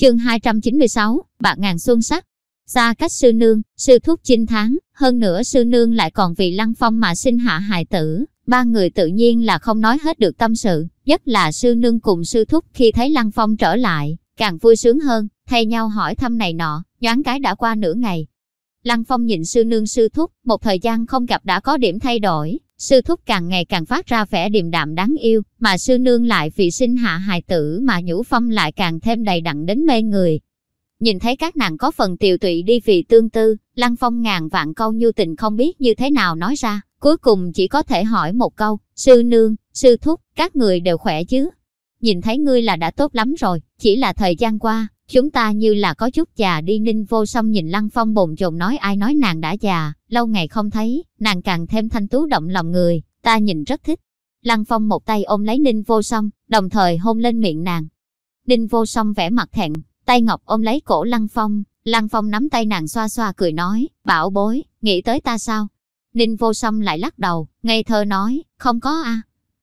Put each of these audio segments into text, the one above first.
Chương 296, Bạn ngàn xuân sắc. Xa cách sư nương, sư thúc chinh tháng, hơn nữa sư nương lại còn vì lăng phong mà sinh hạ hài tử. Ba người tự nhiên là không nói hết được tâm sự, nhất là sư nương cùng sư thúc khi thấy lăng phong trở lại, càng vui sướng hơn, thay nhau hỏi thăm này nọ, nhoáng cái đã qua nửa ngày. Lăng phong nhìn sư nương sư thúc, một thời gian không gặp đã có điểm thay đổi, sư thúc càng ngày càng phát ra vẻ điềm đạm đáng yêu, mà sư nương lại vì sinh hạ hài tử mà nhũ phong lại càng thêm đầy đặn đến mê người. Nhìn thấy các nàng có phần tiều tụy đi vì tương tư, lăng phong ngàn vạn câu nhu tình không biết như thế nào nói ra, cuối cùng chỉ có thể hỏi một câu, sư nương, sư thúc, các người đều khỏe chứ? Nhìn thấy ngươi là đã tốt lắm rồi, chỉ là thời gian qua, chúng ta như là có chút già đi ninh vô song nhìn lăng phong bồn chồn nói ai nói nàng đã già, lâu ngày không thấy, nàng càng thêm thanh tú động lòng người, ta nhìn rất thích. Lăng phong một tay ôm lấy ninh vô song, đồng thời hôn lên miệng nàng. Ninh vô song vẻ mặt thẹn, tay ngọc ôm lấy cổ lăng phong, lăng phong nắm tay nàng xoa xoa cười nói, bảo bối, nghĩ tới ta sao? Ninh vô song lại lắc đầu, ngây thơ nói, không có a.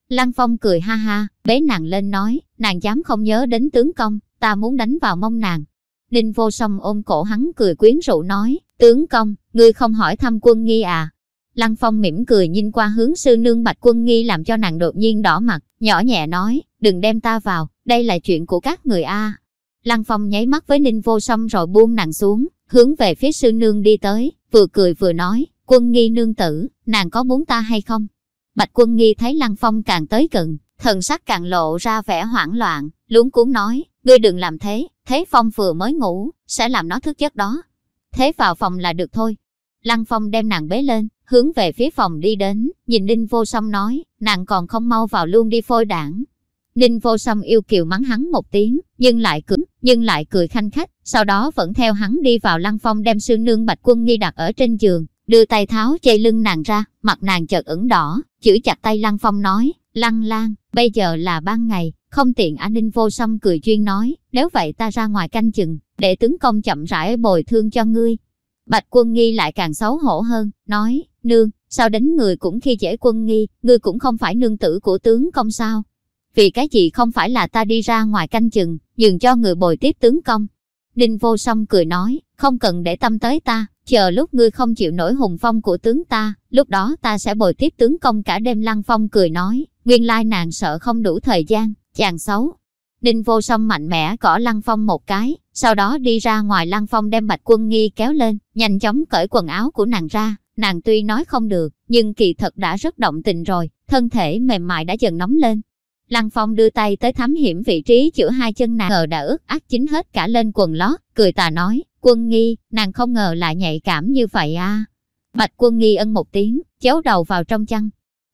Lăng phong cười ha ha, bế nàng lên nói, nàng dám không nhớ đến tướng công, ta muốn đánh vào mông nàng. Ninh vô song ôm cổ hắn cười quyến rũ nói, tướng công, ngươi không hỏi thăm quân nghi à? Lăng Phong mỉm cười nhìn qua hướng sư nương bạch quân nghi làm cho nàng đột nhiên đỏ mặt, nhỏ nhẹ nói, đừng đem ta vào, đây là chuyện của các người a. Lăng Phong nháy mắt với Ninh vô song rồi buông nàng xuống, hướng về phía sư nương đi tới, vừa cười vừa nói, quân nghi nương tử, nàng có muốn ta hay không? Bạch quân nghi thấy Lăng Phong càng tới gần, thần sắc càng lộ ra vẻ hoảng loạn, luống cuốn nói, ngươi đừng làm thế, thế Phong vừa mới ngủ, sẽ làm nó thức giấc đó. Thế vào phòng là được thôi. Lăng Phong đem nàng bế lên, hướng về phía phòng đi đến, nhìn Ninh Vô Song nói, nàng còn không mau vào luôn đi phôi đảng. Ninh Vô Song yêu kiều mắng hắn một tiếng, nhưng lại cứng, nhưng lại cười khanh khách, sau đó vẫn theo hắn đi vào Lăng Phong đem sư nương bạch quân nghi đặt ở trên giường, đưa tay tháo dây lưng nàng ra, mặt nàng chợt ửng đỏ, chữ chặt tay Lăng Phong nói, Lăng Lan, bây giờ là ban ngày, không tiện an ninh vô song cười chuyên nói, nếu vậy ta ra ngoài canh chừng, để tướng công chậm rãi bồi thương cho ngươi. Bạch quân nghi lại càng xấu hổ hơn, nói, nương, sao đến người cũng khi dễ quân nghi, ngươi cũng không phải nương tử của tướng công sao. Vì cái gì không phải là ta đi ra ngoài canh chừng, dừng cho người bồi tiếp tướng công. Ninh vô song cười nói, không cần để tâm tới ta, chờ lúc ngươi không chịu nổi hùng phong của tướng ta, lúc đó ta sẽ bồi tiếp tướng công cả đêm lăng phong cười nói, nguyên lai nàng sợ không đủ thời gian, chàng xấu. Ninh vô song mạnh mẽ cỏ lăng phong một cái, sau đó đi ra ngoài lăng phong đem bạch quân nghi kéo lên, nhanh chóng cởi quần áo của nàng ra. Nàng tuy nói không được, nhưng kỳ thật đã rất động tình rồi, thân thể mềm mại đã dần nóng lên. Lăng Phong đưa tay tới thám hiểm vị trí giữa hai chân nàng ngờ đã ướt át chính hết cả lên quần lót, cười tà nói, quân nghi, nàng không ngờ lại nhạy cảm như vậy à. Bạch quân nghi ân một tiếng, chéo đầu vào trong chăn.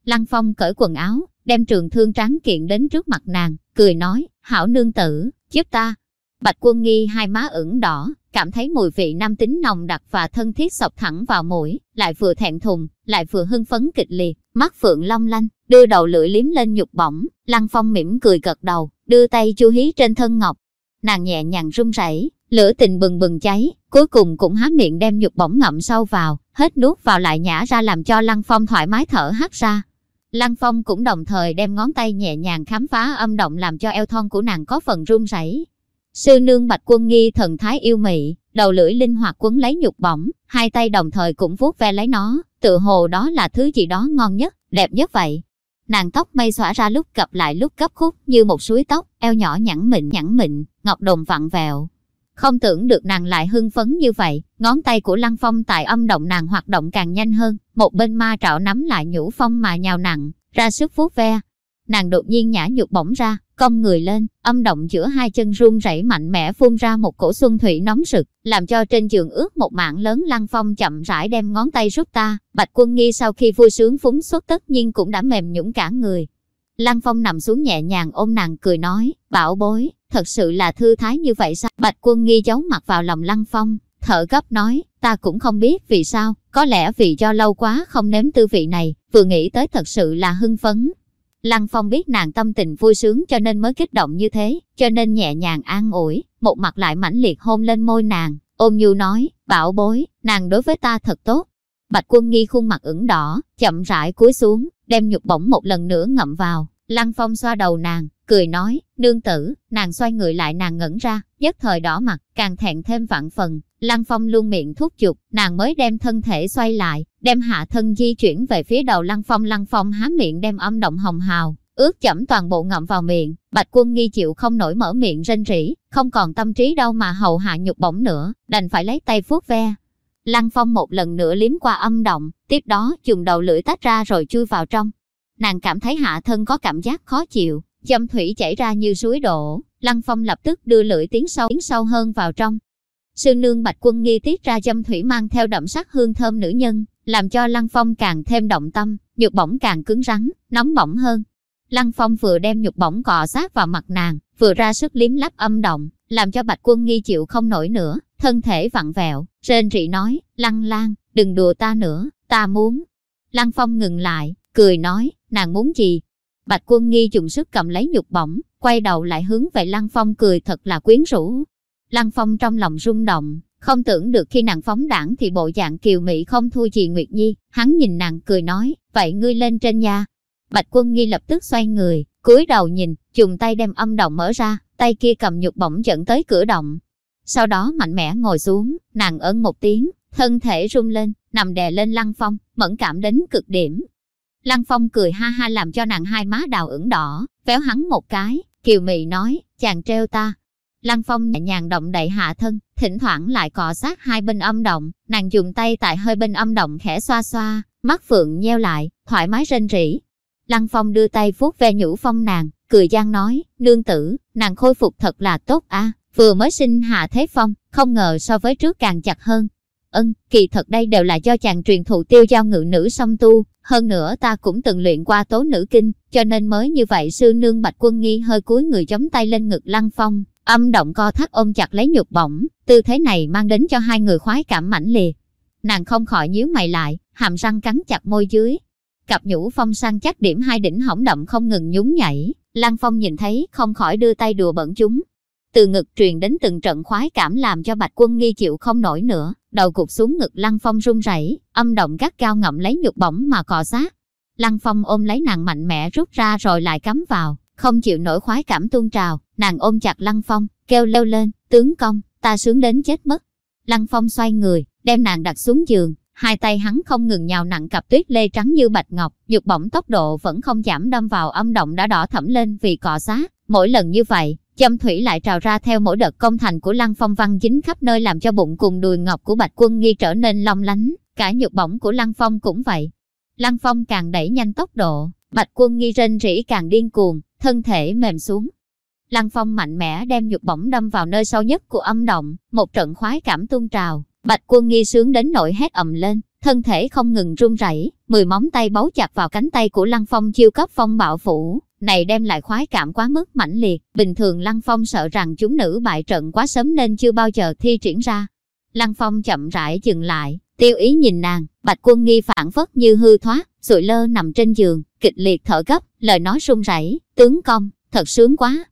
Lăng Phong cởi quần áo, đem trường thương tráng kiện đến trước mặt nàng, cười nói, hảo nương tử, giúp ta. Bạch quân nghi hai má ửng đỏ, cảm thấy mùi vị nam tính nồng đặc và thân thiết sọc thẳng vào mũi, lại vừa thẹn thùng, lại vừa hưng phấn kịch liệt, mắt phượng long lanh, đưa đầu lưỡi liếm lên nhục bỏng, lăng phong mỉm cười gật đầu, đưa tay chu hí trên thân ngọc. Nàng nhẹ nhàng run rẩy, lửa tình bừng bừng cháy, cuối cùng cũng há miệng đem nhục bỏng ngậm sâu vào, hết nuốt vào lại nhả ra làm cho lăng phong thoải mái thở hắt ra. Lăng Phong cũng đồng thời đem ngón tay nhẹ nhàng khám phá âm động làm cho eo thon của nàng có phần run rẩy. Sư nương bạch quân nghi thần thái yêu mị, đầu lưỡi linh hoạt quấn lấy nhục bỏng, hai tay đồng thời cũng vuốt ve lấy nó, tự hồ đó là thứ gì đó ngon nhất, đẹp nhất vậy. Nàng tóc mây xõa ra lúc gặp lại lúc gấp khúc như một suối tóc, eo nhỏ nhẵn mịn nhẵn mịn, ngọc đồng vặn vẹo. Không tưởng được nàng lại hưng phấn như vậy, ngón tay của Lăng Phong tại âm động nàng hoạt động càng nhanh hơn, một bên ma trạo nắm lại nhũ phong mà nhào nặng, ra sức vuốt ve. Nàng đột nhiên nhả nhục bỗng ra, cong người lên, âm động giữa hai chân run rẩy mạnh mẽ phun ra một cổ xuân thủy nóng rực, làm cho trên giường ướt một mạng lớn lăng phong chậm rãi đem ngón tay rút ta. Bạch quân nghi sau khi vui sướng phúng xuất tất nhiên cũng đã mềm nhũng cả người. Lăng Phong nằm xuống nhẹ nhàng ôm nàng cười nói, bảo bối, thật sự là thư thái như vậy sao? Bạch quân nghi giấu mặt vào lòng Lăng Phong, thở gấp nói, ta cũng không biết vì sao, có lẽ vì do lâu quá không nếm tư vị này, vừa nghĩ tới thật sự là hưng phấn. Lăng Phong biết nàng tâm tình vui sướng cho nên mới kích động như thế, cho nên nhẹ nhàng an ủi, một mặt lại mãnh liệt hôn lên môi nàng, ôm nhu nói, bảo bối, nàng đối với ta thật tốt. Bạch quân nghi khuôn mặt ửng đỏ, chậm rãi cúi xuống, đem nhục bổng một lần nữa ngậm vào. Lăng Phong xoa đầu nàng, cười nói, nương tử, nàng xoay người lại nàng ngẩn ra, nhất thời đỏ mặt, càng thẹn thêm vạn phần. Lăng Phong luôn miệng thúc giục, nàng mới đem thân thể xoay lại, đem hạ thân di chuyển về phía đầu Lăng Phong. Lăng Phong há miệng đem âm động hồng hào, ướt chẩm toàn bộ ngậm vào miệng. Bạch quân nghi chịu không nổi mở miệng rên rỉ, không còn tâm trí đâu mà hầu hạ nhục bổng nữa, đành phải lấy tay vuốt ve. Lăng Phong một lần nữa liếm qua âm động, tiếp đó dùng đầu lưỡi tách ra rồi chui vào trong. Nàng cảm thấy hạ thân có cảm giác khó chịu, dâm thủy chảy ra như suối đổ, Lăng Phong lập tức đưa lưỡi tiến sâu tiến sâu hơn vào trong. Sư nương Bạch Quân Nghi tiết ra dâm thủy mang theo đậm sắc hương thơm nữ nhân, làm cho Lăng Phong càng thêm động tâm, nhục bổng càng cứng rắn, nóng bỏng hơn. Lăng Phong vừa đem nhục bổng cọ sát vào mặt nàng, vừa ra sức liếm lắp âm động, làm cho Bạch Quân Nghi chịu không nổi nữa, thân thể vặn vẹo, rên rỉ nói, Lăng Lan, đừng đùa ta nữa, ta muốn. Lăng Phong ngừng lại, cười nói, nàng muốn gì? Bạch Quân Nghi dùng sức cầm lấy nhục bổng, quay đầu lại hướng về Lăng Phong cười thật là quyến rũ. Lăng Phong trong lòng rung động, không tưởng được khi nàng phóng đảng thì bộ dạng kiều mỹ không thua gì Nguyệt Nhi, hắn nhìn nàng cười nói, vậy ngươi lên trên nha. Bạch Quân Nghi lập tức xoay người, cúi đầu nhìn, dùng tay đem âm động mở ra, tay kia cầm nhục bổng dẫn tới cửa động. Sau đó mạnh mẽ ngồi xuống, nàng ấn một tiếng, thân thể rung lên, nằm đè lên Lăng Phong, mẫn cảm đến cực điểm. Lăng Phong cười ha ha làm cho nàng hai má đào ửng đỏ, véo hắn một cái, kiều mị nói, chàng treo ta. Lăng Phong nhẹ nhàng động đậy hạ thân, thỉnh thoảng lại cọ sát hai bên âm động, nàng dùng tay tại hơi bên âm động khẽ xoa xoa, mắt phượng nheo lại, thoải mái rên rỉ. Lăng Phong đưa tay vuốt ve nhũ phong nàng, cười gian nói, nương tử, nàng khôi phục thật là tốt a vừa mới sinh hạ thế phong, không ngờ so với trước càng chặt hơn. Ân, kỳ thật đây đều là do chàng truyền thụ tiêu giao ngự nữ song tu, hơn nữa ta cũng từng luyện qua tố nữ kinh, cho nên mới như vậy sư nương bạch quân nghi hơi cúi người chống tay lên ngực lăng phong, âm động co thắt ôm chặt lấy nhục bổng, tư thế này mang đến cho hai người khoái cảm mãnh liệt. Nàng không khỏi nhíu mày lại, hàm răng cắn chặt môi dưới. Cặp nhũ phong sang chắc điểm hai đỉnh hỏng đậm không ngừng nhún nhảy, lăng phong nhìn thấy không khỏi đưa tay đùa bẩn chúng, từ ngực truyền đến từng trận khoái cảm làm cho bạch quân nghi chịu không nổi nữa, đầu cục xuống ngực lăng phong run rẩy, âm động gắt cao ngậm lấy nhục bổng mà cọ sát. Lăng phong ôm lấy nàng mạnh mẽ rút ra rồi lại cắm vào, không chịu nổi khoái cảm tuôn trào, nàng ôm chặt lăng phong, kêu leo lên, tướng công, ta sướng đến chết mất. Lăng phong xoay người, đem nàng đặt xuống giường, hai tay hắn không ngừng nhào nặng cặp tuyết lê trắng như bạch ngọc, nhục bổng tốc độ vẫn không giảm đâm vào âm động đã đỏ thẫm lên vì cọ sát. Mỗi lần như vậy, Châm thủy lại trào ra theo mỗi đợt công thành của Lăng Phong Văn dính khắp nơi làm cho bụng cùng đùi ngọc của Bạch Quân Nghi trở nên long lánh, cả nhược bổng của Lăng Phong cũng vậy. Lăng Phong càng đẩy nhanh tốc độ, Bạch Quân Nghi rên rỉ càng điên cuồng, thân thể mềm xuống. Lăng Phong mạnh mẽ đem nhược bổng đâm vào nơi sâu nhất của âm động, một trận khoái cảm tuôn trào, Bạch Quân Nghi sướng đến nỗi hét ầm lên, thân thể không ngừng run rẩy, mười móng tay bấu chặt vào cánh tay của Lăng Phong chiêu cấp phong bạo phủ, này đem lại khoái cảm quá mức mãnh liệt, bình thường Lăng Phong sợ rằng chúng nữ bại trận quá sớm nên chưa bao giờ thi triển ra. Lăng Phong chậm rãi dừng lại, tiêu ý nhìn nàng, bạch quân nghi phản phất như hư thoát, sụi lơ nằm trên giường, kịch liệt thở gấp, lời nói run rẩy, tướng công, thật sướng quá.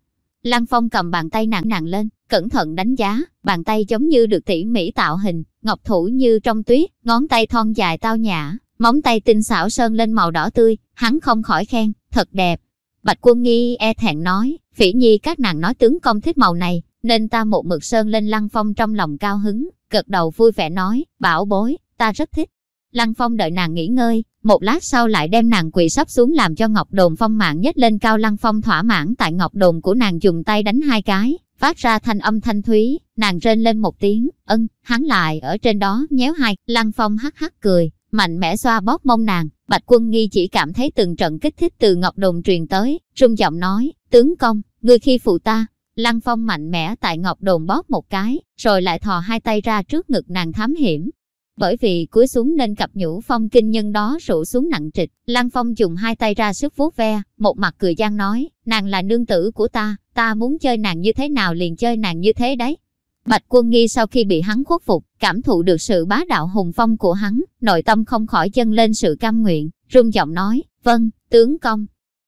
Lăng Phong cầm bàn tay nặng nặng lên, cẩn thận đánh giá, bàn tay giống như được tỉ mỉ tạo hình, ngọc thủ như trong tuyết, ngón tay thon dài tao nhã, móng tay tinh xảo sơn lên màu đỏ tươi, hắn không khỏi khen, thật đẹp. Bạch quân nghi e thẹn nói, phỉ nhi các nàng nói tướng công thích màu này, nên ta một mực sơn lên lăng phong trong lòng cao hứng, gật đầu vui vẻ nói, bảo bối, ta rất thích. Lăng phong đợi nàng nghỉ ngơi, một lát sau lại đem nàng quỳ sắp xuống làm cho ngọc đồn phong mạng nhất lên cao lăng phong thỏa mãn tại ngọc đồn của nàng dùng tay đánh hai cái, phát ra thanh âm thanh thúy, nàng rên lên một tiếng, ân, hắn lại ở trên đó nhéo hai, lăng phong hắc hắc cười, mạnh mẽ xoa bóp mông nàng, Bạch Quân Nghi chỉ cảm thấy từng trận kích thích từ Ngọc Đồn truyền tới, rung giọng nói, tướng công, ngươi khi phụ ta. Lăng Phong mạnh mẽ tại Ngọc Đồn bóp một cái, rồi lại thò hai tay ra trước ngực nàng thám hiểm. Bởi vì cúi xuống nên cặp nhũ phong kinh nhân đó rụ xuống nặng trịch, Lăng Phong dùng hai tay ra sức vuốt ve, một mặt cười gian nói, nàng là nương tử của ta, ta muốn chơi nàng như thế nào liền chơi nàng như thế đấy. Bạch quân nghi sau khi bị hắn khuất phục, cảm thụ được sự bá đạo hùng phong của hắn, nội tâm không khỏi chân lên sự cam nguyện, rung giọng nói, vâng, tướng công.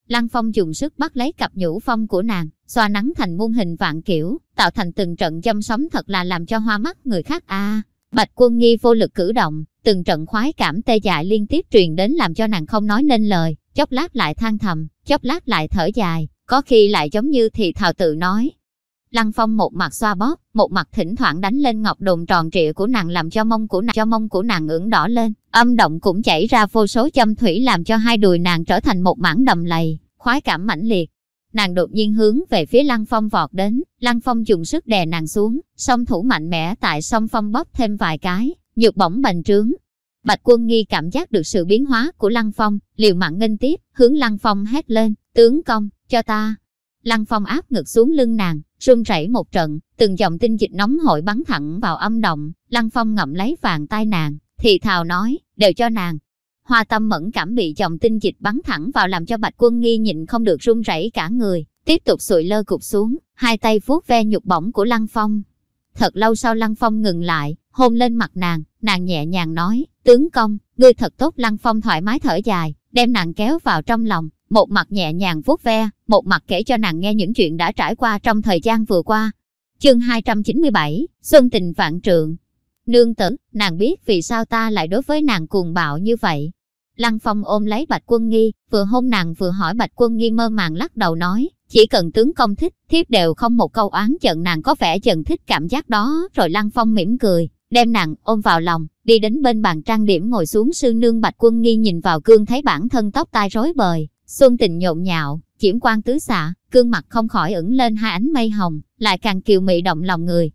Lăng Phong dùng sức bắt lấy cặp nhũ phong của nàng, xoa nắng thành muôn hình vạn kiểu, tạo thành từng trận châm sóng thật là làm cho hoa mắt người khác a. Bạch quân nghi vô lực cử động, từng trận khoái cảm tê dại liên tiếp truyền đến làm cho nàng không nói nên lời, chốc lát lại than thầm, chốc lát lại thở dài, có khi lại giống như thì thào tự nói. Lăng Phong một mặt xoa bóp, một mặt thỉnh thoảng đánh lên ngọc đồn tròn trịa của nàng làm cho mông của nàng cho mông của nàng ửng đỏ lên, âm động cũng chảy ra vô số châm thủy làm cho hai đùi nàng trở thành một mảng đầm lầy, khoái cảm mãnh liệt. Nàng đột nhiên hướng về phía Lăng Phong vọt đến, Lăng Phong dùng sức đè nàng xuống, song thủ mạnh mẽ tại song phong bóp thêm vài cái, nhược bổng bành trướng. Bạch quân nghi cảm giác được sự biến hóa của Lăng Phong, liều mạng nghênh tiếp, hướng Lăng Phong hét lên, tướng công, cho ta. Lăng Phong áp ngực xuống lưng nàng, run rẩy một trận, từng dòng tinh dịch nóng hổi bắn thẳng vào âm động, Lăng Phong ngậm lấy vàng tay nàng, thì thào nói, đều cho nàng. Hoa tâm mẫn cảm bị dòng tinh dịch bắn thẳng vào làm cho bạch quân nghi nhịn không được run rẩy cả người, tiếp tục sụi lơ cục xuống, hai tay vuốt ve nhục bổng của Lăng Phong. Thật lâu sau Lăng Phong ngừng lại, hôn lên mặt nàng, nàng nhẹ nhàng nói, tướng công, ngươi thật tốt Lăng Phong thoải mái thở dài, đem nàng kéo vào trong lòng, một mặt nhẹ nhàng vuốt ve, một mặt kể cho nàng nghe những chuyện đã trải qua trong thời gian vừa qua. Chương 297, Xuân tình vạn trượng. Nương tử, nàng biết vì sao ta lại đối với nàng cuồng bạo như vậy. Lăng Phong ôm lấy Bạch Quân Nghi, vừa hôn nàng vừa hỏi Bạch Quân Nghi mơ màng lắc đầu nói, chỉ cần tướng công thích, thiếp đều không một câu oán giận nàng có vẻ dần thích cảm giác đó, rồi Lăng Phong mỉm cười, đem nàng ôm vào lòng, đi đến bên bàn trang điểm ngồi xuống sư nương Bạch Quân Nghi nhìn vào gương thấy bản thân tóc tai rối bời, xuân tình nhộn nhạo, chiếm quan tứ xạ, gương mặt không khỏi ửng lên hai ánh mây hồng, lại càng kiều mị động lòng người.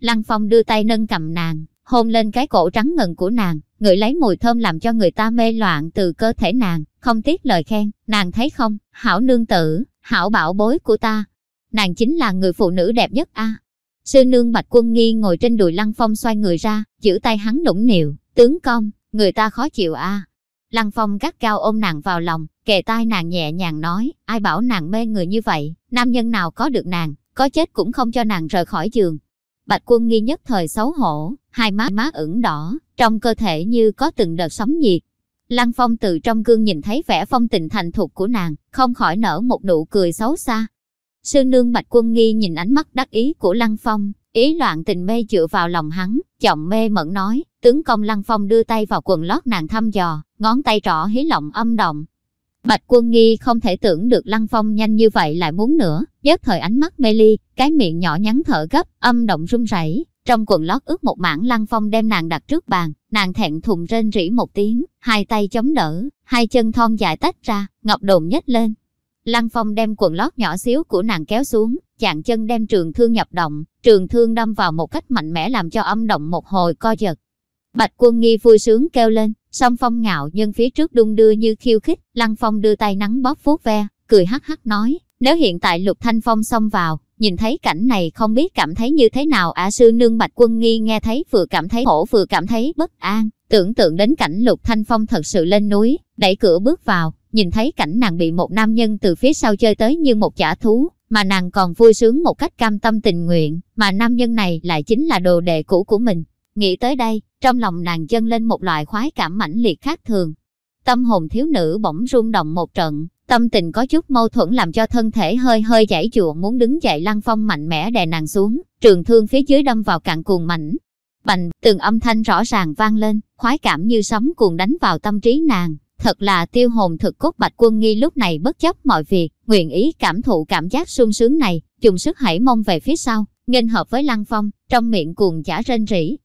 Lăng Phong đưa tay nâng cầm nàng, hôn lên cái cổ trắng ngần của nàng, ngửi lấy mùi thơm làm cho người ta mê loạn từ cơ thể nàng, không tiếc lời khen, nàng thấy không, hảo nương tử, hảo bảo bối của ta. Nàng chính là người phụ nữ đẹp nhất a. Sư nương Bạch Quân Nghi ngồi trên đùi Lăng Phong xoay người ra, giữ tay hắn nũng nịu, tướng công, người ta khó chịu a. Lăng Phong gắt cao ôm nàng vào lòng, kề tai nàng nhẹ nhàng nói, ai bảo nàng mê người như vậy, nam nhân nào có được nàng, có chết cũng không cho nàng rời khỏi giường. Bạch quân nghi nhất thời xấu hổ, hai má má ửng đỏ, trong cơ thể như có từng đợt sóng nhiệt. Lăng Phong từ trong gương nhìn thấy vẻ phong tình thành thục của nàng, không khỏi nở một nụ cười xấu xa. Sư nương Bạch Quân Nghi nhìn ánh mắt đắc ý của Lăng Phong, ý loạn tình mê dựa vào lòng hắn, giọng mê mẫn nói, tướng công Lăng Phong đưa tay vào quần lót nàng thăm dò, ngón tay trỏ hí lộng âm động. Bạch Quân Nghi không thể tưởng được Lăng Phong nhanh như vậy lại muốn nữa, nhất thời ánh mắt mê ly, cái miệng nhỏ nhắn thở gấp, âm động run rẩy. Trong quần lót ướt một mảng Lăng Phong đem nàng đặt trước bàn, nàng thẹn thùng rên rỉ một tiếng, hai tay chống đỡ, hai chân thon dài tách ra, ngọc đồn nhếch lên. Lăng Phong đem quần lót nhỏ xíu của nàng kéo xuống, chạm chân đem trường thương nhập động, trường thương đâm vào một cách mạnh mẽ làm cho âm động một hồi co giật. Bạch quân nghi vui sướng kêu lên, song phong ngạo nhân phía trước đung đưa như khiêu khích, lăng phong đưa tay nắng bóp vuốt ve, cười hắc hắc nói, nếu hiện tại lục thanh phong xông vào, nhìn thấy cảnh này không biết cảm thấy như thế nào ả sư nương bạch quân nghi nghe thấy vừa cảm thấy hổ vừa cảm thấy bất an, tưởng tượng đến cảnh lục thanh phong thật sự lên núi, đẩy cửa bước vào, nhìn thấy cảnh nàng bị một nam nhân từ phía sau chơi tới như một giả thú, mà nàng còn vui sướng một cách cam tâm tình nguyện, mà nam nhân này lại chính là đồ đệ cũ của mình. Nghĩ tới đây, trong lòng nàng dâng lên một loại khoái cảm mãnh liệt khác thường. Tâm hồn thiếu nữ bỗng rung động một trận, tâm tình có chút mâu thuẫn làm cho thân thể hơi hơi giãy giụa muốn đứng dậy lăng phong mạnh mẽ đè nàng xuống, trường thương phía dưới đâm vào cạn cuồng mảnh. Bành, từng âm thanh rõ ràng vang lên, khoái cảm như sóng cuồng đánh vào tâm trí nàng. Thật là tiêu hồn thực cốt bạch quân nghi lúc này bất chấp mọi việc, nguyện ý cảm thụ cảm giác sung sướng này, dùng sức hãy mong về phía sau, nghênh hợp với lăng phong, trong miệng cuồng chả rên rỉ,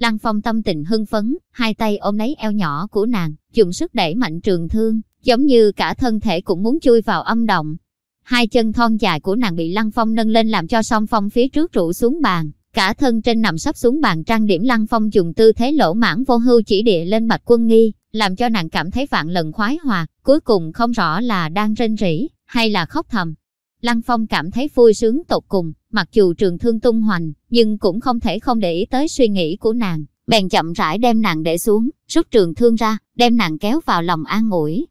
Lăng Phong tâm tình hưng phấn, hai tay ôm lấy eo nhỏ của nàng, dùng sức đẩy mạnh trường thương, giống như cả thân thể cũng muốn chui vào âm động. Hai chân thon dài của nàng bị Lăng Phong nâng lên làm cho song phong phía trước trụ xuống bàn, cả thân trên nằm sắp xuống bàn trang điểm Lăng Phong dùng tư thế lỗ mãn vô hưu chỉ địa lên bạch quân nghi, làm cho nàng cảm thấy vạn lần khoái hoạt, cuối cùng không rõ là đang rên rỉ hay là khóc thầm. Lăng Phong cảm thấy vui sướng tột cùng, mặc dù trường thương tung hoành, nhưng cũng không thể không để ý tới suy nghĩ của nàng, bèn chậm rãi đem nàng để xuống, rút trường thương ra, đem nàng kéo vào lòng an ủi.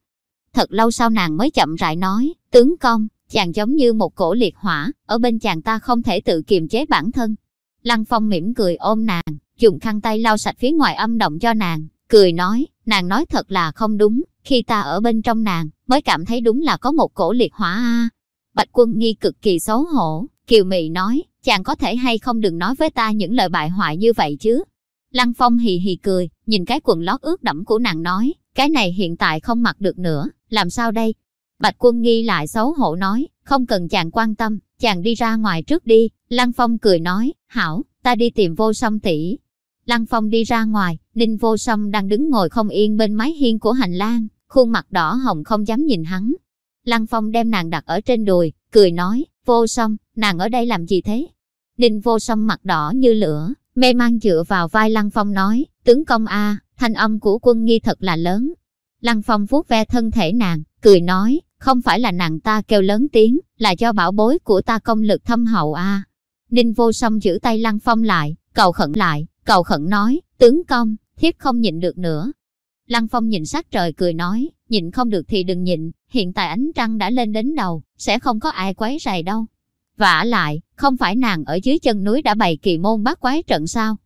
Thật lâu sau nàng mới chậm rãi nói, tướng công, chàng giống như một cổ liệt hỏa, ở bên chàng ta không thể tự kiềm chế bản thân. Lăng Phong mỉm cười ôm nàng, dùng khăn tay lau sạch phía ngoài âm động cho nàng, cười nói, nàng nói thật là không đúng, khi ta ở bên trong nàng, mới cảm thấy đúng là có một cổ liệt hỏa a. Bạch quân nghi cực kỳ xấu hổ, kiều mị nói, chàng có thể hay không đừng nói với ta những lời bại hoại như vậy chứ. Lăng Phong hì hì cười, nhìn cái quần lót ướt đẫm của nàng nói, cái này hiện tại không mặc được nữa, làm sao đây? Bạch quân nghi lại xấu hổ nói, không cần chàng quan tâm, chàng đi ra ngoài trước đi. Lăng Phong cười nói, hảo, ta đi tìm vô song tỷ. Lăng Phong đi ra ngoài, Ninh vô song đang đứng ngồi không yên bên mái hiên của hành lang, khuôn mặt đỏ hồng không dám nhìn hắn. Lăng Phong đem nàng đặt ở trên đùi, cười nói, vô song, nàng ở đây làm gì thế? Ninh vô song mặt đỏ như lửa, mê mang dựa vào vai Lăng Phong nói, tướng công a, thanh âm của quân nghi thật là lớn. Lăng Phong vuốt ve thân thể nàng, cười nói, không phải là nàng ta kêu lớn tiếng, là do bảo bối của ta công lực thâm hậu a. Ninh vô song giữ tay Lăng Phong lại, cầu khẩn lại, cầu khẩn nói, tướng công, thiếp không nhịn được nữa. Lăng Phong nhìn sát trời cười nói, nhịn không được thì đừng nhịn, hiện tại ánh trăng đã lên đến đầu, sẽ không có ai quấy rầy đâu. Vả lại, không phải nàng ở dưới chân núi đã bày kỳ môn bát quái trận sao?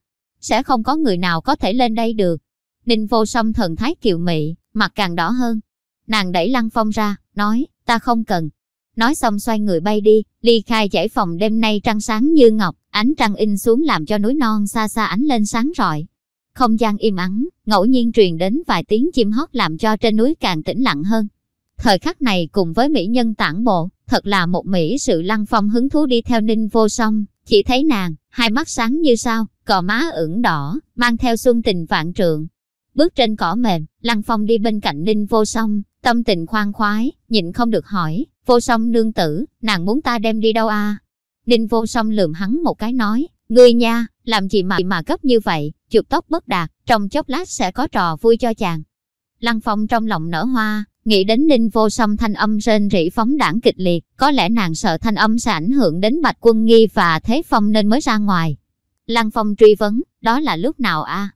Sẽ không có người nào có thể lên đây được. Ninh vô song thần thái kiều mị, mặt càng đỏ hơn. Nàng đẩy Lăng Phong ra, nói, ta không cần. Nói xong xoay người bay đi, ly khai giải phòng đêm nay trăng sáng như ngọc, ánh trăng in xuống làm cho núi non xa xa ánh lên sáng rọi. Không gian im ắng, ngẫu nhiên truyền đến vài tiếng chim hót làm cho trên núi càng tĩnh lặng hơn. Thời khắc này cùng với mỹ nhân tản bộ, thật là một mỹ sự lăng phong hứng thú đi theo ninh vô song, chỉ thấy nàng, hai mắt sáng như sao, cò má ửng đỏ, mang theo xuân tình vạn trượng. Bước trên cỏ mềm, lăng phong đi bên cạnh ninh vô song, tâm tình khoan khoái, nhịn không được hỏi, vô song nương tử, nàng muốn ta đem đi đâu à? Ninh vô song lườm hắn một cái nói, ngươi nha, làm gì mà mà cấp như vậy, chụp tóc bất đạt, trong chốc lát sẽ có trò vui cho chàng. Lăng phong trong lòng nở hoa, nghĩ đến ninh vô song thanh âm rên rỉ phóng đảng kịch liệt, có lẽ nàng sợ thanh âm sẽ ảnh hưởng đến bạch quân nghi và thế phong nên mới ra ngoài. Lăng phong truy vấn, đó là lúc nào a?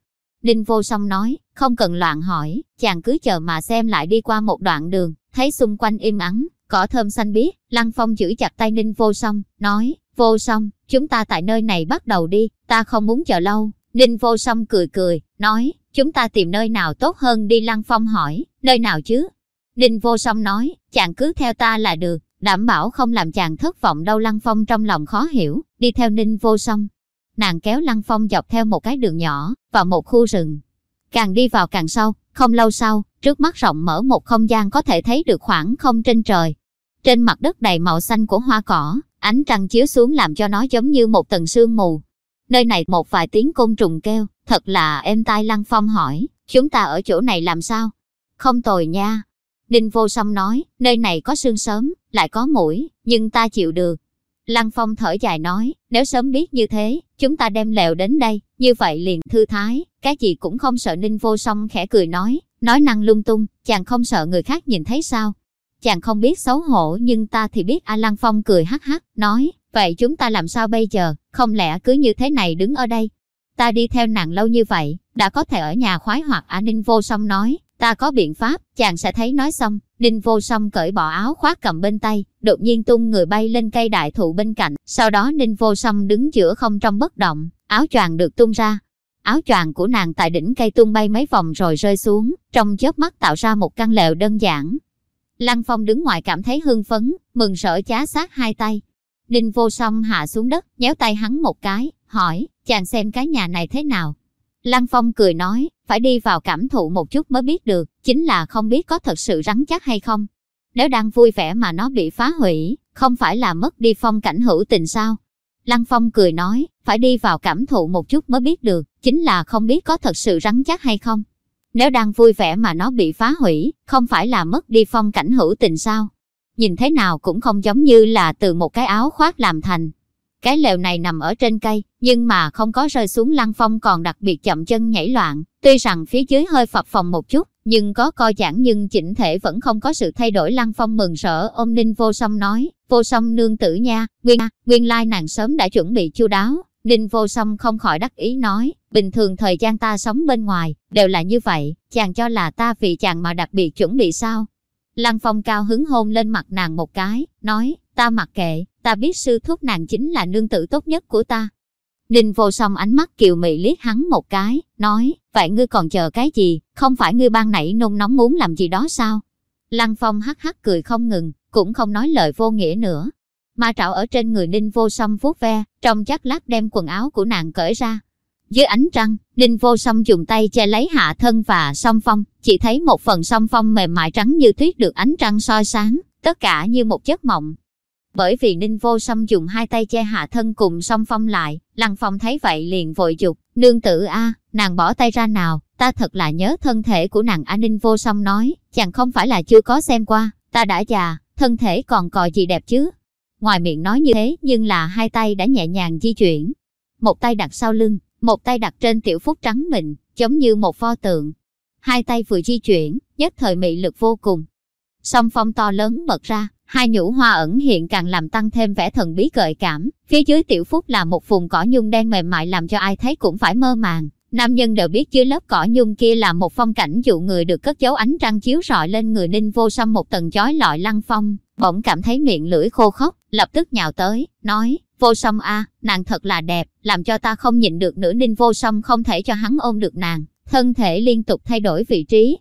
Ninh vô song nói, không cần loạn hỏi, chàng cứ chờ mà xem lại đi qua một đoạn đường, thấy xung quanh im ắng, cỏ thơm xanh biếc, Lăng Phong giữ chặt tay Ninh vô song, nói, vô song, chúng ta tại nơi này bắt đầu đi, ta không muốn chờ lâu. Ninh vô song cười cười, nói, chúng ta tìm nơi nào tốt hơn đi Lăng Phong hỏi, nơi nào chứ? Ninh vô song nói, chàng cứ theo ta là được, đảm bảo không làm chàng thất vọng đâu Lăng Phong trong lòng khó hiểu, đi theo Ninh vô song. Nàng kéo Lăng Phong dọc theo một cái đường nhỏ, vào một khu rừng. Càng đi vào càng sâu, không lâu sau, trước mắt rộng mở một không gian có thể thấy được khoảng không trên trời. Trên mặt đất đầy màu xanh của hoa cỏ, ánh trăng chiếu xuống làm cho nó giống như một tầng sương mù. Nơi này một vài tiếng côn trùng kêu, thật là êm tai Lăng Phong hỏi, chúng ta ở chỗ này làm sao? Không tồi nha. Đinh Vô Song nói, nơi này có sương sớm, lại có mũi, nhưng ta chịu được. Lăng Phong thở dài nói, nếu sớm biết như thế, chúng ta đem lèo đến đây, như vậy liền thư thái, cái gì cũng không sợ Ninh Vô Song khẽ cười nói, nói năng lung tung, chàng không sợ người khác nhìn thấy sao. Chàng không biết xấu hổ nhưng ta thì biết A Lăng Phong cười hắc hắc, nói, vậy chúng ta làm sao bây giờ, không lẽ cứ như thế này đứng ở đây. Ta đi theo nàng lâu như vậy, đã có thể ở nhà khoái hoặc A à? Ninh Vô Song nói, ta có biện pháp, chàng sẽ thấy nói xong, Ninh Vô Song cởi bỏ áo khoác cầm bên tay, đột nhiên tung người bay lên cây đại thụ bên cạnh, sau đó Ninh Vô Song đứng giữa không trong bất động, áo choàng được tung ra. Áo choàng của nàng tại đỉnh cây tung bay mấy vòng rồi rơi xuống, trong chớp mắt tạo ra một căn lều đơn giản. Lăng Phong đứng ngoài cảm thấy hưng phấn, mừng rỡ chá sát hai tay. Đinh Vô Song hạ xuống đất, nhéo tay hắn một cái, hỏi, chàng xem cái nhà này thế nào? Lăng Phong cười nói, phải đi vào cảm thụ một chút mới biết được, chính là không biết có thật sự rắn chắc hay không. Nếu đang vui vẻ mà nó bị phá hủy, không phải là mất đi phong cảnh hữu tình sao? Lăng Phong cười nói, phải đi vào cảm thụ một chút mới biết được, chính là không biết có thật sự rắn chắc hay không. Nếu đang vui vẻ mà nó bị phá hủy, không phải là mất đi phong cảnh hữu tình sao? Nhìn thế nào cũng không giống như là từ một cái áo khoác làm thành. Cái lều này nằm ở trên cây, nhưng mà không có rơi xuống lăng phong còn đặc biệt chậm chân nhảy loạn. Tuy rằng phía dưới hơi phập phòng một chút, nhưng có co giãn nhưng chỉnh thể vẫn không có sự thay đổi lăng phong mừng rỡ ôm ninh vô song nói, vô song nương tử nha, nguyên, nguyên lai nàng sớm đã chuẩn bị chu đáo, Ninh vô song không khỏi đắc ý nói, bình thường thời gian ta sống bên ngoài, đều là như vậy, chàng cho là ta vì chàng mà đặc biệt chuẩn bị sao? Lăng Phong cao hứng hôn lên mặt nàng một cái, nói, ta mặc kệ, ta biết sư thúc nàng chính là nương tử tốt nhất của ta. Ninh vô song ánh mắt kiều mị liếc hắn một cái, nói, vậy ngươi còn chờ cái gì, không phải ngươi ban nãy nôn nóng muốn làm gì đó sao? Lăng Phong hắc hắc cười không ngừng, cũng không nói lời vô nghĩa nữa. Ma trảo ở trên người Ninh vô song vuốt ve, trong chắc lát đem quần áo của nàng cởi ra. Dưới ánh trăng, Ninh vô song dùng tay che lấy hạ thân và song phong, chỉ thấy một phần song phong mềm mại trắng như tuyết được ánh trăng soi sáng, tất cả như một giấc mộng, bởi vì Ninh Vô Song dùng hai tay che hạ thân cùng song phong lại, Lăng Phong thấy vậy liền vội dục, nương tử a, nàng bỏ tay ra nào, ta thật là nhớ thân thể của nàng A Ninh Vô Song nói, chàng không phải là chưa có xem qua, ta đã già, thân thể còn cò gì đẹp chứ. Ngoài miệng nói như thế nhưng là hai tay đã nhẹ nhàng di chuyển. Một tay đặt sau lưng, một tay đặt trên tiểu phúc trắng mịn, giống như một pho tượng. Hai tay vừa di chuyển, nhất thời mị lực vô cùng. Song phong to lớn bật ra, Hai nhũ hoa ẩn hiện càng làm tăng thêm vẻ thần bí gợi cảm, phía dưới tiểu phúc là một vùng cỏ nhung đen mềm mại làm cho ai thấy cũng phải mơ màng. Nam nhân đều biết dưới lớp cỏ nhung kia là một phong cảnh dụ người được cất giấu ánh trăng chiếu rọi lên người ninh vô song một tầng chói lọi lăng phong, bỗng cảm thấy miệng lưỡi khô khốc, lập tức nhào tới, nói, vô song a, nàng thật là đẹp, làm cho ta không nhịn được nữa ninh vô song không thể cho hắn ôm được nàng, thân thể liên tục thay đổi vị trí,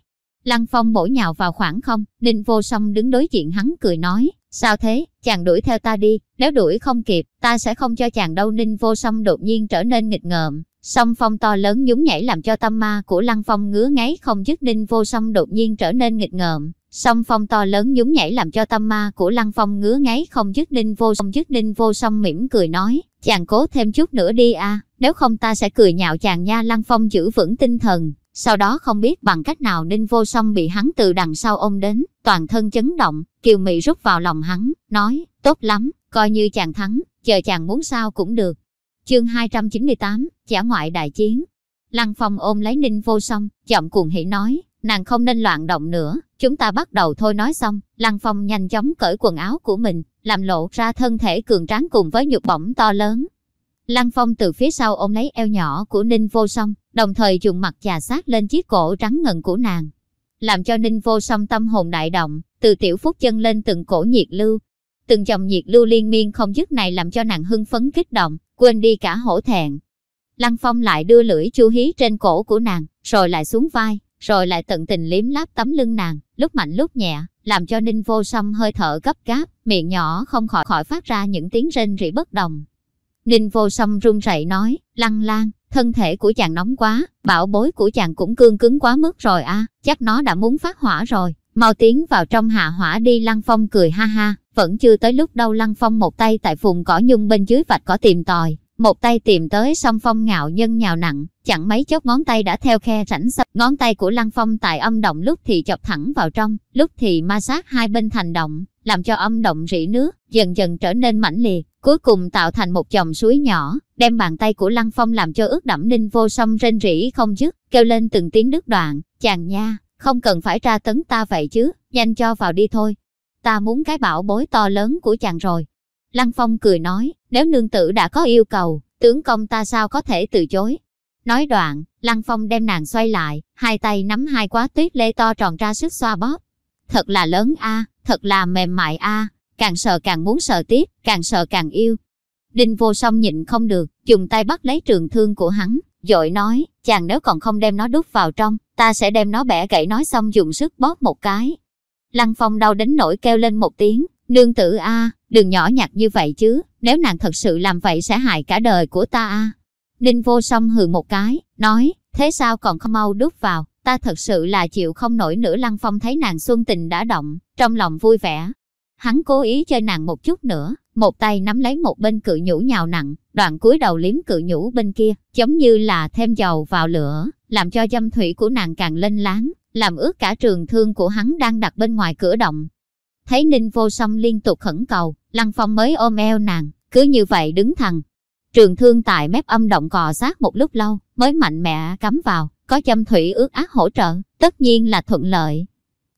Lăng Phong bổ nhào vào khoảng không, Ninh Vô Song đứng đối diện hắn cười nói, sao thế, chàng đuổi theo ta đi, nếu đuổi không kịp, ta sẽ không cho chàng đâu. Ninh Vô Song đột nhiên trở nên nghịch ngợm, song phong to lớn nhún nhảy làm cho tâm ma của Lăng Phong ngứa ngáy không dứt Ninh Vô Song đột nhiên trở nên nghịch ngợm, song phong to lớn nhún nhảy làm cho tâm ma của Lăng Phong ngứa ngáy không dứt Ninh Vô Song dứt Ninh Vô Song mỉm cười nói, chàng cố thêm chút nữa đi a, nếu không ta sẽ cười nhạo chàng nha Lăng Phong giữ vững tinh thần, sau đó không biết bằng cách nào Ninh Vô Song bị hắn từ đằng sau ôm đến, toàn thân chấn động, Kiều Mị rút vào lòng hắn, nói, tốt lắm, coi như chàng thắng, chờ chàng muốn sao cũng được. Chương 298, Giả ngoại đại chiến. Lăng Phong ôm lấy Ninh Vô Song, giọng cuồng hỉ nói, nàng không nên loạn động nữa, chúng ta bắt đầu thôi nói xong, Lăng Phong nhanh chóng cởi quần áo của mình, làm lộ ra thân thể cường tráng cùng với nhục bổng to lớn, Lăng Phong từ phía sau ôm lấy eo nhỏ của Ninh Vô Song, đồng thời dùng mặt chà sát lên chiếc cổ trắng ngần của nàng. Làm cho Ninh Vô Song tâm hồn đại động, từ tiểu phúc chân lên từng cổ nhiệt lưu. Từng dòng nhiệt lưu liên miên không dứt này làm cho nàng hưng phấn kích động, quên đi cả hổ thẹn. Lăng Phong lại đưa lưỡi chu hí trên cổ của nàng, rồi lại xuống vai, rồi lại tận tình liếm láp tấm lưng nàng, lúc mạnh lúc nhẹ, làm cho Ninh Vô Song hơi thở gấp gáp, miệng nhỏ không khỏi khỏi phát ra những tiếng rên rỉ bất đồng. Ninh vô song run rẩy nói, lăng lan, thân thể của chàng nóng quá, bảo bối của chàng cũng cương cứng quá mức rồi a, chắc nó đã muốn phát hỏa rồi, mau tiến vào trong hạ hỏa đi lăng phong cười ha ha, vẫn chưa tới lúc đâu lăng phong một tay tại vùng cỏ nhung bên dưới vạch cỏ tìm tòi, một tay tìm tới song phong ngạo nhân nhào nặng, chẳng mấy chốc ngón tay đã theo khe rãnh sập, ngón tay của lăng phong tại âm động lúc thì chọc thẳng vào trong, lúc thì ma sát hai bên thành động, làm cho âm động rỉ nước, dần dần trở nên mãnh liệt, cuối cùng tạo thành một dòng suối nhỏ, đem bàn tay của Lăng Phong làm cho ướt đẫm ninh vô song rên rỉ không dứt, kêu lên từng tiếng đứt đoạn, chàng nha, không cần phải tra tấn ta vậy chứ, nhanh cho vào đi thôi. Ta muốn cái bảo bối to lớn của chàng rồi. Lăng Phong cười nói, nếu nương tử đã có yêu cầu, tướng công ta sao có thể từ chối. Nói đoạn, Lăng Phong đem nàng xoay lại, hai tay nắm hai quá tuyết lê to tròn ra sức xoa bóp. Thật là lớn a, thật là mềm mại a, càng sợ càng muốn sợ tiếp, càng sợ càng yêu. Đinh vô song nhịn không được, dùng tay bắt lấy trường thương của hắn, dội nói, chàng nếu còn không đem nó đút vào trong, ta sẽ đem nó bẻ gãy nói xong dùng sức bóp một cái. Lăng phong đau đến nỗi kêu lên một tiếng, nương tử a, đừng nhỏ nhặt như vậy chứ, nếu nàng thật sự làm vậy sẽ hại cả đời của ta a. Ninh vô song hừ một cái, nói, thế sao còn không mau đút vào, ta thật sự là chịu không nổi nữa Lăng Phong thấy nàng xuân tình đã động, trong lòng vui vẻ, Hắn cố ý chơi nàng một chút nữa, một tay nắm lấy một bên cự nhũ nhào nặng, đoạn cúi đầu liếm cự nhũ bên kia, giống như là thêm dầu vào lửa, làm cho dâm thủy của nàng càng lên láng, làm ướt cả trường thương của hắn đang đặt bên ngoài cửa động. Thấy Ninh vô song liên tục khẩn cầu, Lăng Phong mới ôm eo nàng, cứ như vậy đứng thẳng. Trường thương tại mép âm động cò sát một lúc lâu, mới mạnh mẽ cắm vào, có châm thủy ướt ác hỗ trợ, tất nhiên là thuận lợi.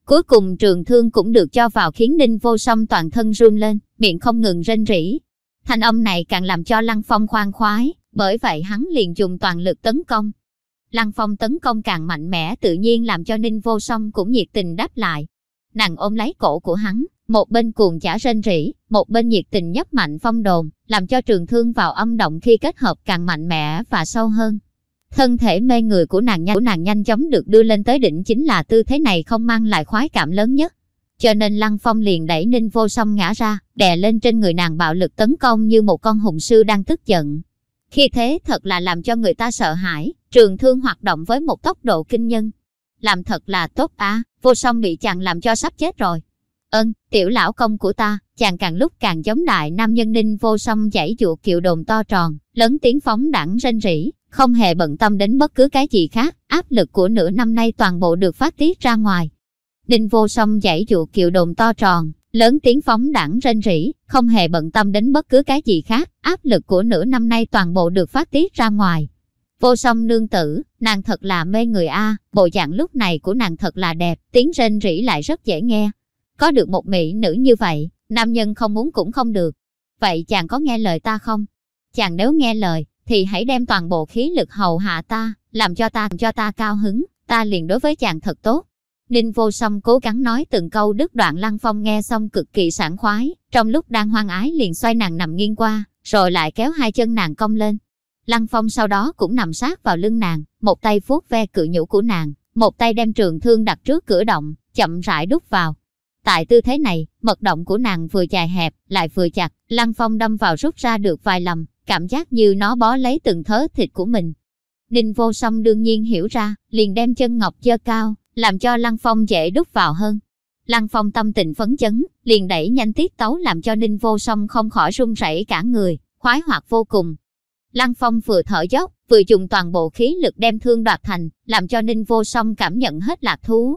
Cuối cùng trường thương cũng được cho vào khiến Ninh vô song toàn thân run lên, miệng không ngừng rên rỉ. Thanh âm này càng làm cho Lăng Phong khoan khoái, bởi vậy hắn liền dùng toàn lực tấn công. Lăng Phong tấn công càng mạnh mẽ tự nhiên làm cho Ninh Vô Song cũng nhiệt tình đáp lại. Nàng ôm lấy cổ của hắn, một bên cuồng chả rên rỉ, một bên nhiệt tình nhấp mạnh phong đồn, làm cho trường thương vào âm động khi kết hợp càng mạnh mẽ và sâu hơn. Thân thể mê người của nàng nhanh của nàng nhanh chóng được đưa lên tới đỉnh chính là tư thế này không mang lại khoái cảm lớn nhất. Cho nên Lăng Phong liền đẩy Ninh Vô Song ngã ra, đè lên trên người nàng bạo lực tấn công như một con hùng sư đang tức giận. Khi thế thật là làm cho người ta sợ hãi, trường thương hoạt động với một tốc độ kinh nhân. Làm thật là tốt á, vô song bị chàng làm cho sắp chết rồi ân tiểu lão công của ta, chàng càng lúc càng giống đại nam nhân ninh vô song giải chuột kiệu đồn to tròn, lớn tiếng phóng đẳng rên rỉ, không hề bận tâm đến bất cứ cái gì khác, áp lực của nửa năm nay toàn bộ được phát tiết ra ngoài. Ninh vô song giải chuột kiệu đồn to tròn, lớn tiếng phóng đẳng rên rỉ, không hề bận tâm đến bất cứ cái gì khác, áp lực của nửa năm nay toàn bộ được phát tiết ra ngoài. Vô song nương tử, nàng thật là mê người A, bộ dạng lúc này của nàng thật là đẹp, tiếng rên rỉ lại rất dễ nghe. Có được một mỹ nữ như vậy, nam nhân không muốn cũng không được. Vậy chàng có nghe lời ta không? Chàng nếu nghe lời, thì hãy đem toàn bộ khí lực hầu hạ ta, làm cho ta làm cho ta cao hứng, ta liền đối với chàng thật tốt. Ninh vô song cố gắng nói từng câu đứt đoạn lăng phong nghe xong cực kỳ sảng khoái, trong lúc đang hoang ái liền xoay nàng nằm nghiêng qua, rồi lại kéo hai chân nàng cong lên. Lăng phong sau đó cũng nằm sát vào lưng nàng, một tay vuốt ve cự nhũ của nàng, một tay đem trường thương đặt trước cửa động, chậm rãi đút vào. Tại tư thế này, mật động của nàng vừa dài hẹp, lại vừa chặt, Lăng Phong đâm vào rút ra được vài lầm, cảm giác như nó bó lấy từng thớ thịt của mình. Ninh vô song đương nhiên hiểu ra, liền đem chân ngọc dơ cao, làm cho Lăng Phong dễ đút vào hơn. Lăng Phong tâm tình phấn chấn, liền đẩy nhanh tiết tấu làm cho Ninh Vô Song không khỏi run rẩy cả người, khoái hoạt vô cùng. Lăng Phong vừa thở dốc, vừa dùng toàn bộ khí lực đem thương đoạt thành, làm cho Ninh Vô Song cảm nhận hết lạc thú.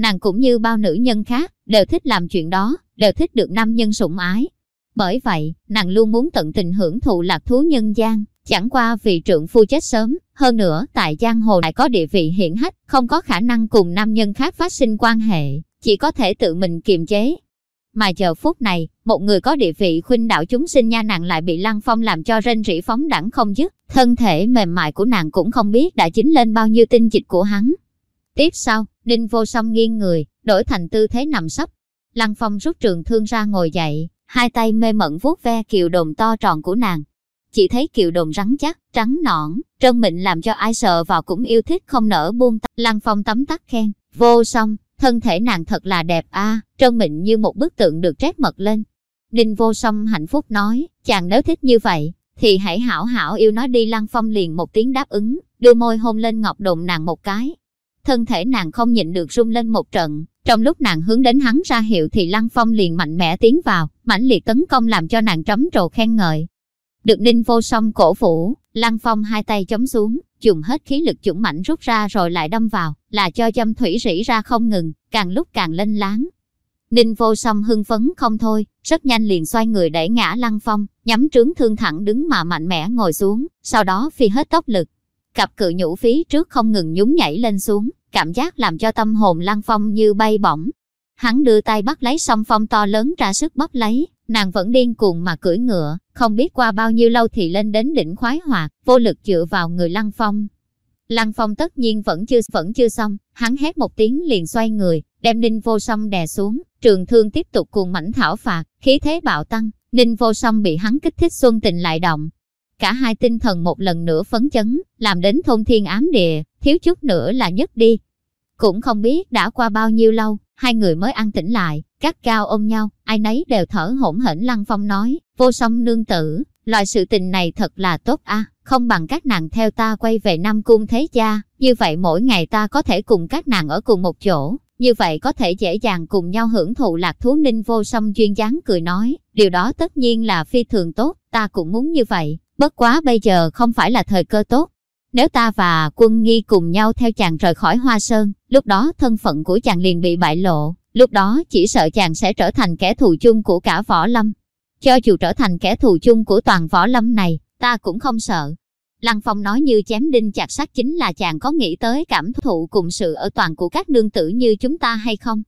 Nàng cũng như bao nữ nhân khác, đều thích làm chuyện đó, đều thích được nam nhân sủng ái. Bởi vậy, nàng luôn muốn tận tình hưởng thụ lạc thú nhân gian, Chẳng qua vì trượng phu chết sớm, hơn nữa tại giang hồ lại có địa vị hiển hách, không có khả năng cùng nam nhân khác phát sinh quan hệ, chỉ có thể tự mình kiềm chế. Mà giờ phút này, một người có địa vị khuynh đạo chúng sinh nha nàng lại bị Lăng Phong làm cho rên rỉ phóng đẳng không dứt, thân thể mềm mại của nàng cũng không biết đã chính lên bao nhiêu tinh dịch của hắn. Tiếp sau, Ninh vô song nghiêng người, đổi thành tư thế nằm sấp. Lăng Phong rút trường thương ra ngồi dậy, hai tay mê mẩn vuốt ve kiều đồn to tròn của nàng, chỉ thấy kiều đồn rắn chắc, trắng nõn, trân mịn làm cho ai sợ vào cũng yêu thích không nở buông tay. Lăng Phong tấm tắc khen, vô song, thân thể nàng thật là đẹp a, à, trân mịn như một bức tượng được trét mật lên. Ninh vô song hạnh phúc nói, chàng nếu thích như vậy, thì hãy hảo hảo yêu nó đi Lăng Phong liền một tiếng đáp ứng, đưa môi hôn lên ngọc đồn nàng một cái. Thân thể nàng không nhịn được rung lên một trận, trong lúc nàng hướng đến hắn ra hiệu thì Lăng Phong liền mạnh mẽ tiến vào, mãnh liệt tấn công làm cho nàng trấm trồ khen ngợi, được Ninh Vô Song cổ vũ, Lăng Phong hai tay chống xuống, dùng hết khí lực chủng mảnh rút ra rồi lại đâm vào, là cho châm thủy rỉ ra không ngừng, càng lúc càng lên láng. Ninh Vô Song hưng phấn không thôi, rất nhanh liền xoay người đẩy ngã Lăng Phong, nhắm trướng thương thẳng đứng mà mạnh mẽ ngồi xuống, sau đó phi hết tốc lực. Cặp cự nhũ phí trước không ngừng nhún nhảy lên xuống, cảm giác làm cho tâm hồn Lăng Phong như bay bổng. Hắn đưa tay bắt lấy song phong to lớn ra sức bóp lấy, nàng vẫn điên cuồng mà cưỡi ngựa, không biết qua bao nhiêu lâu thì lên đến đỉnh khoái hoạt, vô lực dựa vào người Lăng Phong. Lăng Phong tất nhiên vẫn chưa vẫn chưa xong, hắn hét một tiếng liền xoay người, đem Ninh Vô Song đè xuống, trường thương tiếp tục cuồng mảnh thảo phạt, khí thế bạo tăng, Ninh Vô Song bị hắn kích thích xuân tình lại động. Cả hai tinh thần một lần nữa phấn chấn, làm đến thôn thiên ám địa, thiếu chút nữa là nhất đi. Cũng không biết đã qua bao nhiêu lâu, hai người mới ăn tỉnh lại, cắt cao ôm nhau, ai nấy đều thở hổn hển Lăng Phong nói, vô song nương tử, loại sự tình này thật là tốt a, không bằng các nàng theo ta quay về Nam Cung Thế Gia, như vậy mỗi ngày ta có thể cùng các nàng ở cùng một chỗ, như vậy có thể dễ dàng cùng nhau hưởng thụ lạc thú ninh vô song duyên dáng cười nói, điều đó tất nhiên là phi thường tốt, ta cũng muốn như vậy, bất quá bây giờ không phải là thời cơ tốt. Nếu ta và quân nghi cùng nhau theo chàng rời khỏi Hoa Sơn, lúc đó thân phận của chàng liền bị bại lộ, lúc đó chỉ sợ chàng sẽ trở thành kẻ thù chung của cả võ lâm. Cho dù trở thành kẻ thù chung của toàn võ lâm này, ta cũng không sợ. Lăng Phong nói như chém đinh chặt sắt chính là chàng có nghĩ tới cảm thụ cùng sự ở toàn của các nương tử như chúng ta hay không?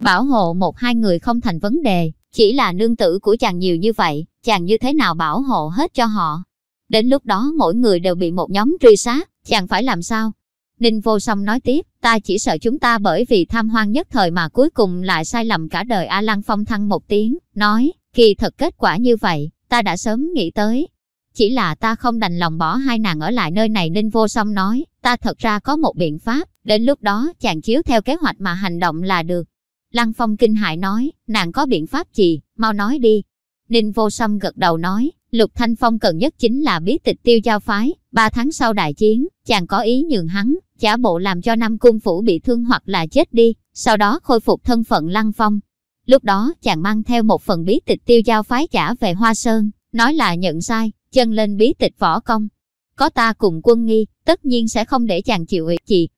Bảo hộ một hai người không thành vấn đề, chỉ là nương tử của chàng nhiều như vậy, chàng như thế nào bảo hộ hết cho họ? Đến lúc đó mỗi người đều bị một nhóm truy sát, chàng phải làm sao? Ninh vô song nói tiếp, ta chỉ sợ chúng ta bởi vì tham hoang nhất thời mà cuối cùng lại sai lầm cả đời A Lăng Phong thăng một tiếng, nói, kỳ thật kết quả như vậy, ta đã sớm nghĩ tới. Chỉ là ta không đành lòng bỏ hai nàng ở lại nơi này Ninh vô song nói, ta thật ra có một biện pháp, đến lúc đó chàng chiếu theo kế hoạch mà hành động là được. Lăng Phong kinh hại nói, nàng có biện pháp gì, mau nói đi. Ninh vô song gật đầu nói, Lục Thanh Phong cần nhất chính là bí tịch tiêu giao phái, ba tháng sau đại chiến, chàng có ý nhường hắn, giả bộ làm cho Nam Cung Phủ bị thương hoặc là chết đi, sau đó khôi phục thân phận Lăng Phong. Lúc đó chàng mang theo một phần bí tịch tiêu giao phái trả về Hoa Sơn, nói là nhận sai, chân lên bí tịch võ công. Có ta cùng quân nghi, tất nhiên sẽ không để chàng chịu ủy gì.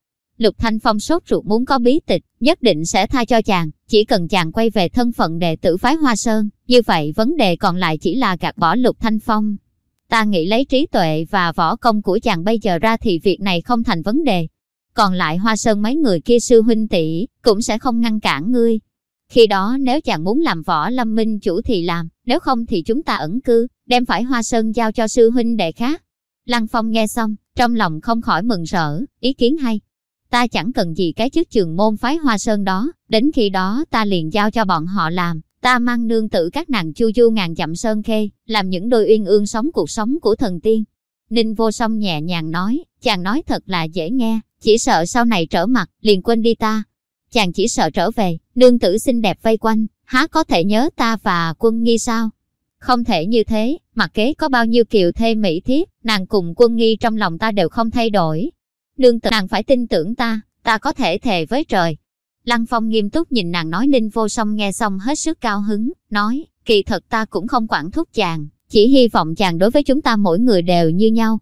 Lục Thanh Phong sốt ruột muốn có bí tịch, nhất định sẽ tha cho chàng, chỉ cần chàng quay về thân phận đệ tử phái Hoa Sơn, như vậy vấn đề còn lại chỉ là gạt bỏ Lục Thanh Phong. Ta nghĩ lấy trí tuệ và võ công của chàng bây giờ ra thì việc này không thành vấn đề. Còn lại Hoa Sơn mấy người kia sư huynh tỷ cũng sẽ không ngăn cản ngươi. Khi đó nếu chàng muốn làm võ lâm minh chủ thì làm, nếu không thì chúng ta ẩn cư, đem phải Hoa Sơn giao cho sư huynh đệ khác. Lăng Phong nghe xong, trong lòng không khỏi mừng rỡ, ý kiến hay. Ta chẳng cần gì cái chức trường môn phái Hoa Sơn đó, đến khi đó ta liền giao cho bọn họ làm, ta mang nương tử các nàng chu chu ngàn dặm sơn khê, làm những đôi uyên ương sống cuộc sống của thần tiên. Ninh vô song nhẹ nhàng nói, chàng nói thật là dễ nghe, chỉ sợ sau này trở mặt, liền quên đi ta. Chàng chỉ sợ trở về, nương tử xinh đẹp vây quanh, há có thể nhớ ta và quân nghi sao? Không thể như thế, mặc kế có bao nhiêu kiều thê mỹ thiếp, nàng cùng quân nghi trong lòng ta đều không thay đổi. Nương tử nàng phải tin tưởng ta, ta có thể thề với trời. Lăng Phong nghiêm túc nhìn nàng nói ninh vô song nghe xong hết sức cao hứng, nói, kỳ thật ta cũng không quản thúc chàng, chỉ hy vọng chàng đối với chúng ta mỗi người đều như nhau.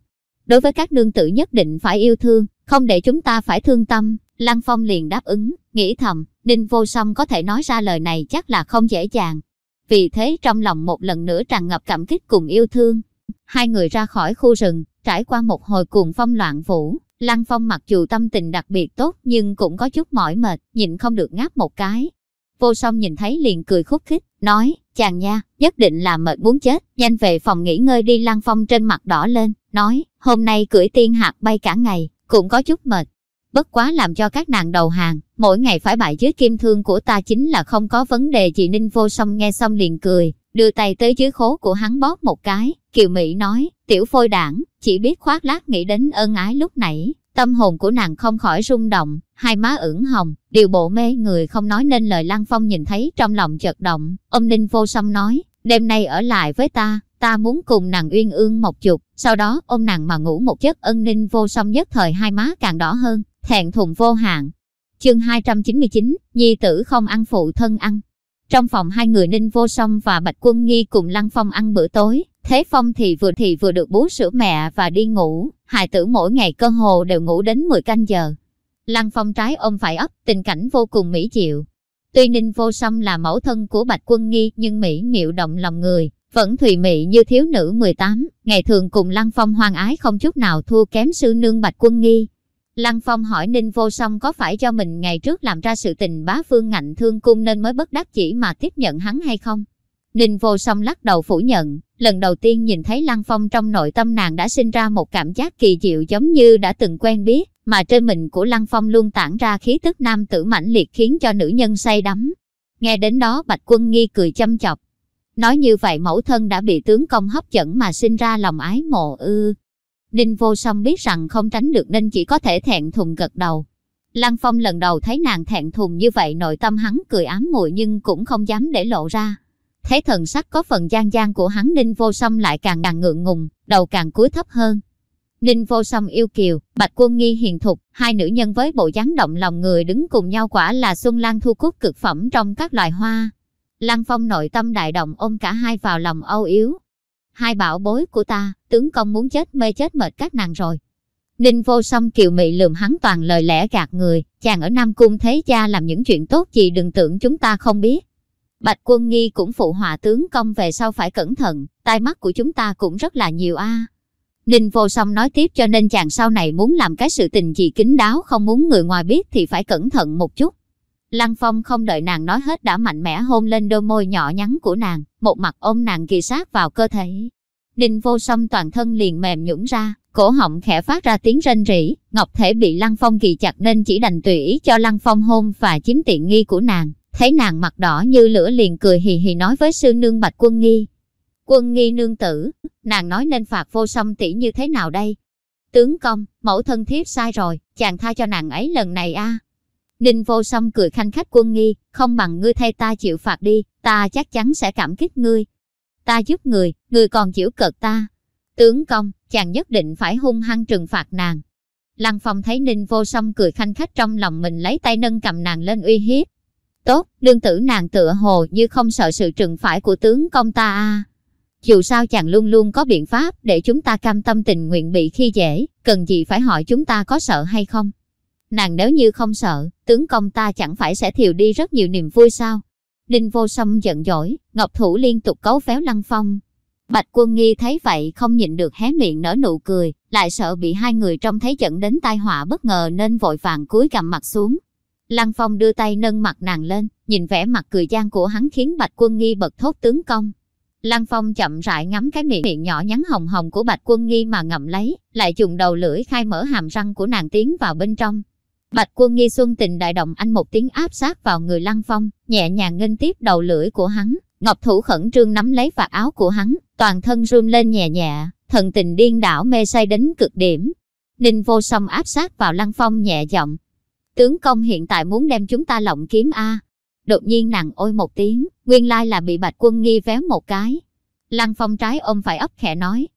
Đối với các nương tử nhất định phải yêu thương, không để chúng ta phải thương tâm. Lăng Phong liền đáp ứng, nghĩ thầm, Ninh Vô Song có thể nói ra lời này chắc là không dễ dàng. Vì thế trong lòng một lần nữa tràn ngập cảm kích cùng yêu thương. Hai người ra khỏi khu rừng, trải qua một hồi cuồng phong loạn vũ. Lăng Phong mặc dù tâm tình đặc biệt tốt nhưng cũng có chút mỏi mệt, nhịn không được ngáp một cái. Vô song nhìn thấy liền cười khúc khích, nói, chàng nha, nhất định là mệt muốn chết, nhanh về phòng nghỉ ngơi đi Lăng Phong trên mặt đỏ lên, nói, hôm nay cưỡi tiên hạt bay cả ngày, cũng có chút mệt. Bất quá làm cho các nàng đầu hàng, mỗi ngày phải bại dưới kim thương của ta chính là không có vấn đề gì Ninh vô song nghe xong liền cười, đưa tay tới dưới khố của hắn bóp một cái, Kiều Mỹ nói, tiểu phôi đảng, chỉ biết khoác lác nghĩ đến ân ái lúc nãy, tâm hồn của nàng không khỏi rung động, hai má ửng hồng, điều bộ mê người không nói nên lời Lăng Phong nhìn thấy trong lòng chợt động, ông Ninh vô song nói, đêm nay ở lại với ta, ta muốn cùng nàng uyên ương một chục, sau đó ôm nàng mà ngủ một giấc ân ninh vô song nhất thời hai má càng đỏ hơn, thẹn thùng vô hạn. Chương 299, Nhi tử không ăn phụ thân ăn. Trong phòng hai người Ninh Vô Song và Bạch Quân Nghi cùng Lăng Phong ăn bữa tối, Thế Phong thì vừa thì vừa được bú sữa mẹ và đi ngủ, hài tử mỗi ngày cơ hồ đều ngủ đến 10 canh giờ. Lăng Phong trái ôm phải ấp, tình cảnh vô cùng mỹ diệu. Tuy Ninh Vô Song là mẫu thân của Bạch Quân Nghi nhưng mỹ miệu động lòng người, vẫn thùy mị như thiếu nữ 18, ngày thường cùng Lăng Phong hoang ái không chút nào thua kém sư nương Bạch Quân Nghi. Lăng Phong hỏi Ninh Vô Song có phải cho mình ngày trước làm ra sự tình bá phương ngạnh thương cung nên mới bất đắc chỉ mà tiếp nhận hắn hay không? Ninh Vô Song lắc đầu phủ nhận, lần đầu tiên nhìn thấy Lăng Phong trong nội tâm nàng đã sinh ra một cảm giác kỳ diệu giống như đã từng quen biết, mà trên mình của Lăng Phong luôn tản ra khí tức nam tử mãnh liệt khiến cho nữ nhân say đắm. Nghe đến đó Bạch Quân Nghi cười châm chọc, Nói như vậy mẫu thân đã bị tướng công hấp dẫn mà sinh ra lòng ái mộ ư. Ninh vô song biết rằng không tránh được nên chỉ có thể thẹn thùng gật đầu. Lăng Phong lần đầu thấy nàng thẹn thùng như vậy nội tâm hắn cười ám muội nhưng cũng không dám để lộ ra. Thấy thần sắc có phần gian gian của hắn Ninh vô song lại càng càng ngượng ngùng, đầu càng cúi thấp hơn. Ninh vô song yêu kiều, bạch quân nghi hiền thục, hai nữ nhân với bộ dáng động lòng người đứng cùng nhau quả là xuân lan thu cúc cực phẩm trong các loài hoa. Lăng Phong nội tâm đại động ôm cả hai vào lòng âu yếu. Hai bảo bối của ta, tướng công muốn chết mê chết mệt các nàng rồi. Ninh vô song kiều mị lườm hắn toàn lời lẽ gạt người, chàng ở Nam Cung thế cha làm những chuyện tốt gì đừng tưởng chúng ta không biết. Bạch quân nghi cũng phụ họa tướng công về sau phải cẩn thận, tai mắt của chúng ta cũng rất là nhiều a. Ninh vô song nói tiếp cho nên chàng sau này muốn làm cái sự tình gì kín đáo không muốn người ngoài biết thì phải cẩn thận một chút. Lăng Phong không đợi nàng nói hết đã mạnh mẽ hôn lên đôi môi nhỏ nhắn của nàng, một mặt ôm nàng kỳ sát vào cơ thể. Ninh vô song toàn thân liền mềm nhũn ra, cổ họng khẽ phát ra tiếng rên rỉ, ngọc thể bị Lăng Phong kỳ chặt nên chỉ đành tùy ý cho Lăng Phong hôn và chiếm tiện nghi của nàng. Thấy nàng mặt đỏ như lửa liền cười hì hì nói với sư nương Bạch Quân Nghi. Quân Nghi nương tử, nàng nói nên phạt vô song tỷ như thế nào đây? Tướng công, mẫu thân thiếp sai rồi, chàng tha cho nàng ấy lần này a. Ninh vô song cười khanh khách quân nghi, không bằng ngươi thay ta chịu phạt đi, ta chắc chắn sẽ cảm kích ngươi. Ta giúp người, người còn chịu cợt ta. Tướng công, chàng nhất định phải hung hăng trừng phạt nàng. Lăng Phong thấy Ninh vô song cười khanh khách trong lòng mình lấy tay nâng cầm nàng lên uy hiếp. Tốt, đương tử nàng tựa hồ như không sợ sự trừng phải của tướng công ta a. Dù sao chàng luôn luôn có biện pháp để chúng ta cam tâm tình nguyện bị khi dễ, cần gì phải hỏi chúng ta có sợ hay không. Nàng nếu như không sợ, tướng công ta chẳng phải sẽ thiều đi rất nhiều niềm vui sao. Đinh vô song giận dỗi, ngọc thủ liên tục cấu phéo lăng phong. Bạch quân nghi thấy vậy không nhịn được hé miệng nở nụ cười, lại sợ bị hai người trông thấy dẫn đến tai họa bất ngờ nên vội vàng cúi cầm mặt xuống. Lăng phong đưa tay nâng mặt nàng lên, nhìn vẻ mặt cười gian của hắn khiến bạch quân nghi bật thốt tướng công. Lăng Phong chậm rãi ngắm cái miệng, miệng nhỏ nhắn hồng hồng của Bạch Quân Nghi mà ngậm lấy, lại dùng đầu lưỡi khai mở hàm răng của nàng tiến vào bên trong. Bạch Quân Nghi xuân tình đại động anh một tiếng áp sát vào người Lăng Phong, nhẹ nhàng nghênh tiếp đầu lưỡi của hắn, Ngọc thủ khẩn trương nắm lấy vạt áo của hắn, toàn thân run lên nhẹ nhẹ, thần tình điên đảo mê say đến cực điểm. Ninh vô song áp sát vào Lăng Phong nhẹ giọng. Tướng công hiện tại muốn đem chúng ta lộng kiếm A. Đột nhiên nàng ôi một tiếng, nguyên lai là bị bạch quân nghi véo một cái. Lăng phong trái ôm phải ấp khẽ nói.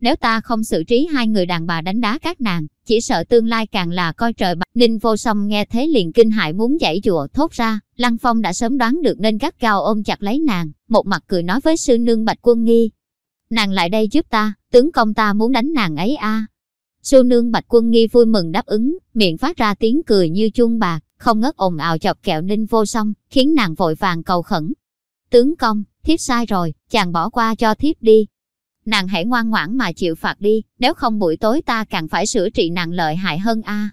Nếu ta không xử trí hai người đàn bà đánh đá các nàng, chỉ sợ tương lai càng là coi trời bạc Ninh vô song nghe thế liền kinh hại muốn giải dụa thốt ra, Lăng phong đã sớm đoán được nên gắt cao ôm chặt lấy nàng, một mặt cười nói với sư nương bạch quân nghi. Nàng lại đây giúp ta, tướng công ta muốn đánh nàng ấy a. Sư nương bạch quân nghi vui mừng đáp ứng, miệng phát ra tiếng cười như chuông bạc, không ngớt ồn ào chọc kẹo ninh vô song, khiến nàng vội vàng cầu khẩn. Tướng công, thiếp sai rồi, chàng bỏ qua cho thiếp đi. Nàng hãy ngoan ngoãn mà chịu phạt đi, nếu không buổi tối ta càng phải sửa trị nàng lợi hại hơn a. À.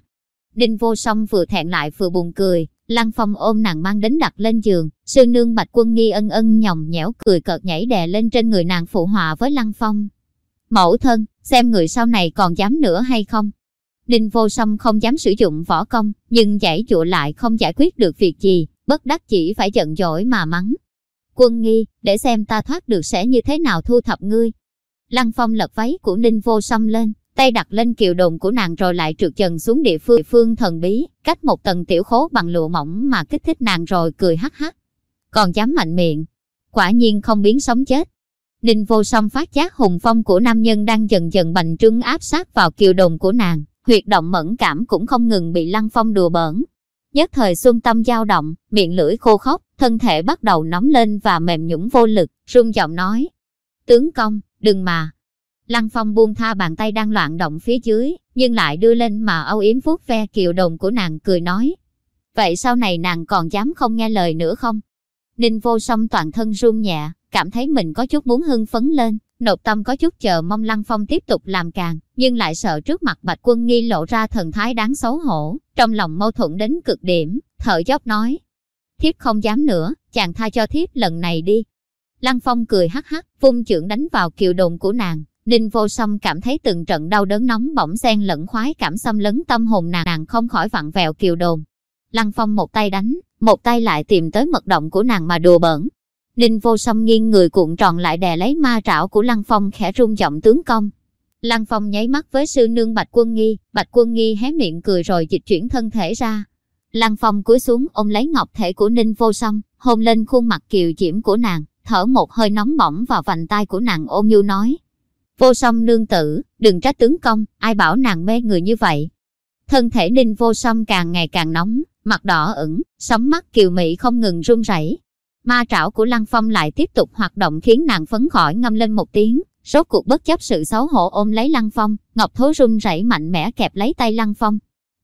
Đinh vô song vừa thẹn lại vừa buồn cười, Lăng Phong ôm nàng mang đến đặt lên giường, sư nương bạch quân nghi ân ân nhòng nhẽo cười cợt nhảy đè lên trên người nàng phụ họa với Lăng Phong. Mẫu thân, xem người sau này còn dám nữa hay không? Ninh vô song không dám sử dụng võ công, nhưng giải dụa lại không giải quyết được việc gì, bất đắc chỉ phải giận dỗi mà mắng. Quân nghi, để xem ta thoát được sẽ như thế nào thu thập ngươi. Lăng phong lật váy của Ninh vô song lên, tay đặt lên kiều đồn của nàng rồi lại trượt dần xuống địa phương, phương thần bí, cách một tầng tiểu khố bằng lụa mỏng mà kích thích nàng rồi cười hắc hắc. Còn dám mạnh miệng, quả nhiên không biến sống chết. Ninh vô song phát giác hùng phong của nam nhân đang dần dần bành trướng áp sát vào kiều đồn của nàng huyệt động mẫn cảm cũng không ngừng bị Lăng Phong đùa bỡn. Nhất thời xuân tâm dao động, miệng lưỡi khô khốc, thân thể bắt đầu nóng lên và mềm nhũng vô lực, run giọng nói. Tướng công, đừng mà. Lăng Phong buông tha bàn tay đang loạn động phía dưới, nhưng lại đưa lên mà âu yếm vuốt ve kiều đồng của nàng cười nói. Vậy sau này nàng còn dám không nghe lời nữa không? Ninh vô song toàn thân run nhẹ, cảm thấy mình có chút muốn hưng phấn lên, Nộp tâm có chút chờ mong Lăng Phong tiếp tục làm càng, nhưng lại sợ trước mặt Bạch Quân Nghi lộ ra thần thái đáng xấu hổ, trong lòng mâu thuẫn đến cực điểm, thở dốc nói. Thiếp không dám nữa, chàng tha cho thiếp lần này đi. Lăng Phong cười hắc hắc, vung chưởng đánh vào kiều đồn của nàng. Ninh vô song cảm thấy từng trận đau đớn nóng bỏng xen lẫn khoái cảm xâm lấn tâm hồn nàng, nàng không khỏi vặn vẹo kiều đồn. Lăng Phong một tay đánh, một tay lại tìm tới mật động của nàng mà đùa bỡn, Ninh vô song nghiêng người cuộn tròn lại đè lấy ma trảo của Lăng Phong khẽ rung giọng tướng công. Lăng Phong nháy mắt với sư nương Bạch Quân Nghi, Bạch Quân Nghi hé miệng cười rồi dịch chuyển thân thể ra. Lăng Phong cúi xuống ôm lấy ngọc thể của Ninh vô song, hôn lên khuôn mặt kiều diễm của nàng, thở một hơi nóng bỏng vào vành tay của nàng ôm nhu nói. Vô song nương tử, đừng trách tướng công, ai bảo nàng mê người như vậy. Thân thể Ninh vô song càng ngày càng nóng, mặt đỏ ửng, sóng mắt kiều mị không ngừng run rẩy, Ma trảo của Lăng Phong lại tiếp tục hoạt động khiến nàng phấn khỏi ngâm lên một tiếng, rốt cuộc bất chấp sự xấu hổ ôm lấy Lăng Phong, Ngọc Thố run rẩy mạnh mẽ kẹp lấy tay Lăng Phong.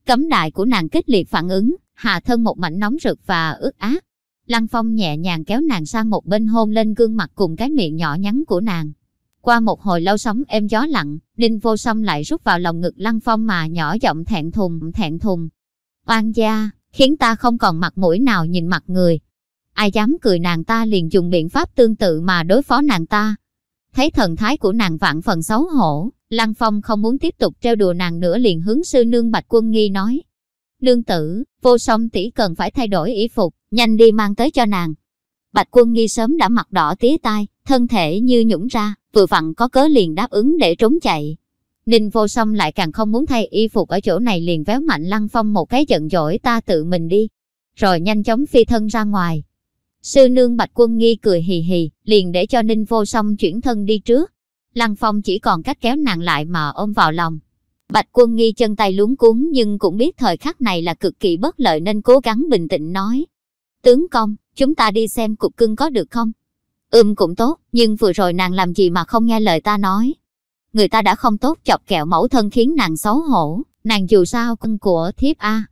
Cấm đại của nàng kích liệt phản ứng, hạ thân một mảnh nóng rực và ướt át. Lăng Phong nhẹ nhàng kéo nàng sang một bên hôn lên gương mặt cùng cái miệng nhỏ nhắn của nàng. Qua một hồi lâu sóng êm gió lặng, Đinh Vô Song lại rút vào lòng ngực Lăng Phong mà nhỏ giọng thẹn thùng, thẹn thùng. Oan gia, khiến ta không còn mặt mũi nào nhìn mặt người, ai dám cười nàng ta liền dùng biện pháp tương tự mà đối phó nàng ta. Thấy thần thái của nàng vạn phần xấu hổ, Lăng Phong không muốn tiếp tục treo đùa nàng nữa liền hướng sư nương Bạch Quân Nghi nói. Nương tử, vô song tỷ cần phải thay đổi y phục, nhanh đi mang tới cho nàng. Bạch Quân Nghi sớm đã mặt đỏ tía tai, thân thể như nhũng ra, vừa vặn có cớ liền đáp ứng để trốn chạy. Ninh vô song lại càng không muốn thay y phục ở chỗ này liền véo mạnh Lăng Phong một cái giận dỗi ta tự mình đi. Rồi nhanh chóng phi thân ra ngoài. Sư nương Bạch Quân Nghi cười hì hì, liền để cho Ninh vô song chuyển thân đi trước. Lăng Phong chỉ còn cách kéo nàng lại mà ôm vào lòng. Bạch Quân Nghi chân tay luống cuống nhưng cũng biết thời khắc này là cực kỳ bất lợi nên cố gắng bình tĩnh nói. Tướng công, chúng ta đi xem cục cưng có được không? Ừm cũng tốt, nhưng vừa rồi nàng làm gì mà không nghe lời ta nói. Người ta đã không tốt chọc kẹo mẫu thân khiến nàng xấu hổ, nàng dù sao cưng của thiếp A.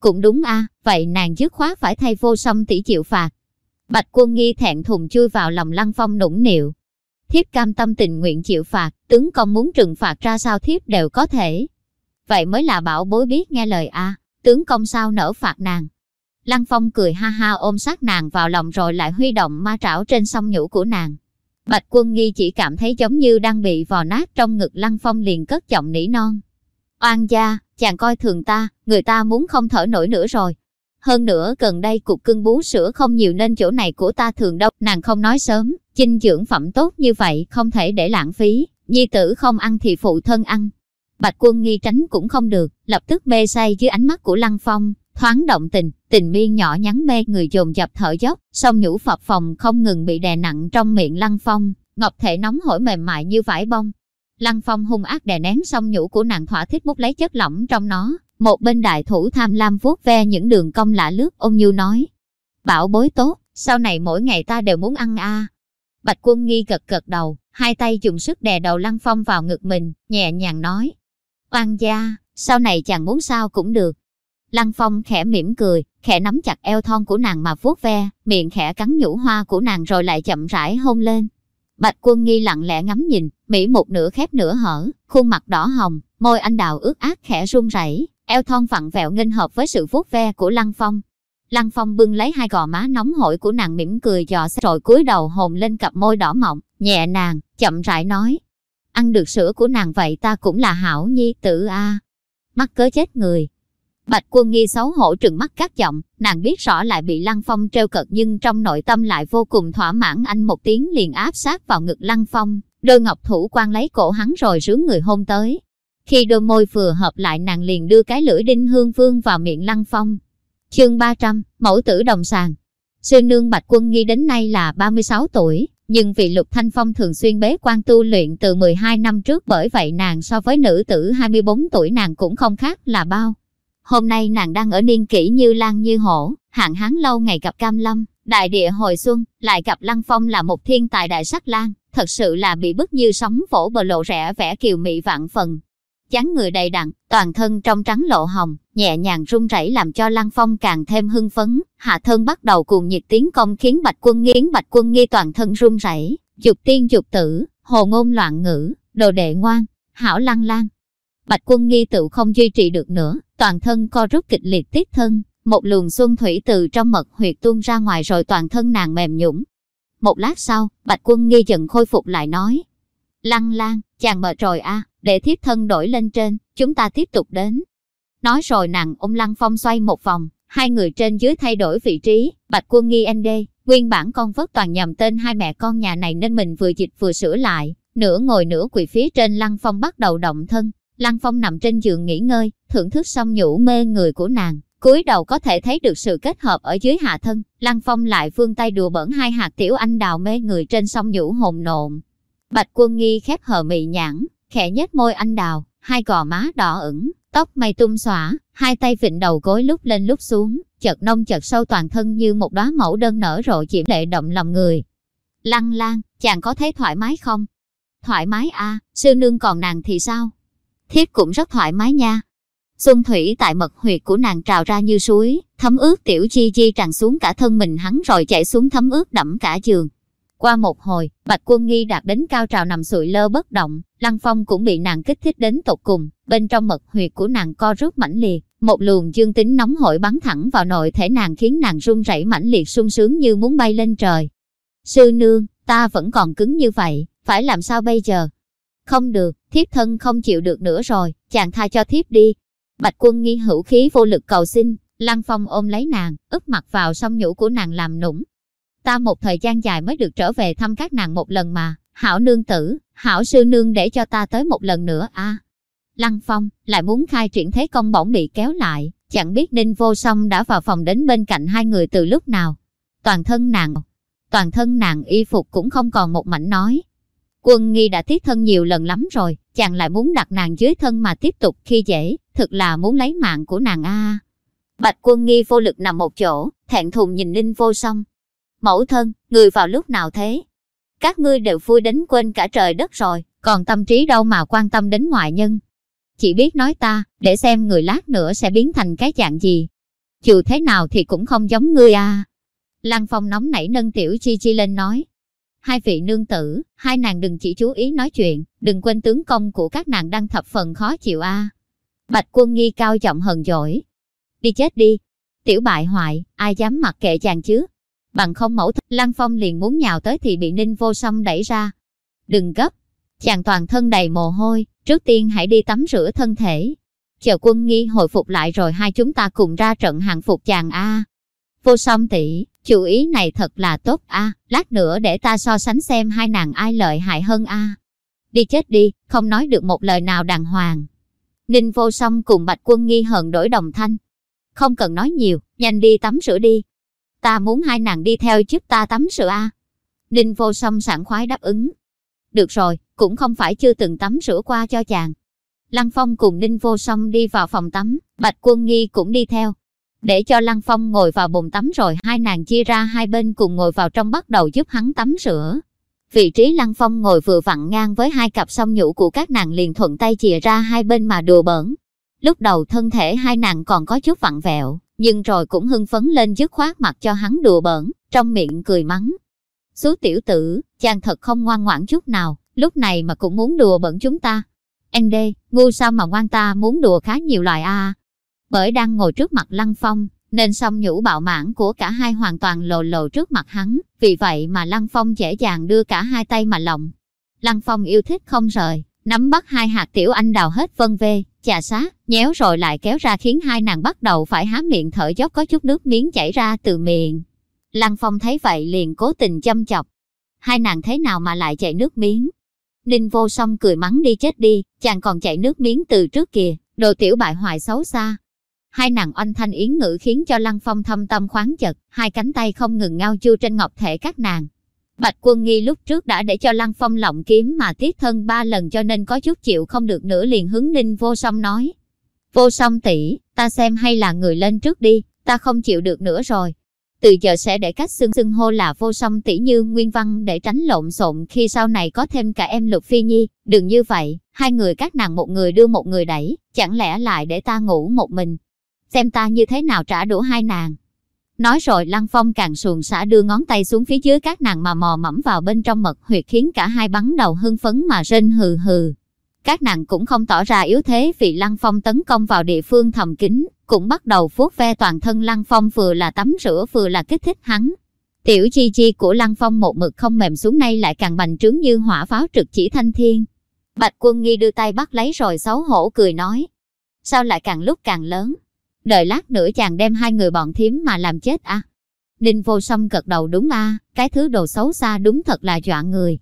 Cũng đúng A, vậy nàng dứt khoát phải thay vô song tỷ chịu phạt. Bạch quân nghi thẹn thùng chui vào lòng lăng phong nũng nịu. Thiếp cam tâm tình nguyện chịu phạt, tướng công muốn trừng phạt ra sao thiếp đều có thể. Vậy mới là bảo bối biết nghe lời A, tướng công sao nỡ phạt nàng. Lăng Phong cười ha ha ôm sát nàng vào lòng rồi lại huy động ma trảo trên song nhũ của nàng. Bạch quân nghi chỉ cảm thấy giống như đang bị vò nát trong ngực Lăng Phong liền cất giọng nỉ non. Oan gia, chàng coi thường ta, người ta muốn không thở nổi nữa rồi. Hơn nữa gần đây cục cưng bú sữa không nhiều nên chỗ này của ta thường đâu. Nàng không nói sớm, dinh dưỡng phẩm tốt như vậy không thể để lãng phí. Nhi tử không ăn thì phụ thân ăn. Bạch quân nghi tránh cũng không được, lập tức mê say dưới ánh mắt của Lăng Phong, thoáng động tình, tình miên nhỏ nhắn mê người dồn dập thở dốc, song nhũ phập phòng không ngừng bị đè nặng trong miệng Lăng Phong, ngọc thể nóng hổi mềm mại như vải bông. Lăng Phong hung ác đè nén song nhũ của nàng thỏa thích mút lấy chất lỏng trong nó, một bên đại thủ tham lam vuốt ve những đường cong lạ lướt ôn nhu nói. Bảo bối tốt, sau này mỗi ngày ta đều muốn ăn a. Bạch quân nghi gật gật đầu, hai tay dùng sức đè đầu Lăng Phong vào ngực mình, nhẹ nhàng nói. Oan gia, sau này chàng muốn sao cũng được, Lăng Phong khẽ mỉm cười, khẽ nắm chặt eo thon của nàng mà vuốt ve, miệng khẽ cắn nhũ hoa của nàng rồi lại chậm rãi hôn lên. Bạch quân nghi lặng lẽ ngắm nhìn, mỹ một nửa khép nửa hở, khuôn mặt đỏ hồng, môi anh đào ướt át khẽ run rẩy, eo thon vặn vẹo nghênh hợp với sự vuốt ve của Lăng Phong. Lăng Phong bưng lấy hai gò má nóng hổi của nàng mỉm cười dò xét rồi cúi đầu hồn lên cặp môi đỏ mọng, nhẹ nàng, chậm rãi nói. Ăn được sữa của nàng vậy ta cũng là hảo nhi tử a. Mắc cớ chết người, Bạch quân nghi xấu hổ trừng mắt các giọng, nàng biết rõ lại bị Lăng Phong treo cợt nhưng trong nội tâm lại vô cùng thỏa mãn anh một tiếng liền áp sát vào ngực Lăng Phong, đôi ngọc thủ quan lấy cổ hắn rồi rướng người hôn tới. Khi đôi môi vừa hợp lại nàng liền đưa cái lưỡi đinh hương vương vào miệng Lăng Phong. Chương 300, mẫu tử đồng sàng. Sư nương Bạch Quân Nghi đến nay là 36 tuổi, nhưng vì Lục Thanh Phong thường xuyên bế quan tu luyện từ 12 năm trước bởi vậy nàng so với nữ tử 24 tuổi nàng cũng không khác là bao. Hôm nay nàng đang ở niên kỷ như lan như hổ, hạng hán lâu ngày gặp cam lâm, đại địa hồi xuân, lại gặp lăng phong là một thiên tài đại sắc lan, thật sự là bị bức như sóng vỗ bờ lộ rẽ vẻ kiều mị vạn phần. Chán người đầy đặn, toàn thân trong trắng lộ hồng, nhẹ nhàng run rẩy làm cho Lăng Phong càng thêm hưng phấn, hạ thân bắt đầu cuồng nhiệt tiến công khiến Bạch Quân nghiến Bạch Quân nghi toàn thân run rẩy, dục tiên dục tử, hồ ngôn loạn ngữ, đồ đệ ngoan, hảo lăng lan. Bạch Quân nghi tự không duy trì được nữa, toàn thân co rút kịch liệt tiết thân, một luồng xuân thủy từ trong mật huyệt tuôn ra ngoài rồi toàn thân nàng mềm nhũng. Một lát sau, Bạch Quân nghi dần khôi phục lại nói. Lăng lan, chàng mệt rồi à, để thiếp thân đổi lên trên, chúng ta tiếp tục đến. Nói rồi nàng ôm Lăng Phong xoay một vòng, hai người trên dưới thay đổi vị trí, Bạch Quân nghi ND, nguyên bản con vất toàn nhầm tên hai mẹ con nhà này nên mình vừa dịch vừa sửa lại, nửa ngồi nửa quỳ phía trên Lăng Phong bắt đầu động thân, Lăng Phong nằm trên giường nghỉ ngơi, thưởng thức xong nhũ mê người của nàng, cúi đầu có thể thấy được sự kết hợp ở dưới hạ thân, Lăng Phong lại vươn tay đùa bẩn hai hạt tiểu anh đào mê người trên sông nhũ hồn nộn. Bạch quân nghi khép hờ mị nhãn, khẽ nhếch môi anh đào, hai gò má đỏ ửng, tóc mây tung xõa, hai tay vịnh đầu gối lúc lên lúc xuống, chợt nông chợt sâu toàn thân như một đóa mẫu đơn nở rộ chiếm lệ động lòng người. Lăng Lan, chàng có thấy thoải mái không? Thoải mái a, à, sư nương còn nàng thì sao? thiếp cũng rất thoải mái nha. Xuân thủy tại mật huyệt của nàng trào ra như suối, thấm ướt tiểu chi chi tràn xuống cả thân mình hắn rồi chạy xuống thấm ướt đẫm cả giường. Qua một hồi, Bạch Quân Nghi đạt đến cao trào nằm sụi lơ bất động, Lăng Phong cũng bị nàng kích thích đến tột cùng, bên trong mật huyệt của nàng co rút mãnh liệt, một luồng dương tính nóng hổi bắn thẳng vào nội thể nàng khiến nàng run rẩy mãnh liệt sung sướng như muốn bay lên trời. Sư nương, ta vẫn còn cứng như vậy, phải làm sao bây giờ? Không được, thiếp thân không chịu được nữa rồi, chàng tha cho thiếp đi. Bạch quân nghi hữu khí vô lực cầu xin, Lăng Phong ôm lấy nàng, úp mặt vào song nhũ của nàng làm nũng. Ta một thời gian dài mới được trở về thăm các nàng một lần mà, hảo nương tử, hảo sư nương để cho ta tới một lần nữa a. Lăng Phong lại muốn khai triển thế công bỗng bị kéo lại, chẳng biết Ninh Vô Song đã vào phòng đến bên cạnh hai người từ lúc nào. Toàn thân nàng, toàn thân nàng y phục cũng không còn một mảnh nói. Quân nghi đã thiết thân nhiều lần lắm rồi, chàng lại muốn đặt nàng dưới thân mà tiếp tục khi dễ, thực là muốn lấy mạng của nàng a. Bạch quân nghi vô lực nằm một chỗ, thẹn thùng nhìn Ninh Vô Song. Mẫu thân, người vào lúc nào thế? Các ngươi đều vui đến quên cả trời đất rồi, còn tâm trí đâu mà quan tâm đến ngoại nhân. Chỉ biết nói ta, để xem người lát nữa sẽ biến thành cái dạng gì. Dù thế nào thì cũng không giống ngươi à. Lăng Phong nóng nảy nâng tiểu chi chi lên nói. Hai vị nương tử, hai nàng đừng chỉ chú ý nói chuyện, đừng quên tướng công của các nàng đang thập phần khó chịu a. Bạch quân nghi cao giọng hờn dỗi. Đi chết đi. Tiểu bại hoại, ai dám mặc kệ chàng chứ? Bằng không mẫu Lăng Phong liền muốn nhào tới thì bị Ninh vô song đẩy ra. Đừng gấp. Chàng toàn thân đầy mồ hôi, trước tiên hãy đi tắm rửa thân thể. Chờ quân nghi hồi phục lại rồi hai chúng ta cùng ra trận hàng phục chàng A. Vô song tỷ, chủ ý này thật là tốt A, lát nữa để ta so sánh xem hai nàng ai lợi hại hơn A. Đi chết đi, không nói được một lời nào đàng hoàng. Ninh vô song cùng bạch quân nghi hận đổi đồng thanh. Không cần nói nhiều, nhanh đi tắm rửa đi, ta muốn hai nàng đi theo giúp ta tắm rửa a. Ninh vô song sảng khoái đáp ứng. Được rồi, cũng không phải chưa từng tắm rửa qua cho chàng. Lăng Phong cùng Ninh vô song đi vào phòng tắm, Bạch Quân Nghi cũng đi theo. Để cho Lăng Phong ngồi vào bồn tắm rồi hai nàng chia ra hai bên cùng ngồi vào trong bắt đầu giúp hắn tắm rửa. Vị trí Lăng Phong ngồi vừa vặn ngang với hai cặp song nhũ của các nàng liền thuận tay chìa ra hai bên mà đùa bỡn. Lúc đầu thân thể hai nàng còn có chút vặn vẹo, nhưng rồi cũng hưng phấn lên dứt khoát mặt cho hắn đùa bỡn, trong miệng cười mắng. Số tiểu tử, chàng thật không ngoan ngoãn chút nào, lúc này mà cũng muốn đùa bẩn chúng ta. Anh đê, ngu sao mà ngoan ta muốn đùa khá nhiều loại a Bởi đang ngồi trước mặt Lăng Phong, nên song nhũ bạo mãn của cả hai hoàn toàn lộ lộ trước mặt hắn, vì vậy mà Lăng Phong dễ dàng đưa cả hai tay mà lòng. Lăng Phong yêu thích không rời, nắm bắt hai hạt tiểu anh đào hết vân vê, chà sát, nhéo rồi lại kéo ra khiến hai nàng bắt đầu phải há miệng thở dốc có chút nước miếng chảy ra từ miệng. Lăng Phong thấy vậy liền cố tình châm chọc. Hai nàng thế nào mà lại chảy nước miếng? Ninh vô song cười mắng đi chết đi, chàng còn chảy nước miếng từ trước kìa, đồ tiểu bại hoại xấu xa. Hai nàng oanh thanh yến ngữ khiến cho Lăng Phong thâm tâm khoáng chật, hai cánh tay không ngừng ngao chu trên ngọc thể các nàng. Bạch quân nghi lúc trước đã để cho Lăng Phong lộng kiếm mà tiết thân ba lần cho nên có chút chịu không được nữa liền hướng ninh vô song nói. Vô song tỷ, ta xem hay là người lên trước đi, ta không chịu được nữa rồi. Từ giờ sẽ để cách xưng xưng hô là vô song tỷ như nguyên văn để tránh lộn xộn khi sau này có thêm cả em Lục Phi Nhi. Đừng như vậy, hai người các nàng một người đưa một người đẩy, chẳng lẽ lại để ta ngủ một mình. Xem ta như thế nào trả đũa hai nàng. Nói rồi Lăng Phong càng xuồng xả đưa ngón tay xuống phía dưới các nàng mà mò mẫm vào bên trong mật huyệt khiến cả hai bắn đầu hưng phấn mà rên hừ hừ. Các nàng cũng không tỏ ra yếu thế vì Lăng Phong tấn công vào địa phương thầm kín, cũng bắt đầu vuốt ve toàn thân Lăng Phong vừa là tắm rửa vừa là kích thích hắn. Tiểu chi chi của Lăng Phong một mực không mềm xuống nay lại càng bành trướng như hỏa pháo trực chỉ thanh thiên. Bạch quân nghi đưa tay bắt lấy rồi xấu hổ cười nói. Sao lại càng lúc càng lớn? Đợi lát nữa chàng đem hai người bọn thím mà làm chết à. Ninh vô song gật đầu đúng a cái thứ đồ xấu xa đúng thật là dọa người.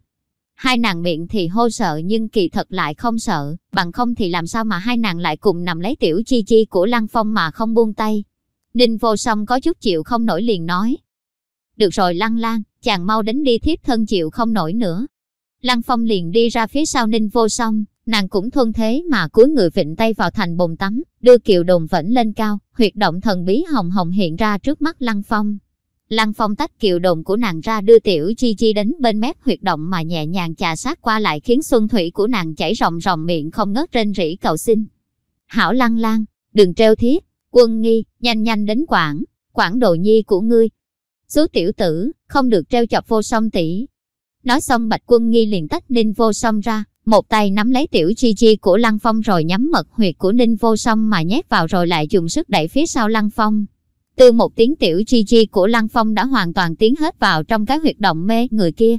Hai nàng miệng thì hô sợ nhưng kỳ thật lại không sợ, bằng không thì làm sao mà hai nàng lại cùng nằm lấy tiểu chi chi của Lăng Phong mà không buông tay. Ninh vô song có chút chịu không nổi liền nói. Được rồi Lăng Lan, chàng mau đến đi thiếp thân chịu không nổi nữa. Lăng Phong liền đi ra phía sau Ninh vô song, Nàng cũng thuân thế mà cúi người vịnh tay vào thành bồn tắm, đưa kiều đồn vẫn lên cao, huyệt động thần bí hồng hồng hiện ra trước mắt Lăng Phong. Lăng Phong tách kiều đồn của nàng ra đưa tiểu chi chi đến bên mép huyệt động mà nhẹ nhàng chà sát qua lại khiến xuân thủy của nàng chảy ròng ròng miệng không ngớt rên rỉ cầu xin. Hảo Lăng Lan, đừng treo thiết, quân nghi, nhanh nhanh đến quảng, quảng đồ nhi của ngươi. Số tiểu tử, không được treo chọc vô song tỷ. Nói xong bạch quân nghi liền tách ninh vô song ra, một tay nắm lấy tiểu chi chi của Lăng Phong rồi nhắm mật huyệt của Ninh Vô Song mà nhét vào rồi lại dùng sức đẩy phía sau Lăng Phong. Từ một tiếng tiểu chi chi của Lăng Phong đã hoàn toàn tiến hết vào trong cái huyệt động mê người kia.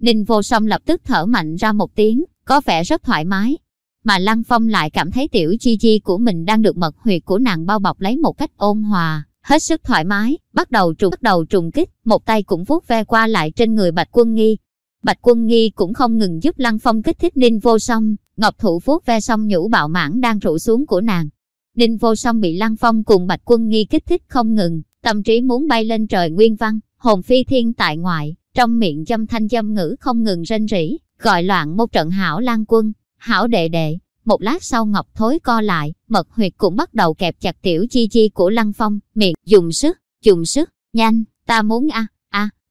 Ninh vô song lập tức thở mạnh ra một tiếng, có vẻ rất thoải mái. Mà Lăng Phong lại cảm thấy tiểu chi chi của mình đang được mật huyệt của nàng bao bọc lấy một cách ôn hòa, hết sức thoải mái, bắt đầu trùng bắt đầu trùng kích, một tay cũng vuốt ve qua lại trên người Bạch Quân Nghi. Bạch Quân Nghi cũng không ngừng giúp Lăng Phong kích thích Ninh Vô Song, Ngọc Thủ vuốt ve song nhũ bạo mãn đang rủ xuống của nàng. Ninh Vô Song bị Lăng Phong cùng Bạch Quân Nghi kích thích không ngừng, tâm trí muốn bay lên trời nguyên văn, hồn phi thiên tại ngoại, trong miệng châm thanh châm ngữ không ngừng rên rỉ, gọi loạn một trận hảo lan quân, hảo đệ đệ. Một lát sau Ngọc Thối co lại, mật huyệt cũng bắt đầu kẹp chặt tiểu chi chi của Lăng Phong, miệng dùng sức, dùng sức, nhanh, ta muốn a a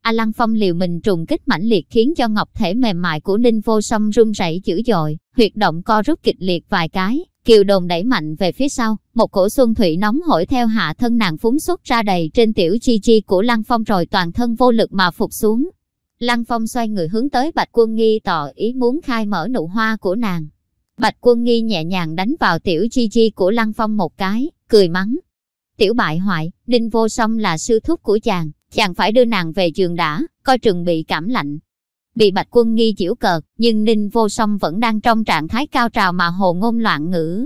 a Lăng Phong liều mình trùng kích mãnh liệt khiến cho ngọc thể mềm mại của Ninh Vô Song run rẩy dữ dội, huyệt động co rút kịch liệt vài cái, kiều đồn đẩy mạnh về phía sau, một cổ xuân thủy nóng hổi theo hạ thân nàng phúng xuất ra đầy trên tiểu chi chi của Lăng Phong rồi toàn thân vô lực mà phục xuống. Lăng Phong xoay người hướng tới Bạch Quân Nghi tỏ ý muốn khai mở nụ hoa của nàng. Bạch Quân Nghi nhẹ nhàng đánh vào tiểu chi chi của Lăng Phong một cái, cười mắng. Tiểu bại hoại, Đinh Vô Song là sư thúc của chàng, chàng phải đưa nàng về trường đã, coi chừng bị cảm lạnh. Bị Bạch Quân Nghi chịu cợt, nhưng Ninh Vô Song vẫn đang trong trạng thái cao trào mà hồ ngôn loạn ngữ.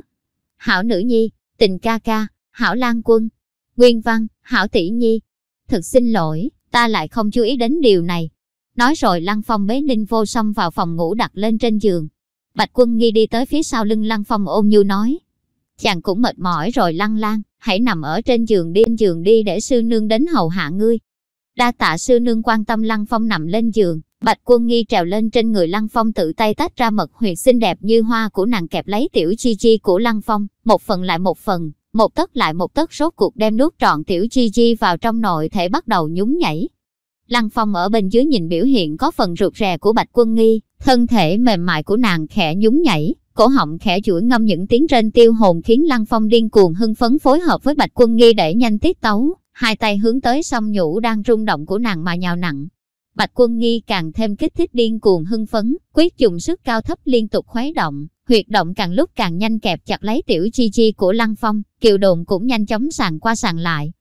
Hảo nữ nhi, tình ca ca, hảo lan quân, nguyên văn, hảo tỷ nhi. Thực xin lỗi, ta lại không chú ý đến điều này. Nói rồi Lăng Phong bế Ninh Vô Song vào phòng ngủ đặt lên trên giường. Bạch Quân Nghi đi tới phía sau lưng Lăng Phong ôm nhu nói. Chàng cũng mệt mỏi rồi Lăng Lan, hãy nằm ở trên giường đi giường đi để sư nương đến hầu hạ ngươi. Đa tạ sư nương quan tâm Lăng Phong nằm lên giường, Bạch Quân Nghi trèo lên trên người Lăng Phong tự tay tách ra mật huyệt xinh đẹp như hoa của nàng kẹp lấy tiểu chi chi của Lăng Phong, một phần lại một phần, một tấc lại một tấc rốt cuộc đem nuốt trọn tiểu chi chi vào trong nội thể bắt đầu nhún nhảy. Lăng Phong ở bên dưới nhìn biểu hiện có phần rụt rè của Bạch Quân Nghi, thân thể mềm mại của nàng khẽ nhún nhảy, cổ họng khẽ chuỗi ngâm những tiếng trên tiêu hồn khiến Lăng Phong điên cuồng hưng phấn phối hợp với Bạch Quân Nghi để nhanh tiết tấu, hai tay hướng tới song nhũ đang rung động của nàng mà nhào nặng. Bạch Quân Nghi càng thêm kích thích điên cuồng hưng phấn, quyết dùng sức cao thấp liên tục khuấy động, huyệt động càng lúc càng nhanh kẹp chặt lấy tiểu chi chi của Lăng Phong, kiều đồn cũng nhanh chóng sàn qua sàn lại.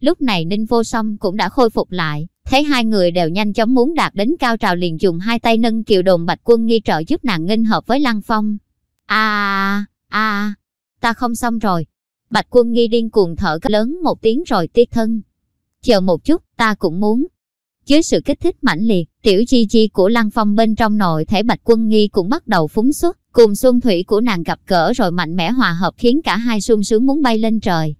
Lúc này Ninh Vô Song cũng đã khôi phục lại, thấy hai người đều nhanh chóng muốn đạt đến cao trào liền dùng hai tay nâng kiều đồn Bạch Quân Nghi trợ giúp nàng nghênh hợp với Lăng Phong. A a ta không xong rồi. Bạch Quân Nghi điên cuồng thở lớn một tiếng rồi tiết thân. Chờ một chút, ta cũng muốn. Dưới sự kích thích mãnh liệt, tiểu chi chi của Lăng Phong bên trong nội thể Bạch Quân Nghi cũng bắt đầu phúng xuất, cùng xuân thủy của nàng gặp cỡ rồi mạnh mẽ hòa hợp khiến cả hai sung sướng muốn bay lên trời.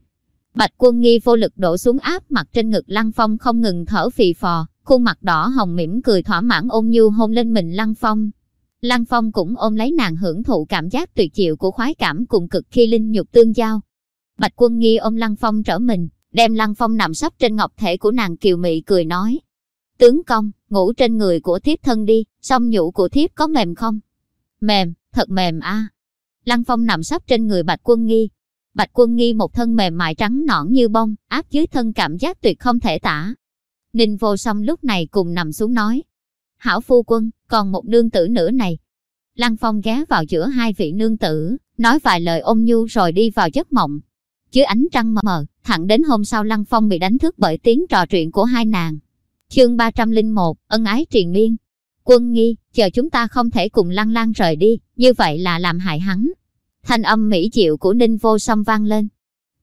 Bạch Quân Nghi vô lực đổ xuống áp mặt trên ngực Lăng Phong không ngừng thở phì phò, khuôn mặt đỏ hồng mỉm cười thỏa mãn ôm nhu hôn lên mình Lăng Phong. Lăng Phong cũng ôm lấy nàng hưởng thụ cảm giác tuyệt diệu của khoái cảm cùng cực khi linh nhục tương giao. Bạch Quân Nghi ôm Lăng Phong trở mình, đem Lăng Phong nằm sấp trên ngọc thể của nàng kiều mị cười nói. Tướng công, ngủ trên người của thiếp thân đi, song nhũ của thiếp có mềm không? Mềm, thật mềm a. Lăng Phong nằm sấp trên người Bạch Quân Nghi. Bạch Quân Nghi một thân mềm mại trắng nõn như bông, áp dưới thân cảm giác tuyệt không thể tả. Ninh vô song lúc này cùng nằm xuống nói. Hảo phu quân, còn một nương tử nữa này. Lăng Phong ghé vào giữa hai vị nương tử, nói vài lời ôm nhu rồi đi vào giấc mộng. Dưới ánh trăng mờ mờ, thẳng đến hôm sau Lăng Phong bị đánh thức bởi tiếng trò chuyện của hai nàng. Chương 301, ân ái triền miên. Quân nghi, chờ chúng ta không thể cùng lăng lan rời đi, như vậy là làm hại hắn. Thanh âm mỹ diệu của Ninh Vô Song vang lên.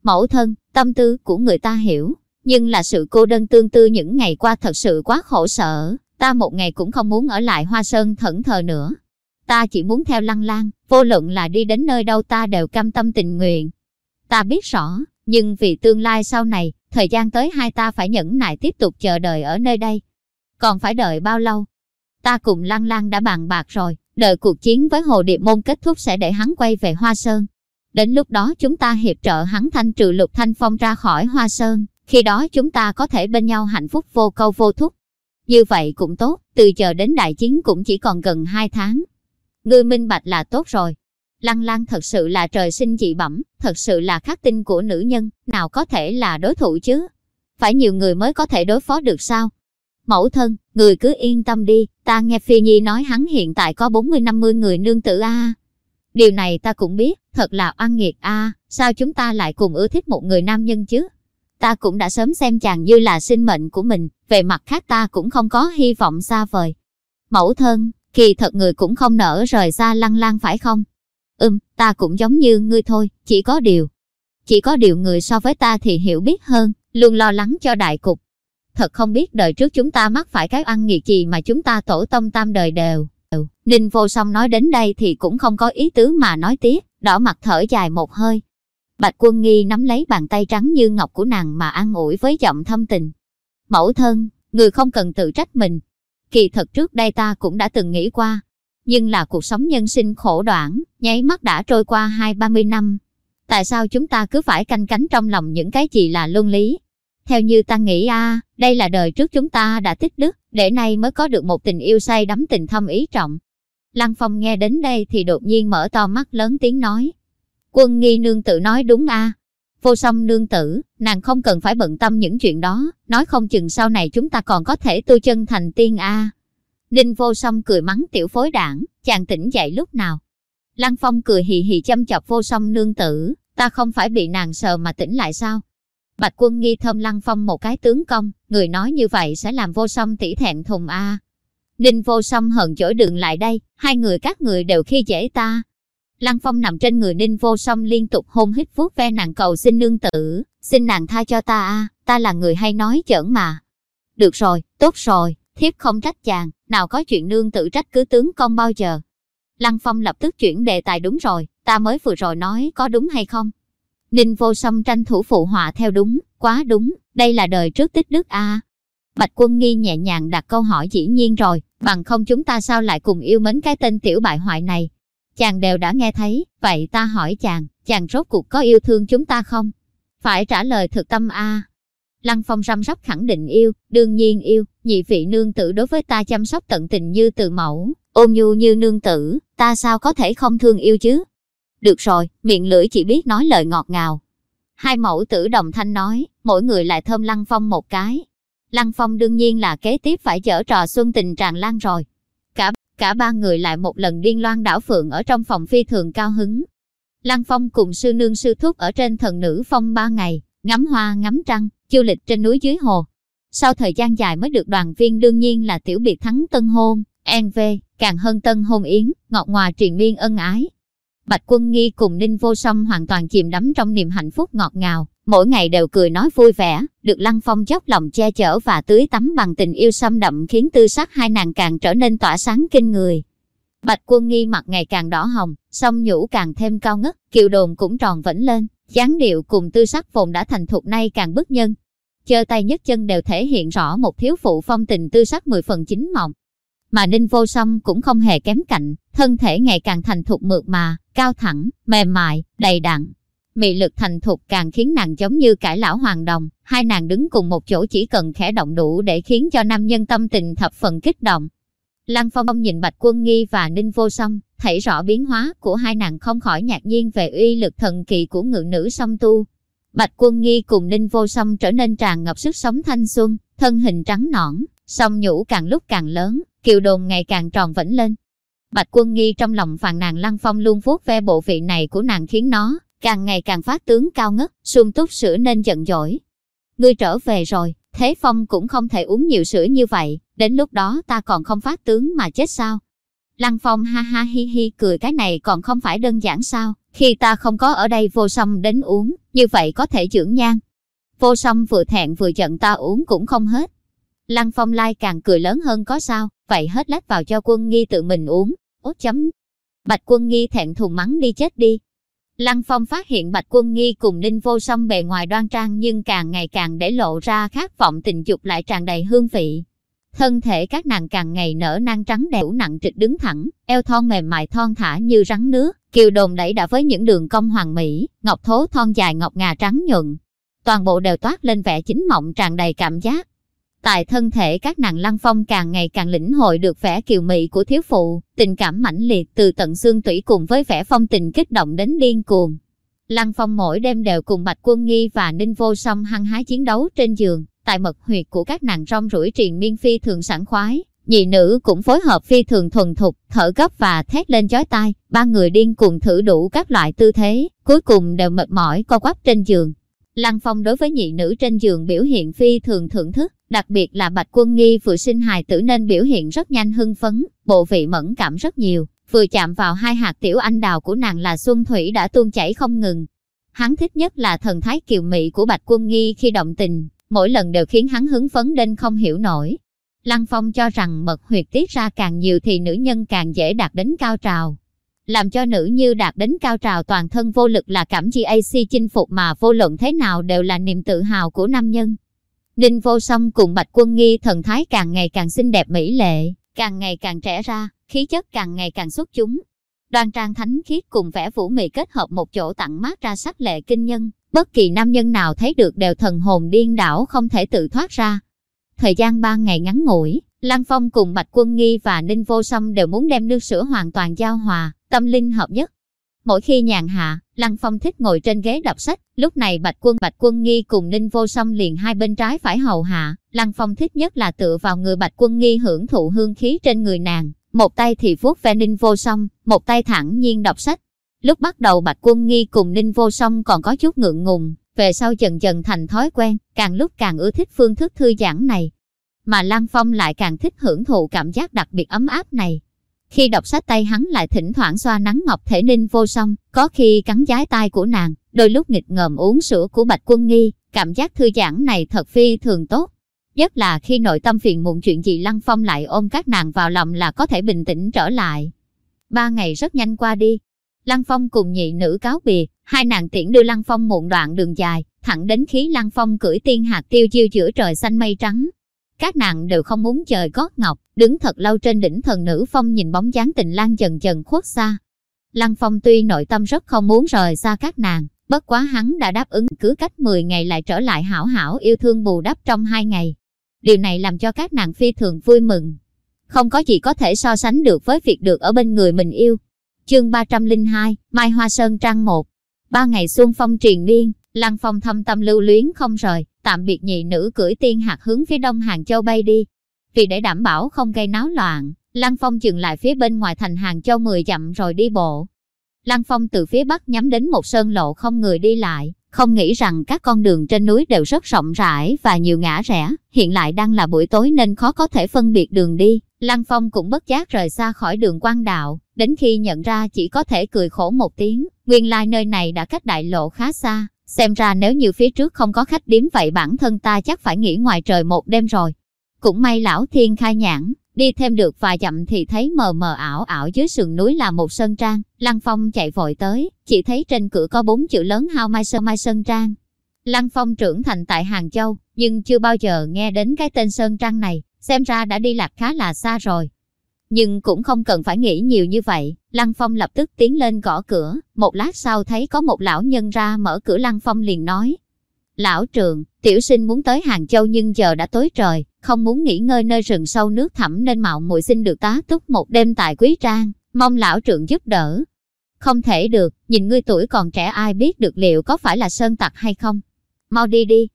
Mẫu thân, tâm tư của người ta hiểu, nhưng là sự cô đơn tương tư những ngày qua thật sự quá khổ sở, ta một ngày cũng không muốn ở lại Hoa Sơn thẫn thờ nữa. Ta chỉ muốn theo lăng lan, vô luận là đi đến nơi đâu ta đều cam tâm tình nguyện. Ta biết rõ, nhưng vì tương lai sau này, thời gian tới hai ta phải nhẫn nại tiếp tục chờ đợi ở nơi đây. Còn phải đợi bao lâu? Ta cùng Lăng Lăng đã bàn bạc rồi, đợi cuộc chiến với Hồ Điệp Môn kết thúc sẽ để hắn quay về Hoa Sơn. Đến lúc đó chúng ta hiệp trợ hắn thanh trừ lục thanh phong ra khỏi Hoa Sơn, khi đó chúng ta có thể bên nhau hạnh phúc vô câu vô thúc. Như vậy cũng tốt, từ giờ đến đại chiến cũng chỉ còn gần hai tháng. Ngươi minh bạch là tốt rồi, Lăng Lăng thật sự là trời sinh dị bẩm, thật sự là khắc tinh của nữ nhân, nào có thể là đối thủ chứ? Phải nhiều người mới có thể đối phó được sao? Mẫu thân, người cứ yên tâm đi, ta nghe Phi Nhi nói hắn hiện tại có 40-50 người nương tử a. Điều này ta cũng biết, thật là oan nghiệt a, sao chúng ta lại cùng ưa thích một người nam nhân chứ? Ta cũng đã sớm xem chàng như là sinh mệnh của mình, về mặt khác ta cũng không có hy vọng xa vời. Mẫu thân, kỳ thật người cũng không nỡ rời xa lăng lan phải không? Ừm, ta cũng giống như ngươi thôi, chỉ có điều. Chỉ có điều người so với ta thì hiểu biết hơn, luôn lo lắng cho đại cục. Thật không biết đời trước chúng ta mắc phải cái ăn nghiệt gì mà chúng ta tổ tông tam đời đều. Ninh vô song nói đến đây thì cũng không có ý tứ mà nói tiếp, đỏ mặt thở dài một hơi. Bạch quân nghi nắm lấy bàn tay trắng như ngọc của nàng mà an ủi với giọng thâm tình. Mẫu thân, người không cần tự trách mình. Kỳ thật trước đây ta cũng đã từng nghĩ qua. Nhưng là cuộc sống nhân sinh khổ đoạn, nháy mắt đã trôi qua hai ba mươi năm. Tại sao chúng ta cứ phải canh cánh trong lòng những cái gì là luân lý? Theo như ta nghĩ a đây là đời trước chúng ta đã tích đức, để nay mới có được một tình yêu say đắm tình thâm ý trọng. Lăng Phong nghe đến đây thì đột nhiên mở to mắt lớn tiếng nói. Quân nghi nương tử nói đúng a Vô song nương tử, nàng không cần phải bận tâm những chuyện đó, nói không chừng sau này chúng ta còn có thể tu chân thành tiên a. Ninh vô song cười mắng tiểu phối đảng, chàng tỉnh dậy lúc nào. Lăng Phong cười hì hì châm chọc vô song nương tử, ta không phải bị nàng sờ mà tỉnh lại sao? Bạch quân nghi thơm Lăng Phong một cái tướng công, người nói như vậy sẽ làm vô song tỷ thẹn thùng a. Ninh vô song hận dỗi đường lại đây, hai người các người đều khi dễ ta, Lăng Phong nằm trên người Ninh Vô Song liên tục hôn hít vuốt ve nàng cầu xin nương tử, xin nàng tha cho ta a, ta là người hay nói giỡn mà. Được rồi, tốt rồi, thiếp không trách chàng, nào có chuyện nương tử trách cứ tướng công bao giờ. Lăng Phong lập tức chuyển đề tài đúng rồi, ta mới vừa rồi nói có đúng hay không? Ninh Vô Song tranh thủ phụ họa theo đúng, quá đúng, đây là đời trước tích đức a. Bạch Quân Nghi nhẹ nhàng đặt câu hỏi dĩ nhiên rồi, bằng không chúng ta sao lại cùng yêu mến cái tên tiểu bại hoại này, Chàng đều đã nghe thấy, vậy ta hỏi chàng, chàng rốt cuộc có yêu thương chúng ta không? Phải trả lời thực tâm a. Lăng Phong răm rắp khẳng định yêu, đương nhiên yêu, nhị vị nương tử đối với ta chăm sóc tận tình như từ mẫu, ôm nhu như nương tử, ta sao có thể không thương yêu chứ? Được rồi, miệng lưỡi chỉ biết nói lời ngọt ngào. Hai mẫu tử đồng thanh nói, mỗi người lại thơm Lăng Phong một cái. Lăng Phong đương nhiên là kế tiếp phải chở trò xuân tình tràn lan rồi. Cả ba người lại một lần điên loan đảo phượng ở trong phòng phi thường cao hứng. Lăng Phong cùng sư nương sư thúc ở trên thần nữ phong ba ngày, ngắm hoa ngắm trăng, du lịch trên núi dưới hồ. Sau thời gian dài mới được đoàn viên đương nhiên là tiểu biệt thắng tân hôn, NV, càng hơn tân hôn yến, ngọt ngòa truyền miên ân ái. Bạch Quân Nghi cùng Ninh Vô Song hoàn toàn chìm đắm trong niềm hạnh phúc ngọt ngào, mỗi ngày đều cười nói vui vẻ, được Lăng Phong dốc lòng che chở và tưới tắm bằng tình yêu xâm đậm khiến tư sắc hai nàng càng trở nên tỏa sáng kinh người. Bạch quân nghi mặt ngày càng đỏ hồng, song nhũ càng thêm cao ngất, kiều đồn cũng tròn vẫn lên, dáng điệu cùng tư sắc vồn đã thành thục nay càng bức nhân. Chơ tay nhất chân đều thể hiện rõ một thiếu phụ phong tình tư sắc mười phần chính mộng. Mà Ninh Vô Song cũng không hề kém cạnh, thân thể ngày càng thành thục mượt mà, cao thẳng, mềm mại, đầy đặn, mị lực thành thục càng khiến nàng giống như cải lão hoàng đồng, hai nàng đứng cùng một chỗ chỉ cần khẽ động đủ để khiến cho nam nhân tâm tình thập phần kích động. Lăng Phong ông nhìn Bạch Quân Nghi và Ninh Vô Song, thấy rõ biến hóa của hai nàng không khỏi ngạc nhiên về uy lực thần kỳ của ngự nữ song tu. Bạch Quân Nghi cùng Ninh Vô Song trở nên tràn ngập sức sống thanh xuân, thân hình trắng nõn, song nhũ càng lúc càng lớn, kiều đồn ngày càng tròn vĩnh lên. Bạch Quân Nghi trong lòng phàn nàng Lăng Phong luôn vuốt ve bộ vị này của nàng khiến nó càng ngày càng phát tướng cao ngất, sung túc sữa nên giận dỗi. Ngươi trở về rồi, Thế Phong cũng không thể uống nhiều sữa như vậy, đến lúc đó ta còn không phát tướng mà chết sao? Lăng Phong ha ha hi hi cười cái này còn không phải đơn giản sao, khi ta không có ở đây vô song đến uống, như vậy có thể dưỡng nhan. Vô song vừa thẹn vừa giận ta uống cũng không hết. Lăng Phong lai càng cười lớn hơn có sao, vậy hết lách vào cho quân nghi tự mình uống, ốt chấm. Bạch quân nghi thẹn thùng mắng đi chết đi, Lăng Phong phát hiện Bạch Quân Nghi cùng Ninh Vô Song bề ngoài đoan trang nhưng càng ngày càng để lộ ra khát vọng tình dục lại tràn đầy hương vị. Thân thể các nàng càng ngày nở nang trắng đẻo nặng trịch đứng thẳng, eo thon mềm mại thon thả như rắn nước, kiều đồn đẩy đã với những đường cong hoàng mỹ, ngọc thố thon dài ngọc ngà trắng nhuận. Toàn bộ đều toát lên vẻ chính mộng tràn đầy cảm giác, Tại thân thể các nàng lăng phong càng ngày càng lĩnh hội được vẻ kiều mị của thiếu phụ, tình cảm mãnh liệt từ tận xương tủy cùng với vẻ phong tình kích động đến điên cuồng. Lăng phong mỗi đêm đều cùng Bạch Quân Nghi và Ninh Vô Song hăng hái chiến đấu trên giường, tại mật huyệt của các nàng rong rủi triền miên phi thường sảng khoái. Nhị nữ cũng phối hợp phi thường thuần thục, thở gấp và thét lên chói tai, ba người điên cuồng thử đủ các loại tư thế, cuối cùng đều mệt mỏi co quắp trên giường. Lăng Phong đối với nhị nữ trên giường biểu hiện phi thường thưởng thức, đặc biệt là Bạch Quân Nghi vừa sinh hài tử nên biểu hiện rất nhanh hưng phấn, bộ vị mẫn cảm rất nhiều, vừa chạm vào hai hạt tiểu anh đào của nàng là xuân thủy đã tuôn chảy không ngừng. Hắn thích nhất là thần thái kiều mị của Bạch Quân Nghi khi động tình, mỗi lần đều khiến hắn hứng phấn đến không hiểu nổi. Lăng Phong cho rằng mật huyệt tiết ra càng nhiều thì nữ nhân càng dễ đạt đến cao trào. Làm cho nữ như đạt đến cao trào toàn thân vô lực là cảm chi AC chinh phục mà vô luận thế nào đều là niềm tự hào của nam nhân. Ninh vô song cùng Bạch Quân Nghi thần thái càng ngày càng xinh đẹp mỹ lệ, càng ngày càng trẻ ra, khí chất càng ngày càng xuất chúng. Đoan trang thánh khiết cùng vẻ vũ mị kết hợp một chỗ tặng mát ra sắc lệ kinh nhân, bất kỳ nam nhân nào thấy được đều thần hồn điên đảo không thể tự thoát ra. Thời gian ba ngày ngắn ngủi, Lăng Phong cùng Bạch Quân Nghi và Ninh Vô Song đều muốn đem nước sữa hoàn toàn giao hòa, tâm linh hợp nhất. Mỗi khi nhàn hạ, Lăng Phong thích ngồi trên ghế đọc sách, lúc này Bạch Quân Bạch Quân Nghi cùng Ninh Vô Song liền hai bên trái phải hầu hạ, Lăng Phong thích nhất là tựa vào người Bạch Quân Nghi hưởng thụ hương khí trên người nàng, một tay thì vuốt ve Ninh Vô Song, một tay thẳng nhiên đọc sách. Lúc bắt đầu Bạch Quân Nghi cùng Ninh Vô Song còn có chút ngượng ngùng, về sau dần dần thành thói quen, càng lúc càng ưa thích phương thức thư giãn này. Mà Lăng Phong lại càng thích hưởng thụ cảm giác đặc biệt ấm áp này. Khi đọc sách tay hắn lại thỉnh thoảng xoa nắng ngọc thể ninh vô song, có khi cắn giái tai của nàng, đôi lúc nghịch ngợm uống sữa của Bạch Quân Nghi, cảm giác thư giãn này thật phi thường tốt. Nhất là khi nội tâm phiền muộn chuyện gì Lăng Phong lại ôm các nàng vào lòng là có thể bình tĩnh trở lại. Ba ngày rất nhanh qua đi. Lăng Phong cùng nhị nữ cáo biệt, hai nàng tiễn đưa Lăng Phong muộn đoạn đường dài, thẳng đến khí Lăng Phong cưỡi tiên hạt tiêu chiêu giữa trời xanh mây trắng, các nàng đều không muốn trời gót ngọc, đứng thật lâu trên đỉnh thần nữ phong nhìn bóng dáng tình lang dần dần khuất xa. Lăng Phong tuy nội tâm rất không muốn rời xa các nàng, bất quá hắn đã đáp ứng cứ cách 10 ngày lại trở lại hảo hảo yêu thương bù đắp trong hai ngày. Điều này làm cho các nàng phi thường vui mừng. Không có gì có thể so sánh được với việc được ở bên người mình yêu. Chương 302, Mai Hoa Sơn Trang 1 Ba ngày xuân phong triền miên, Lăng Phong thâm tâm lưu luyến không rời, tạm biệt nhị nữ cưỡi tiên hạt hướng phía đông Hàng Châu bay đi. Vì để đảm bảo không gây náo loạn, Lăng Phong dừng lại phía bên ngoài thành Hàng Châu 10 dặm rồi đi bộ. Lăng Phong từ phía bắc nhắm đến một sơn lộ không người đi lại, không nghĩ rằng các con đường trên núi đều rất rộng rãi và nhiều ngã rẽ, hiện lại đang là buổi tối nên khó có thể phân biệt đường đi. Lăng Phong cũng bất giác rời xa khỏi đường quan đạo, đến khi nhận ra chỉ có thể cười khổ một tiếng, nguyên lai nơi này đã cách đại lộ khá xa, Xem ra nếu như phía trước không có khách điếm vậy bản thân ta chắc phải nghỉ ngoài trời một đêm rồi. Cũng may lão thiên khai nhãn, đi thêm được vài dặm thì thấy mờ mờ ảo ảo dưới sườn núi là một sơn trang. Lăng Phong chạy vội tới, chỉ thấy trên cửa có bốn chữ lớn hao mai sơn mai sơn trang. Lăng Phong trưởng thành tại Hàng Châu, nhưng chưa bao giờ nghe đến cái tên sơn trang này, xem ra đã đi lạc khá là xa rồi. Nhưng cũng không cần phải nghĩ nhiều như vậy, Lăng Phong lập tức tiến lên gõ cửa, một lát sau thấy có một lão nhân ra mở cửa Lăng Phong liền nói. Lão trường, tiểu sinh muốn tới Hàng Châu nhưng giờ đã tối trời, không muốn nghỉ ngơi nơi rừng sâu nước thẳm nên mạo muội xin được tá túc một đêm tại Quý Trang, mong lão trưởng giúp đỡ. Không thể được, nhìn ngươi tuổi còn trẻ ai biết được liệu có phải là sơn tặc hay không. Mau đi đi.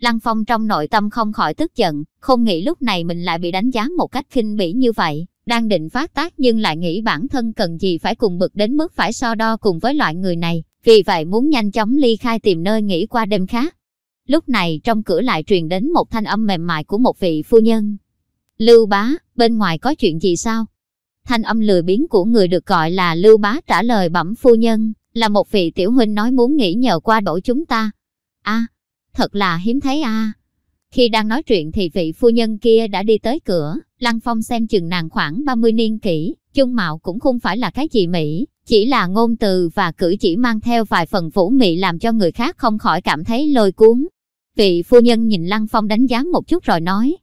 Lăng Phong trong nội tâm không khỏi tức giận, không nghĩ lúc này mình lại bị đánh giá một cách khinh bỉ như vậy đang định phát tác nhưng lại nghĩ bản thân cần gì phải cùng bực đến mức phải so đo cùng với loại người này, vì vậy muốn nhanh chóng ly khai tìm nơi nghỉ qua đêm khác. Lúc này trong cửa lại truyền đến một thanh âm mềm mại của một vị phu nhân. Lưu bá, bên ngoài có chuyện gì sao? Thanh âm lười biếng của người được gọi là Lưu bá trả lời bẩm phu nhân, là một vị tiểu huynh nói muốn nghỉ nhờ qua đổ chúng ta. a thật là hiếm thấy a khi đang nói chuyện thì vị phu nhân kia đã đi tới cửa, Lăng Phong xem chừng nàng khoảng 30 niên kỷ, chung mạo cũng không phải là cái gì mỹ, chỉ là ngôn từ và cử chỉ mang theo vài phần vũ mị làm cho người khác không khỏi cảm thấy lôi cuốn. Vị phu nhân nhìn Lăng Phong đánh giá một chút rồi nói,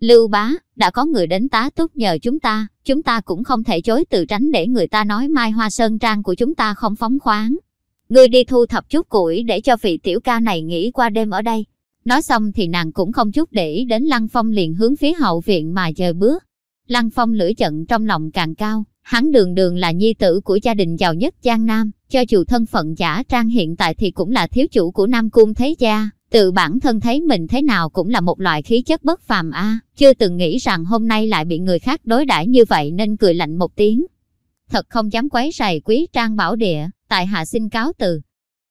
Lưu bá, đã có người đến tá túc nhờ chúng ta, chúng ta cũng không thể chối từ tránh để người ta nói mai hoa sơn trang của chúng ta không phóng khoáng. Ngươi đi thu thập chút củi để cho vị tiểu ca này nghỉ qua đêm ở đây, Nói xong thì nàng cũng không chút để ý đến Lăng Phong liền hướng phía hậu viện mà chờ bước. Lăng Phong lửa giận trong lòng càng cao, hắn đường đường là nhi tử của gia đình giàu nhất Giang Nam, cho dù thân phận giả trang hiện tại thì cũng là thiếu chủ của Nam Cung Thế Gia, tự bản thân thấy mình thế nào cũng là một loại khí chất bất phàm a chưa từng nghĩ rằng hôm nay lại bị người khác đối đãi như vậy nên cười lạnh một tiếng. Thật không dám quấy rầy quý trang bảo địa, tại hạ xin cáo từ.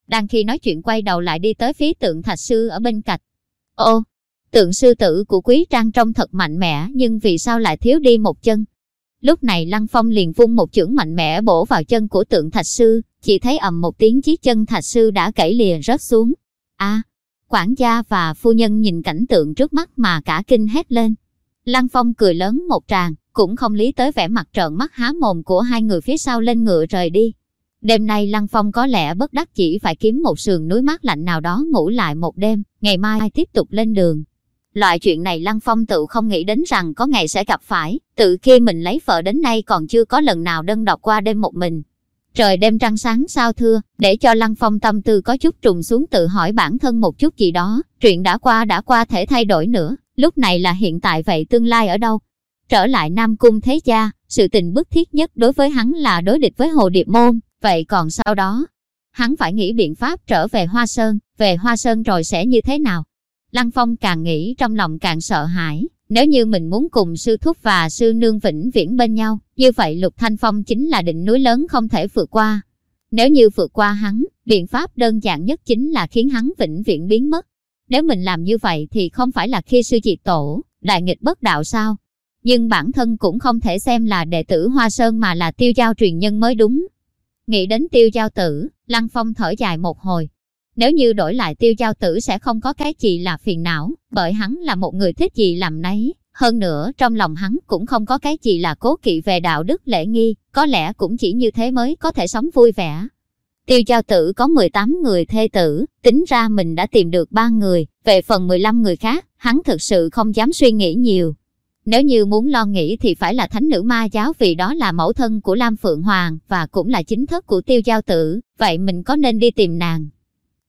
Đang khi nói chuyện quay đầu lại đi tới phía tượng thạch sư ở bên cạnh. Ô, tượng sư tử của quý trang trông thật mạnh mẽ nhưng vì sao lại thiếu đi một chân? Lúc này Lăng Phong liền vung một chưởng mạnh mẽ bổ vào chân của tượng thạch sư, chỉ thấy ầm một tiếng chiếc chân thạch sư đã gãy lìa rớt xuống. A, quản gia và phu nhân nhìn cảnh tượng trước mắt mà cả kinh hét lên. Lăng Phong cười lớn một tràng, cũng không lý tới vẻ mặt trợn mắt há mồm của hai người phía sau lên ngựa rời đi. Đêm nay Lăng Phong có lẽ bất đắc chỉ phải kiếm một sườn núi mát lạnh nào đó ngủ lại một đêm, ngày mai tiếp tục lên đường. Loại chuyện này Lăng Phong tự không nghĩ đến rằng có ngày sẽ gặp phải, tự khi mình lấy vợ đến nay còn chưa có lần nào đơn độc qua đêm một mình. Trời đêm trăng sáng sao thưa, để cho Lăng Phong tâm tư có chút trùng xuống tự hỏi bản thân một chút gì đó, chuyện đã qua đã qua thể thay đổi nữa, lúc này là hiện tại vậy tương lai ở đâu? Trở lại Nam Cung Thế Gia, sự tình bức thiết nhất đối với hắn là đối địch với Hồ Điệp Môn, vậy còn sau đó? Hắn phải nghĩ biện pháp trở về Hoa Sơn, về Hoa Sơn rồi sẽ như thế nào? Lăng Phong càng nghĩ trong lòng càng sợ hãi, nếu như mình muốn cùng sư thúc và sư nương vĩnh viễn bên nhau, như vậy Lục Thanh Phong chính là đỉnh núi lớn không thể vượt qua. Nếu như vượt qua hắn, biện pháp đơn giản nhất chính là khiến hắn vĩnh viễn biến mất. Nếu mình làm như vậy thì không phải là khi sư diệt tổ, đại nghịch bất đạo sao? Nhưng bản thân cũng không thể xem là đệ tử Hoa Sơn mà là tiêu giao truyền nhân mới đúng. Nghĩ đến tiêu giao tử, Lăng Phong thở dài một hồi, nếu như đổi lại tiêu giao tử sẽ không có cái gì là phiền não, bởi hắn là một người thích gì làm nấy. Hơn nữa trong lòng hắn cũng không có cái gì là cố kỵ về đạo đức lễ nghi, có lẽ cũng chỉ như thế mới có thể sống vui vẻ. Tiêu giao tử có 18 người thê tử, tính ra mình đã tìm được 3 người, về phần 15 người khác, hắn thực sự không dám suy nghĩ nhiều. Nếu như muốn lo nghĩ thì phải là thánh nữ ma giáo vì đó là mẫu thân của Lam Phượng Hoàng và cũng là chính thức của tiêu giao tử, vậy mình có nên đi tìm nàng.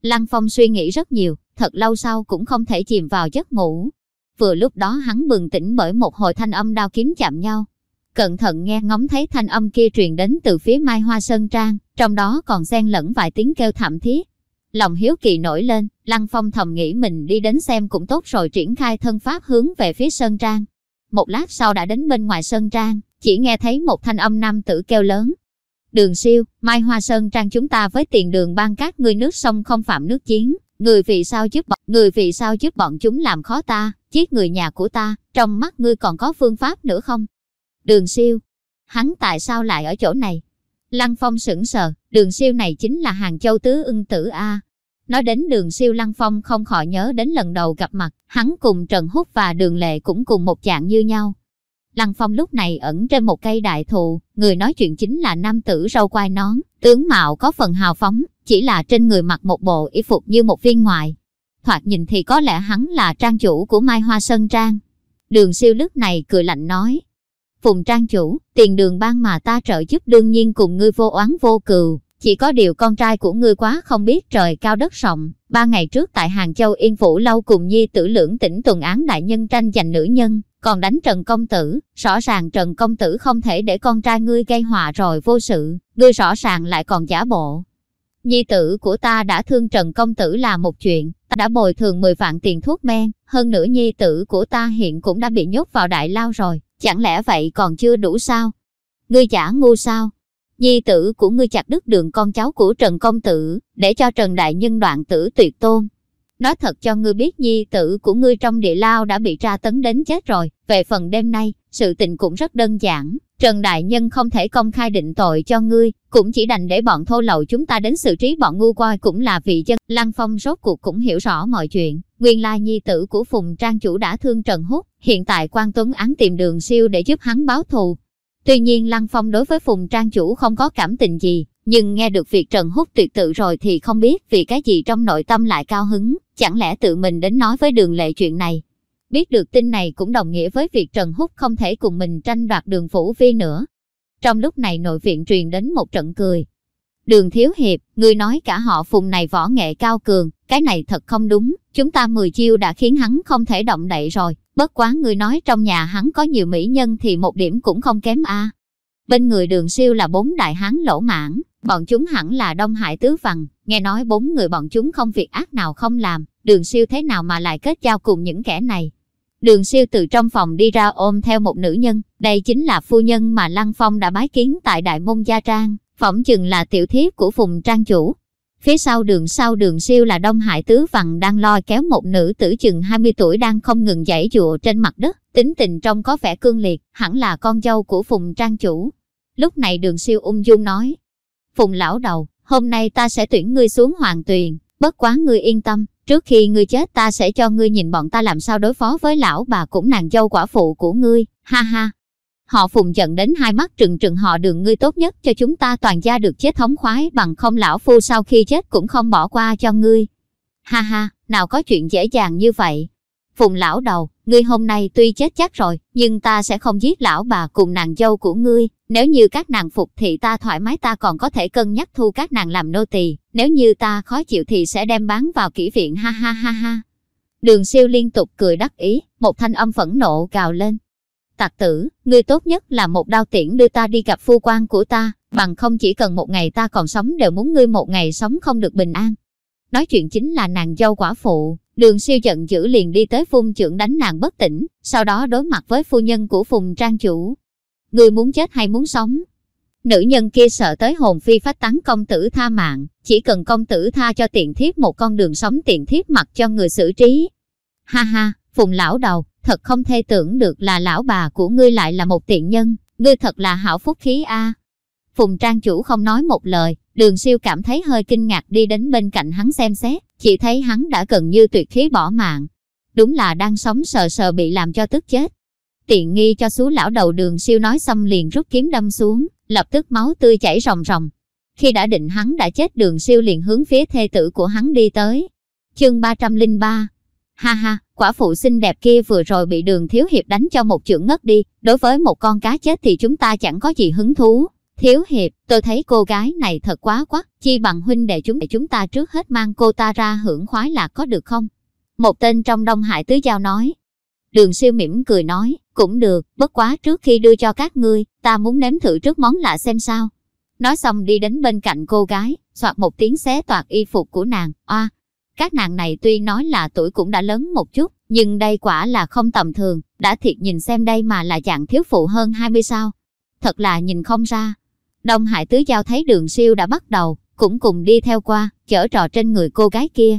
Lăng Phong suy nghĩ rất nhiều, thật lâu sau cũng không thể chìm vào giấc ngủ. Vừa lúc đó hắn bừng tỉnh bởi một hồi thanh âm đao kiếm chạm nhau. Cẩn thận nghe ngóng thấy thanh âm kia truyền đến từ phía Mai Hoa Sơn Trang, trong đó còn xen lẫn vài tiếng kêu thảm thiết. Lòng hiếu kỳ nổi lên, Lăng Phong thầm nghĩ mình đi đến xem cũng tốt rồi triển khai thân pháp hướng về phía Sơn Trang. Một lát sau đã đến bên ngoài Sơn Trang, chỉ nghe thấy một thanh âm nam tử kêu lớn, Đường siêu, Mai Hoa Sơn trang chúng ta với tiền đường ban các người nước sông không phạm nước chiến. Người vì sao giúp bọn, người vì sao giúp bọn chúng làm khó ta, giết người nhà của ta, trong mắt ngươi còn có phương pháp nữa không? Đường siêu, hắn tại sao lại ở chỗ này? Lăng Phong sững sờ, đường siêu này chính là hàng châu tứ ưng tử A. Nói đến đường siêu Lăng Phong không khỏi nhớ đến lần đầu gặp mặt, hắn cùng Trần Húc và đường lệ cũng cùng một dạng như nhau. Lăng Phong lúc này ẩn trên một cây đại thụ, người nói chuyện chính là nam tử râu quai nón, tướng mạo có phần hào phóng, chỉ là trên người mặc một bộ y phục như một viên ngoại. Thoạt nhìn thì có lẽ hắn là trang chủ của Mai Hoa Sơn Trang. Đường siêu lúc này cười lạnh nói. Phùng trang chủ, tiền đường ban mà ta trợ giúp đương nhiên cùng ngươi vô oán vô cừu. Chỉ có điều con trai của ngươi quá không biết trời cao đất rộng. Ba ngày trước tại Hàng Châu Yên Phủ Lâu cùng Nhi tử lưỡng tỉnh tuần án đại nhân tranh giành nữ nhân, còn đánh Trần Công Tử, rõ ràng Trần Công Tử không thể để con trai ngươi gây họa rồi vô sự, ngươi rõ ràng lại còn giả bộ. Nhi tử của ta đã thương Trần Công Tử là một chuyện, ta đã bồi thường 10 vạn tiền thuốc men, hơn nữa nhi tử của ta hiện cũng đã bị nhốt vào đại lao rồi, chẳng lẽ vậy còn chưa đủ sao? Ngươi giả ngu sao? Nhi tử của ngươi chặt đứt đường con cháu của Trần Công Tử, để cho Trần Đại Nhân đoạn tử tuyệt tôn, Nói thật cho ngươi biết nhi tử của ngươi trong địa lao đã bị tra tấn đến chết rồi. Về phần đêm nay, sự tình cũng rất đơn giản. Trần Đại Nhân không thể công khai định tội cho ngươi, cũng chỉ đành để bọn thô lậu chúng ta đến xử trí bọn ngu coi cũng là vì dân. Lăng Phong rốt cuộc cũng hiểu rõ mọi chuyện. Nguyên lai nhi tử của Phùng Trang Chủ đã thương Trần Húc, hiện tại quan Tuấn án tìm đường siêu để giúp hắn báo thù. Tuy nhiên Lăng Phong đối với Phùng Trang Chủ không có cảm tình gì, nhưng nghe được việc Trần Húc tuyệt tự rồi thì không biết vì cái gì trong nội tâm lại cao hứng, chẳng lẽ tự mình đến nói với đường lệ chuyện này. Biết được tin này cũng đồng nghĩa với việc Trần Húc không thể cùng mình tranh đoạt đường Phủ Vi nữa. Trong lúc này nội viện truyền đến một trận cười. Đường Thiếu Hiệp, người nói cả họ phùng này võ nghệ cao cường, cái này thật không đúng, chúng ta mười chiêu đã khiến hắn không thể động đậy rồi, bất quá người nói trong nhà hắn có nhiều mỹ nhân thì một điểm cũng không kém a. Bên người đường siêu là bốn đại hán lỗ mãn, bọn chúng hẳn là Đông Hải Tứ Vằn, nghe nói bốn người bọn chúng không việc ác nào không làm, đường siêu thế nào mà lại kết giao cùng những kẻ này. Đường siêu từ trong phòng đi ra ôm theo một nữ nhân, đây chính là phu nhân mà Lăng Phong đã bái kiến tại Đại Môn Gia Trang, phỏng chừng là tiểu thiếp của Phùng Trang Chủ. Phía sau đường sau đường siêu là Đông Hải Tứ Vằn đang loi kéo một nữ tử chừng 20 tuổi đang không ngừng giãy dụa trên mặt đất, tính tình trông có vẻ cương liệt, hẳn là con dâu của Phùng Trang Chủ. Lúc này đường siêu ung dung nói, Phùng lão đầu, hôm nay ta sẽ tuyển ngươi xuống hoàng tuyền, bất quá ngươi yên tâm, trước khi ngươi chết ta sẽ cho ngươi nhìn bọn ta làm sao đối phó với lão bà cũng nàng dâu quả phụ của ngươi, ha ha. Họ phùng giận đến hai mắt trừng trừng họ đường ngươi tốt nhất cho chúng ta toàn gia được chết thống khoái bằng không lão phu sau khi chết cũng không bỏ qua cho ngươi. Ha ha, nào có chuyện dễ dàng như vậy. Phùng lão đầu, ngươi hôm nay tuy chết chắc rồi, nhưng ta sẽ không giết lão bà cùng nàng dâu của ngươi. Nếu như các nàng phục thì ta thoải mái ta còn có thể cân nhắc thu các nàng làm nô tỳ. Nếu như ta khó chịu thì sẽ đem bán vào kỹ viện ha ha ha ha. Đường siêu liên tục cười đắc ý, một thanh âm phẫn nộ gào lên. Tạc tử, ngươi tốt nhất là một đao tiễn đưa ta đi gặp phu quan của ta, bằng không chỉ cần một ngày ta còn sống đều muốn ngươi một ngày sống không được bình an. Nói chuyện chính là nàng dâu quả phụ, đường siêu giận dữ liền đi tới phun trưởng đánh nàng bất tỉnh, sau đó đối mặt với phu nhân của phùng trang chủ. Ngươi muốn chết hay muốn sống? Nữ nhân kia sợ tới hồn phi phách tán công tử tha mạng, chỉ cần công tử tha cho tiện thiếp một con đường sống tiện thiếp mặc cho người xử trí. Ha ha, phùng lão đầu, thật không thể tưởng được là lão bà của ngươi lại là một tiện nhân, ngươi thật là hảo phúc khí a. Phùng trang chủ không nói một lời, đường siêu cảm thấy hơi kinh ngạc đi đến bên cạnh hắn xem xét, chỉ thấy hắn đã gần như tuyệt khí bỏ mạng. Đúng là đang sống sờ sờ bị làm cho tức chết. Tiện nghi cho xú lão đầu đường siêu nói xong liền rút kiếm đâm xuống, lập tức máu tươi chảy ròng ròng. Khi đã định hắn đã chết đường siêu liền hướng phía thê tử của hắn đi tới. Chương 303 Ha ha, quả phụ xinh đẹp kia vừa rồi bị đường thiếu hiệp đánh cho một chưởng ngất đi, đối với một con cá chết thì chúng ta chẳng có gì hứng thú. Thiếu hiệp, tôi thấy cô gái này thật quá quắc, chi bằng huynh để chúng chúng ta trước hết mang cô ta ra hưởng khoái lạc có được không? Một tên trong Đông Hải Tứ Giao nói. Đường siêu mỉm cười nói, cũng được, bất quá trước khi đưa cho các ngươi, ta muốn nếm thử trước món lạ xem sao. Nói xong đi đến bên cạnh cô gái, soạt một tiếng xé toạc y phục của nàng, oa, các nàng này tuy nói là tuổi cũng đã lớn một chút, nhưng đây quả là không tầm thường, đã thiệt nhìn xem đây mà là dạng thiếu phụ hơn 20 sao. Thật là nhìn không ra. Đông Hải Tứ Giao thấy đường siêu đã bắt đầu, cũng cùng đi theo qua, chở trò trên người cô gái kia.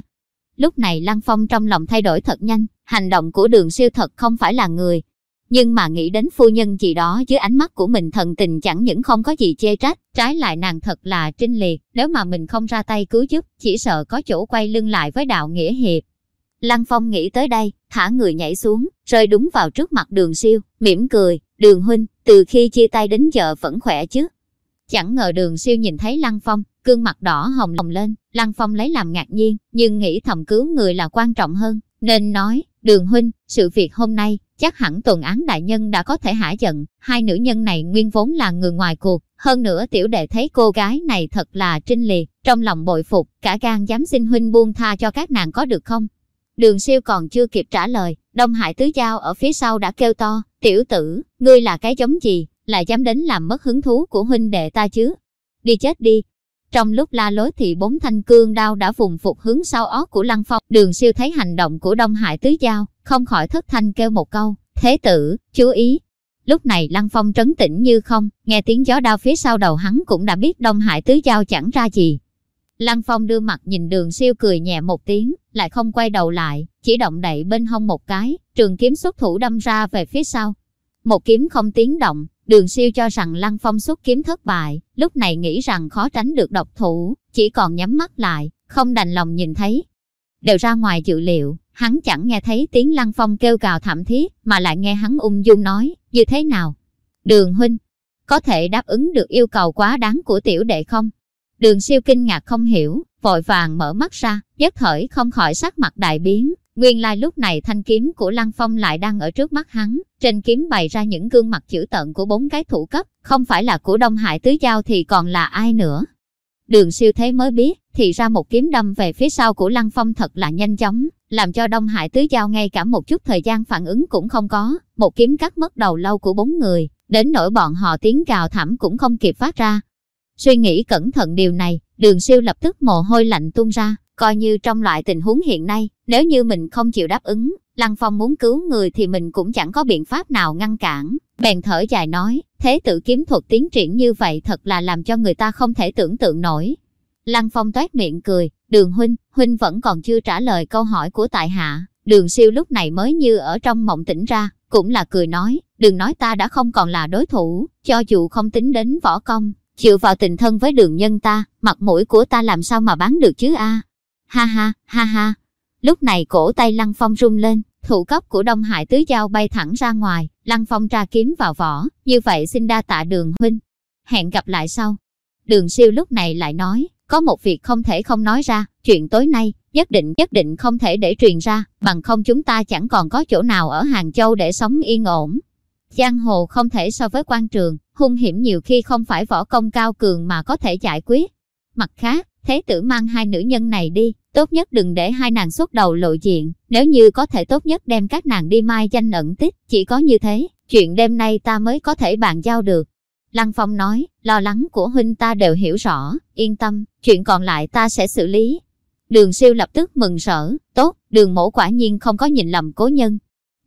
Lúc này Lăng Phong trong lòng thay đổi thật nhanh, hành động của đường siêu thật không phải là người, nhưng mà nghĩ đến phu nhân gì đó dưới ánh mắt của mình thần tình chẳng những không có gì chê trách, trái lại nàng thật là trinh liệt, nếu mà mình không ra tay cứu giúp, chỉ sợ có chỗ quay lưng lại với đạo nghĩa hiệp. Lăng Phong nghĩ tới đây, thả người nhảy xuống, rơi đúng vào trước mặt đường siêu, mỉm cười, đường huynh, từ khi chia tay đến giờ vẫn khỏe chứ. Chẳng ngờ đường siêu nhìn thấy Lăng Phong, gương mặt đỏ hồng lồng lên, Lăng Phong lấy làm ngạc nhiên, nhưng nghĩ thầm cứu người là quan trọng hơn, nên nói, đường huynh, sự việc hôm nay, chắc hẳn tuần án đại nhân đã có thể hả giận, hai nữ nhân này nguyên vốn là người ngoài cuộc, hơn nữa tiểu đệ thấy cô gái này thật là trinh liệt, trong lòng bội phục, cả gan dám xin huynh buông tha cho các nàng có được không? Đường siêu còn chưa kịp trả lời, Đông Hải Tứ Giao ở phía sau đã kêu to, tiểu tử, ngươi là cái giống gì, lại dám đến làm mất hứng thú của huynh đệ ta chứ? Đi chết đi, trong lúc la lối thì bốn thanh cương đao đã vùng phục hướng sau ót của Lăng Phong. Đường siêu thấy hành động của Đông Hải Tứ Giao, không khỏi thất thanh kêu một câu, thế tử, chú ý. Lúc này Lăng Phong trấn tĩnh như không, nghe tiếng gió đao phía sau đầu hắn cũng đã biết Đông Hải Tứ Giao chẳng ra gì. Lăng Phong đưa mặt nhìn đường siêu cười nhẹ một tiếng, lại không quay đầu lại, chỉ động đậy bên hông một cái, trường kiếm xuất thủ đâm ra về phía sau. Một kiếm không tiếng động, Đường siêu cho rằng Lăng Phong xuất kiếm thất bại, lúc này nghĩ rằng khó tránh được độc thủ, chỉ còn nhắm mắt lại, không đành lòng nhìn thấy. Đều ra ngoài dự liệu, hắn chẳng nghe thấy tiếng Lăng Phong kêu cào thảm thiết, mà lại nghe hắn ung dung nói, như thế nào? Đường huynh, có thể đáp ứng được yêu cầu quá đáng của tiểu đệ không? Đường siêu kinh ngạc không hiểu, vội vàng mở mắt ra, nhất thời không khỏi sắc mặt đại biến, Nguyên lai lúc này thanh kiếm của Lăng Phong lại đang ở trước mắt hắn, trên kiếm bày ra những gương mặt chữ tận của bốn cái thủ cấp, không phải là của Đông Hải Tứ Giao thì còn là ai nữa. Đường siêu thế mới biết, thì ra một kiếm đâm về phía sau của Lăng Phong thật là nhanh chóng, làm cho Đông Hải Tứ Giao ngay cả một chút thời gian phản ứng cũng không có, một kiếm cắt mất đầu lâu của bốn người, đến nỗi bọn họ tiếng cào thảm cũng không kịp phát ra. Suy nghĩ cẩn thận điều này, đường siêu lập tức mồ hôi lạnh tuôn ra, Coi như trong loại tình huống hiện nay, nếu như mình không chịu đáp ứng, Lăng Phong muốn cứu người thì mình cũng chẳng có biện pháp nào ngăn cản. Bèn thở dài nói, thế tự kiếm thuật tiến triển như vậy thật là làm cho người ta không thể tưởng tượng nổi. Lăng Phong toét miệng cười, đường huynh, huynh vẫn còn chưa trả lời câu hỏi của tại hạ. Đường siêu lúc này mới như ở trong mộng tỉnh ra, cũng là cười nói, đừng nói ta đã không còn là đối thủ, cho dù không tính đến võ công, chịu vào tình thân với đường nhân ta, mặt mũi của ta làm sao mà bán được chứ a Ha ha, ha ha. Lúc này cổ tay Lăng Phong rung lên, thủ cấp của Đông Hải Tứ Giao bay thẳng ra ngoài, Lăng Phong tra kiếm vào vỏ, như vậy xin đa tạ đường huynh. Hẹn gặp lại sau. Đường siêu lúc này lại nói, có một việc không thể không nói ra, chuyện tối nay, nhất định nhất định không thể để truyền ra, bằng không chúng ta chẳng còn có chỗ nào ở Hàng Châu để sống yên ổn. Giang hồ không thể so với quan trường, hung hiểm nhiều khi không phải võ công cao cường mà có thể giải quyết. Mặt khác, thế tử mang hai nữ nhân này đi, tốt nhất đừng để hai nàng xuất đầu lộ diện, nếu như có thể tốt nhất đem các nàng đi mai danh ẩn tích, chỉ có như thế, chuyện đêm nay ta mới có thể bàn giao được. Lăng Phong nói, lo lắng của huynh ta đều hiểu rõ, yên tâm, chuyện còn lại ta sẽ xử lý. Đường siêu lập tức mừng sở, tốt, đường mổ quả nhiên không có nhìn lầm cố nhân.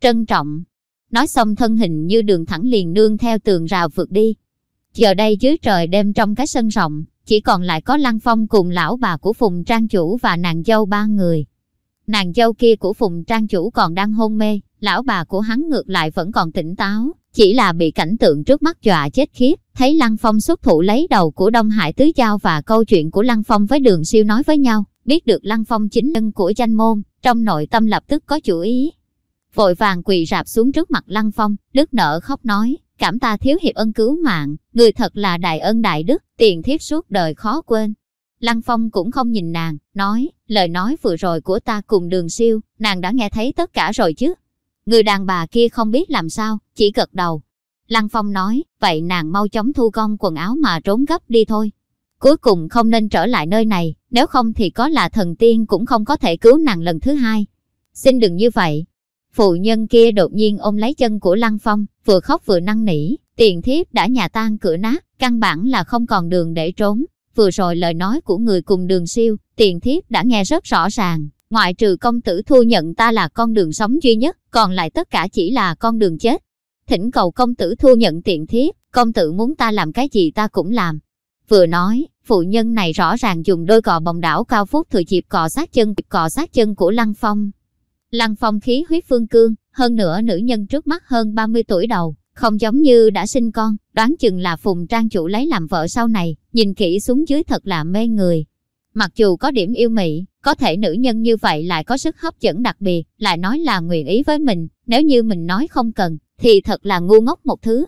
Trân trọng. Nói xong thân hình như đường thẳng liền nương theo tường rào vượt đi. Giờ đây dưới trời đêm trong cái sân rộng, chỉ còn lại có Lăng Phong cùng lão bà của Phùng Trang Chủ và nàng dâu ba người. Nàng dâu kia của Phùng Trang Chủ còn đang hôn mê, lão bà của hắn ngược lại vẫn còn tỉnh táo, chỉ là bị cảnh tượng trước mắt dọa chết khiếp, thấy Lăng Phong xuất thủ lấy đầu của Đông Hải Tứ Giao và câu chuyện của Lăng Phong với đường siêu nói với nhau, biết được Lăng Phong chính nhân của danh môn, trong nội tâm lập tức có chủ ý. Vội vàng quỳ rạp xuống trước mặt Lăng Phong, đứt nở khóc nói, cảm ta thiếu hiệp ân cứu mạng, người thật là đại ân đại đức, tiền thiết suốt đời khó quên. Lăng Phong cũng không nhìn nàng, nói, lời nói vừa rồi của ta cùng đường siêu, nàng đã nghe thấy tất cả rồi chứ. Người đàn bà kia không biết làm sao, chỉ gật đầu. Lăng Phong nói, vậy nàng mau chóng thu gom quần áo mà trốn gấp đi thôi. Cuối cùng không nên trở lại nơi này, nếu không thì có là thần tiên cũng không có thể cứu nàng lần thứ hai. Xin đừng như vậy. Phụ nhân kia đột nhiên ôm lấy chân của Lăng Phong, vừa khóc vừa năn nỉ, tiền thiếp đã nhà tan cửa nát, căn bản là không còn đường để trốn. Vừa rồi lời nói của người cùng đường siêu, tiền thiếp đã nghe rất rõ ràng, ngoại trừ công tử thu nhận ta là con đường sống duy nhất, còn lại tất cả chỉ là con đường chết. Thỉnh cầu công tử thu nhận tiện thiếp, công tử muốn ta làm cái gì ta cũng làm. Vừa nói, phụ nhân này rõ ràng dùng đôi cò bồng đảo cao phút thừa dịp cò sát chân cò sát chân của Lăng Phong. Lăng Phong khí huyết phương cương, hơn nữa nữ nhân trước mắt hơn 30 tuổi đầu, không giống như đã sinh con, đoán chừng là Phùng Trang chủ lấy làm vợ sau này, nhìn kỹ xuống dưới thật là mê người. Mặc dù có điểm yêu mị, có thể nữ nhân như vậy lại có sức hấp dẫn đặc biệt, lại nói là nguyện ý với mình, nếu như mình nói không cần, thì thật là ngu ngốc một thứ.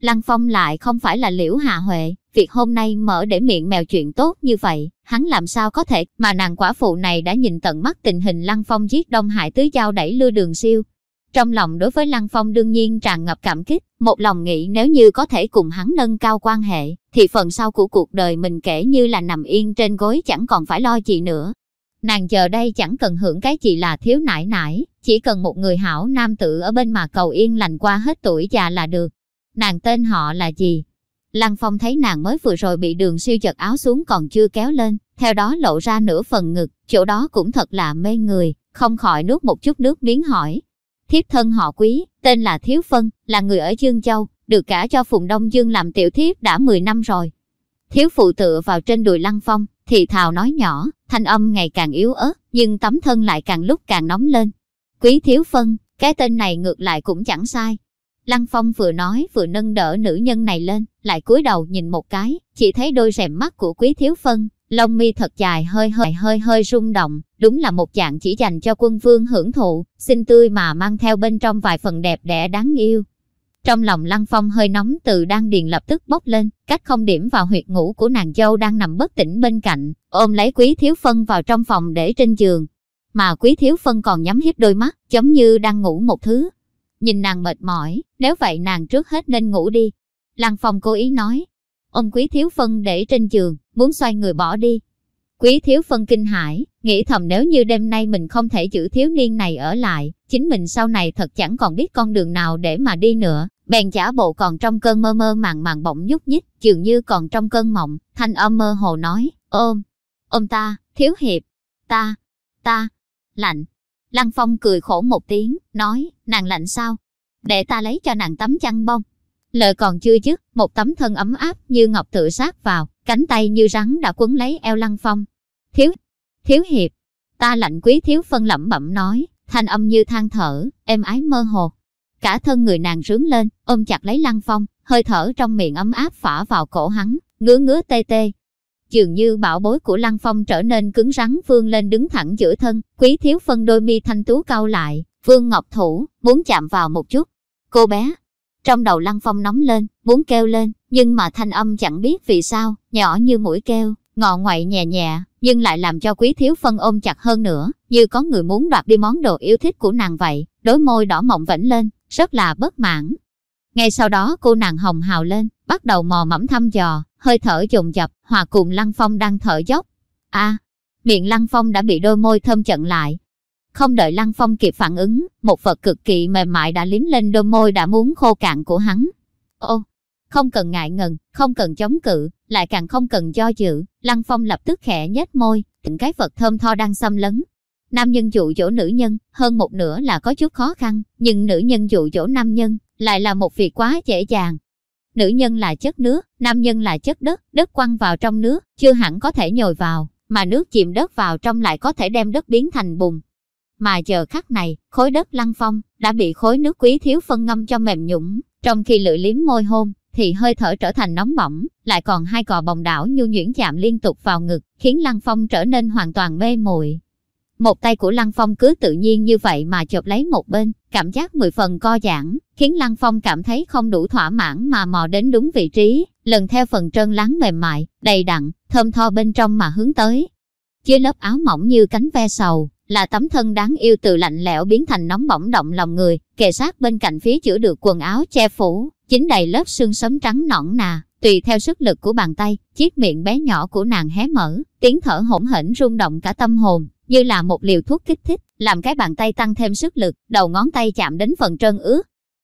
Lăng Phong lại không phải là liễu hạ huệ, việc hôm nay mở để miệng mèo chuyện tốt như vậy, hắn làm sao có thể, mà nàng quả phụ này đã nhìn tận mắt tình hình Lăng Phong giết Đông Hải Tứ Giao đẩy lưa đường siêu. Trong lòng đối với Lăng Phong đương nhiên tràn ngập cảm kích, một lòng nghĩ nếu như có thể cùng hắn nâng cao quan hệ, thì phần sau của cuộc đời mình kể như là nằm yên trên gối chẳng còn phải lo gì nữa. Nàng giờ đây chẳng cần hưởng cái gì là thiếu nải nải, chỉ cần một người hảo nam tử ở bên mà cầu yên lành qua hết tuổi già là được. Nàng tên họ là gì? Lăng Phong thấy nàng mới vừa rồi bị đường siêu chật áo xuống còn chưa kéo lên, theo đó lộ ra nửa phần ngực, chỗ đó cũng thật là mê người, không khỏi nuốt một chút nước miếng hỏi. Thiếp thân họ quý, tên là Thiếu Phân, là người ở Dương Châu, được cả cho Phùng Đông Dương làm tiểu thiếp đã 10 năm rồi. Thiếu phụ tựa vào trên đùi Lăng Phong, thì thào nói nhỏ, thanh âm ngày càng yếu ớt, nhưng tấm thân lại càng lúc càng nóng lên. Quý Thiếu Phân, cái tên này ngược lại cũng chẳng sai, Lăng Phong vừa nói vừa nâng đỡ nữ nhân này lên, lại cúi đầu nhìn một cái, chỉ thấy đôi rèm mắt của Quý Thiếu Phân, lông mi thật dài hơi hơi hơi hơi rung động, đúng là một dạng chỉ dành cho quân vương hưởng thụ, xinh tươi mà mang theo bên trong vài phần đẹp đẽ đáng yêu. Trong lòng Lăng Phong hơi nóng từ đang điền lập tức bốc lên, cách không điểm vào huyệt ngủ của nàng dâu đang nằm bất tỉnh bên cạnh, ôm lấy Quý Thiếu Phân vào trong phòng để trên giường. Mà Quý Thiếu Phân còn nhắm hiếp đôi mắt, giống như đang ngủ một thứ, Nhìn nàng mệt mỏi, nếu vậy nàng trước hết nên ngủ đi. Lăng Phong cố ý nói. Ông Quý Thiếu Phân để trên giường, muốn xoay người bỏ đi. Quý Thiếu Phân kinh hãi, nghĩ thầm nếu như đêm nay mình không thể giữ thiếu niên này ở lại, chính mình sau này thật chẳng còn biết con đường nào để mà đi nữa. Bèn giả bộ còn trong cơn mơ mơ màng màng bỗng nhúc nhích, dường như còn trong cơn mộng, thanh âm mơ hồ nói, ôm, ôm ta, thiếu hiệp, ta, ta, lạnh, Lăng Phong cười khổ một tiếng, nói, nàng lạnh sao? Để ta lấy cho nàng tấm chăn bông. Lời còn chưa dứt, một tấm thân ấm áp như ngọc tự sát vào, cánh tay như rắn đã quấn lấy eo Lăng Phong. Thiếu, thiếu hiệp, ta lạnh quý thiếu phân lẩm bẩm nói, thanh âm như than thở, êm ái mơ hồ. Cả thân người nàng rướng lên, ôm chặt lấy Lăng Phong, hơi thở trong miệng ấm áp phả vào cổ hắn, ngứa ngứa tê tê. Dường như bảo bối của Lăng Phong trở nên cứng rắn vương lên đứng thẳng giữa thân, quý thiếu phân đôi mi thanh tú cau lại, vương ngọc thủ, muốn chạm vào một chút. Cô bé, trong đầu Lăng Phong nóng lên, muốn kêu lên, nhưng mà thanh âm chẳng biết vì sao, nhỏ như mũi kêu, ngọ ngoại nhẹ nhẹ, nhưng lại làm cho quý thiếu phân ôm chặt hơn nữa, như có người muốn đoạt đi món đồ yêu thích của nàng vậy, đôi môi đỏ mọng vẫy lên, rất là bất mãn. Ngay sau đó cô nàng hồng hào lên, bắt đầu mò mẫm thăm dò, hơi thở dồn dập, hòa cùng Lăng Phong đang thở dốc. a miệng Lăng Phong đã bị đôi môi thơm chận lại. Không đợi Lăng Phong kịp phản ứng, một vật cực kỳ mềm mại đã liếm lên đôi môi đã muốn khô cạn của hắn. Ô, không cần ngại ngần, không cần chống cự, lại càng không cần do dự, Lăng Phong lập tức khẽ nhếch môi, từng cái vật thơm tho đang xâm lấn. Nam nhân dụ dỗ nữ nhân, hơn một nửa là có chút khó khăn, nhưng nữ nhân dụ dỗ nam nhân, lại là một việc quá dễ dàng. Nữ nhân là chất nước, nam nhân là chất đất, đất quăng vào trong nước, chưa hẳn có thể nhồi vào, mà nước chìm đất vào trong lại có thể đem đất biến thành bùn. Mà giờ khắc này, khối đất lăng phong, đã bị khối nước quý thiếu phân ngâm cho mềm nhũng, trong khi lưỡi liếm môi hôn, thì hơi thở trở thành nóng bỏng, lại còn hai cò bồng đảo nhu nhuyễn chạm liên tục vào ngực, khiến Lăng Phong trở nên hoàn toàn mê muội. Một tay của Lăng Phong cứ tự nhiên như vậy mà chộp lấy một bên, cảm giác mười phần co giãn, khiến Lăng Phong cảm thấy không đủ thỏa mãn mà mò đến đúng vị trí, lần theo phần trơn láng mềm mại, đầy đặn, thơm tho bên trong mà hướng tới. Dưới lớp áo mỏng như cánh ve sầu, là tấm thân đáng yêu từ lạnh lẽo biến thành nóng bỏng động lòng người, kề sát bên cạnh phía chữa được quần áo che phủ, chính đầy lớp xương sớm trắng nõn nà, tùy theo sức lực của bàn tay, chiếc miệng bé nhỏ của nàng hé mở, tiếng thở hỗn hển rung động cả tâm hồn, như là một liều thuốc kích thích, làm cái bàn tay tăng thêm sức lực, đầu ngón tay chạm đến phần trơn ướt.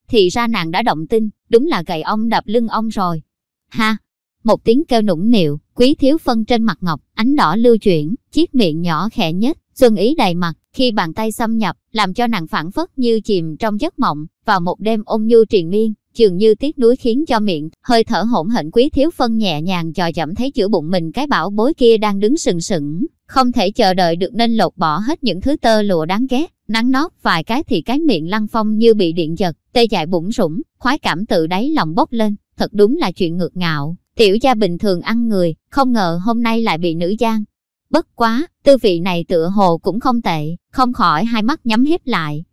Thì ra nàng đã động tin, đúng là gậy ông đập lưng ông rồi. Ha! Một tiếng kêu nũng nịu, quý thiếu phân trên mặt ngọc, ánh đỏ lưu chuyển, chiếc miệng nhỏ khẽ nhất, xuân ý đầy mặt, khi bàn tay xâm nhập, làm cho nàng phản phất như chìm trong giấc mộng, vào một đêm ôn nhu triền miên, dường như tiếc nuối khiến cho miệng, hơi thở hỗn hển quý thiếu phân nhẹ nhàng dò dẫm thấy giữa bụng mình cái bảo bối kia đang đứng sừng sững, không thể chờ đợi được nên lột bỏ hết những thứ tơ lụa đáng ghét, nắng nót vài cái thì cái miệng lăng phong như bị điện giật, tê dại bụng rủng, khoái cảm tự đáy lòng bốc lên, thật đúng là chuyện ngược ngạo. Tiểu gia bình thường ăn người, không ngờ hôm nay lại bị nữ gian. Bất quá, tư vị này tựa hồ cũng không tệ, không khỏi hai mắt nhắm hiếp lại,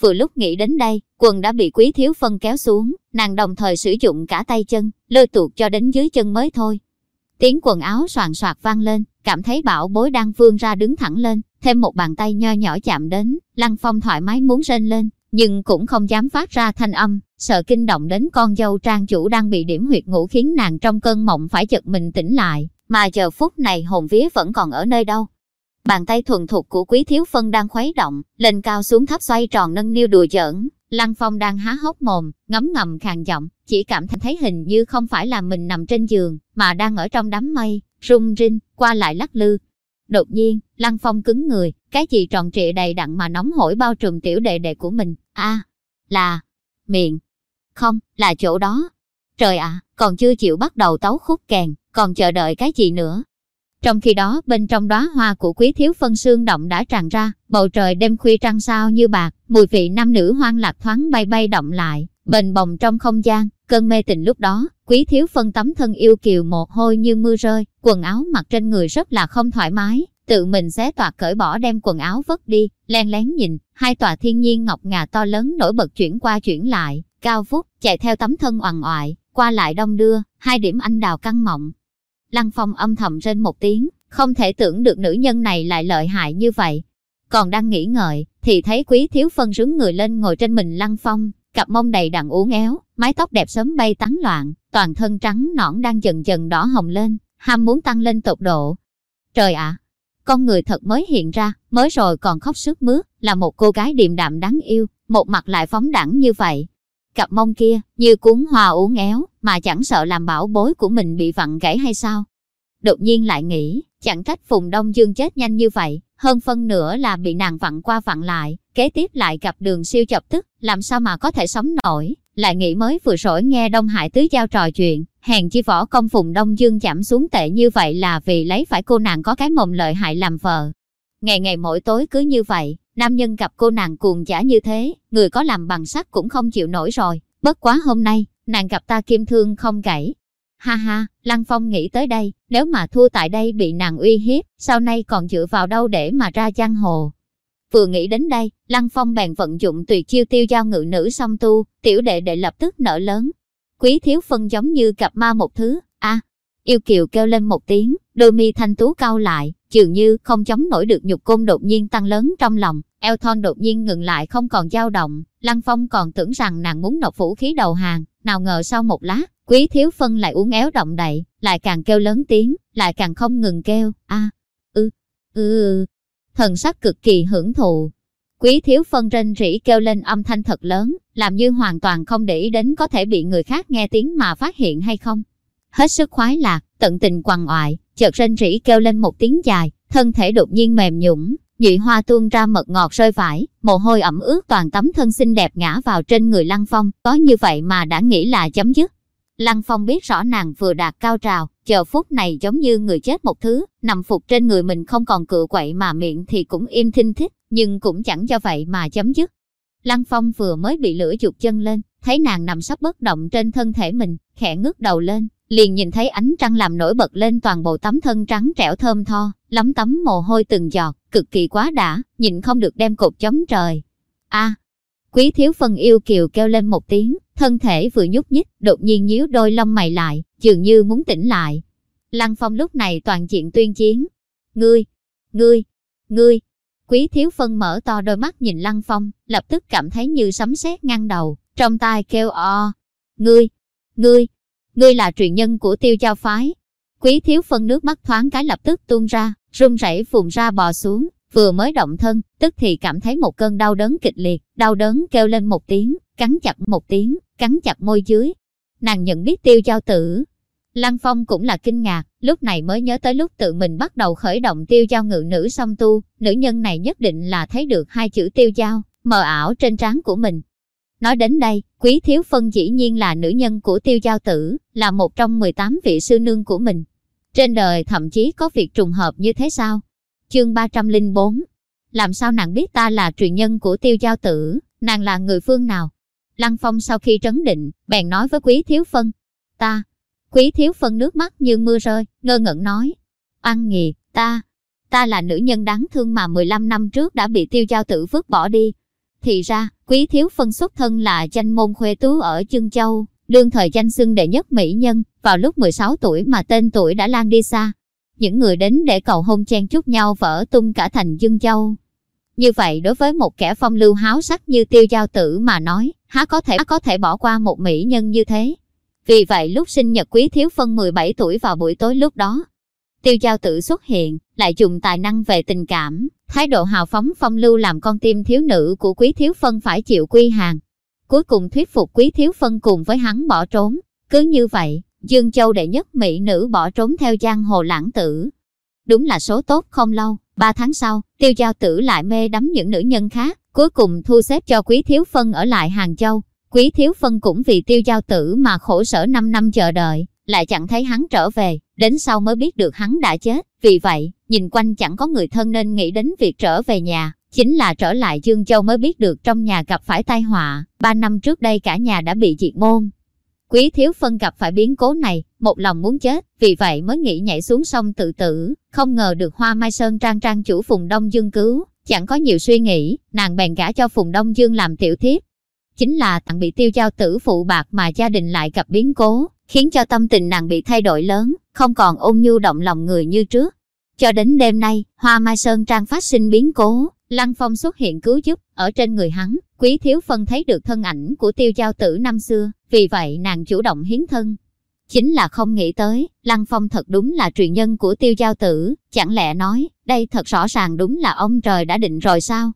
Vừa lúc nghĩ đến đây, quần đã bị quý thiếu phân kéo xuống, nàng đồng thời sử dụng cả tay chân, lôi tuột cho đến dưới chân mới thôi. Tiếng quần áo soạn soạt vang lên, cảm thấy bảo bối đang vươn ra đứng thẳng lên, thêm một bàn tay nho nhỏ chạm đến, lăng phong thoải mái muốn rên lên, nhưng cũng không dám phát ra thanh âm, sợ kinh động đến con dâu trang chủ đang bị điểm huyệt ngủ khiến nàng trong cơn mộng phải chật mình tỉnh lại, mà giờ phút này hồn vía vẫn còn ở nơi đâu, Bàn tay thuần thục của quý thiếu phân đang khuấy động, lên cao xuống thấp xoay tròn nâng niu đùa giỡn. Lăng Phong đang há hốc mồm, ngấm ngầm khàn giọng, chỉ cảm thấy hình như không phải là mình nằm trên giường, mà đang ở trong đám mây, rung rinh, qua lại lắc lư. Đột nhiên, Lăng Phong cứng người, cái gì tròn trịa đầy đặn mà nóng hổi bao trùm tiểu đệ đệ của mình. a là, miệng. Không, là chỗ đó. Trời ạ, còn chưa chịu bắt đầu tấu khúc kèn, còn chờ đợi cái gì nữa. Trong khi đó, bên trong đóa hoa của quý thiếu phân xương động đã tràn ra, bầu trời đêm khuya trăng sao như bạc, mùi vị nam nữ hoang lạc thoáng bay bay động lại, bền bồng trong không gian, cơn mê tình lúc đó, quý thiếu phân tấm thân yêu kiều một hôi như mưa rơi, quần áo mặc trên người rất là không thoải mái, tự mình xé toạc cởi bỏ đem quần áo vất đi, len lén nhìn, hai tòa thiên nhiên ngọc ngà to lớn nổi bật chuyển qua chuyển lại, cao vút, chạy theo tấm thân oằn oại, qua lại đông đưa, hai điểm anh đào căng mộng, Lăng Phong âm thầm rên một tiếng, không thể tưởng được nữ nhân này lại lợi hại như vậy. Còn đang nghĩ ngợi, thì thấy quý thiếu phân rướng người lên ngồi trên mình Lăng Phong, cặp mông đầy đặn uốn éo, mái tóc đẹp sớm bay tán loạn, toàn thân trắng nõn đang dần dần đỏ hồng lên, ham muốn tăng lên tột độ. Trời ạ, con người thật mới hiện ra, mới rồi còn khóc sức mướt, là một cô gái điềm đạm đáng yêu, một mặt lại phóng đẳng như vậy, Cặp mông kia, như cuốn hoa uốn éo, mà chẳng sợ làm bảo bối của mình bị vặn gãy hay sao. Đột nhiên lại nghĩ, chẳng trách Phùng Đông Dương chết nhanh như vậy, hơn phân nửa là bị nàng vặn qua vặn lại, kế tiếp lại gặp đường siêu chập tức, làm sao mà có thể sống nổi, lại nghĩ mới vừa rồi nghe Đông Hải tứ giao trò chuyện, hèn chi võ công phùng Đông Dương chạm xuống tệ như vậy là vì lấy phải cô nàng có cái mồm lợi hại làm vợ. Ngày ngày mỗi tối cứ như vậy, nam nhân gặp cô nàng cuồng giả như thế, người có làm bằng sắt cũng không chịu nổi rồi. Bất quá hôm nay, nàng gặp ta kim thương không gãy. Ha ha, Lăng Phong nghĩ tới đây, nếu mà thua tại đây bị nàng uy hiếp, sau này còn dựa vào đâu để mà ra giang hồ. Vừa nghĩ đến đây, Lăng Phong bèn vận dụng tuyệt chiêu tiêu giao ngự nữ song tu, tiểu đệ đệ lập tức nở lớn. Quý thiếu phân giống như cặp ma một thứ, a yêu kiều kêu lên một tiếng, đôi mi thanh tú cao lại, dường như không chống nổi được nhục côn đột nhiên tăng lớn trong lòng. Eo thon đột nhiên ngừng lại không còn dao động, Lăng Phong còn tưởng rằng nàng muốn nộp vũ khí đầu hàng, nào ngờ sau một lát, quý thiếu phân lại uống éo động đậy, lại càng kêu lớn tiếng, lại càng không ngừng kêu, a ư, ư, thần sắc cực kỳ hưởng thụ. Quý thiếu phân rên rỉ kêu lên âm thanh thật lớn, làm như hoàn toàn không để ý đến có thể bị người khác nghe tiếng mà phát hiện hay không. Hết sức khoái lạc, tận tình quằn oại, chợt rên rỉ kêu lên một tiếng dài, thân thể đột nhiên mềm nhũng, nhụy hoa tuôn ra mật ngọt rơi vải, mồ hôi ẩm ướt toàn tấm thân xinh đẹp ngã vào trên người Lăng Phong, có như vậy mà đã nghĩ là chấm dứt. Lăng Phong biết rõ nàng vừa đạt cao trào, chờ phút này giống như người chết một thứ, nằm phục trên người mình không còn cựa quậy mà miệng thì cũng im thinh thích, nhưng cũng chẳng cho vậy mà chấm dứt. Lăng Phong vừa mới bị lửa chuột chân lên, thấy nàng nằm sắp bất động trên thân thể mình, khẽ ngước đầu lên, liền nhìn thấy ánh trăng làm nổi bật lên toàn bộ tấm thân trắng trẻo thơm tho, lắm tấm mồ hôi từng giọt, cực kỳ quá đã, nhìn không được đem cột chống trời. a quý thiếu phân yêu kiều kêu lên một tiếng, thân thể vừa nhúc nhích, đột nhiên nhíu đôi lông mày lại, dường như muốn tỉnh lại. Lăng Phong lúc này toàn diện tuyên chiến. Ngươi, ngươi, ngươi. Quý thiếu phân mở to đôi mắt nhìn Lăng Phong, lập tức cảm thấy như sấm sét ngang đầu, trong tai kêu o. Ngươi, ngươi, ngươi là truyền nhân của tiêu giao phái. Quý thiếu phân nước mắt thoáng cái lập tức tuôn ra, run rẩy vùng ra bò xuống, vừa mới động thân, tức thì cảm thấy một cơn đau đớn kịch liệt, đau đớn kêu lên một tiếng, cắn chặt một tiếng, cắn chặt môi dưới. Nàng nhận biết tiêu giao tử. Lăng Phong cũng là kinh ngạc, lúc này mới nhớ tới lúc tự mình bắt đầu khởi động tiêu giao ngự nữ song tu, nữ nhân này nhất định là thấy được hai chữ tiêu giao, mờ ảo trên trán của mình. Nói đến đây, Quý Thiếu Phân dĩ nhiên là nữ nhân của tiêu giao tử, là một trong 18 vị sư nương của mình. Trên đời thậm chí có việc trùng hợp như thế sao? Chương 304 Làm sao nàng biết ta là truyền nhân của tiêu giao tử, nàng là người phương nào? Lăng Phong sau khi trấn định, bèn nói với Quý Thiếu Phân. Ta, Quý Thiếu Phân nước mắt như mưa rơi, ngơ ngẩn nói. Ăn nghiệt, ta, ta là nữ nhân đáng thương mà 15 năm trước đã bị tiêu giao tử vứt bỏ đi. Thì ra, Quý Thiếu Phân xuất thân là danh môn khuê tú ở Chương Châu, đương thời danh xưng đệ nhất mỹ nhân, vào lúc 16 tuổi mà tên tuổi đã lan đi xa. Những người đến để cầu hôn chen chúc nhau vỡ tung cả thành Dương Châu. Như vậy đối với một kẻ phong lưu háo sắc như tiêu giao tử mà nói, há có thể há có thể bỏ qua một mỹ nhân như thế. Vì vậy lúc sinh nhật quý thiếu phân 17 tuổi vào buổi tối lúc đó, tiêu giao tử xuất hiện, lại dùng tài năng về tình cảm, thái độ hào phóng phong lưu làm con tim thiếu nữ của quý thiếu phân phải chịu quy hàng. Cuối cùng thuyết phục quý thiếu phân cùng với hắn bỏ trốn. Cứ như vậy, Dương Châu đệ nhất mỹ nữ bỏ trốn theo giang hồ lãng tử. Đúng là số tốt không lâu, ba tháng sau, tiêu giao tử lại mê đắm những nữ nhân khác, cuối cùng thu xếp cho quý thiếu phân ở lại Hàng Châu. Quý thiếu phân cũng vì tiêu giao tử mà khổ sở 5 năm chờ đợi, lại chẳng thấy hắn trở về, đến sau mới biết được hắn đã chết. Vì vậy, nhìn quanh chẳng có người thân nên nghĩ đến việc trở về nhà. Chính là trở lại Dương Châu mới biết được trong nhà gặp phải tai họa, ba năm trước đây cả nhà đã bị diệt môn. Quý thiếu phân gặp phải biến cố này, một lòng muốn chết, vì vậy mới nghĩ nhảy xuống sông tự tử, không ngờ được Hoa Mai Sơn Trang Trang chủ Phùng Đông Dương cứu, chẳng có nhiều suy nghĩ, nàng bèn gả cho Phùng Đông Dương làm tiểu thiếp. Chính là tặng bị tiêu giao tử phụ bạc mà gia đình lại gặp biến cố, khiến cho tâm tình nàng bị thay đổi lớn, không còn ôn nhu động lòng người như trước. Cho đến đêm nay, Hoa Mai Sơn Trang phát sinh biến cố, Lăng Phong xuất hiện cứu giúp, ở trên người hắn, Quý Thiếu Phân thấy được thân ảnh của tiêu giao tử năm xưa, vì vậy nàng chủ động hiến thân. Chính là không nghĩ tới, Lăng Phong thật đúng là truyền nhân của tiêu giao tử, chẳng lẽ nói, đây thật rõ ràng đúng là ông trời đã định rồi sao?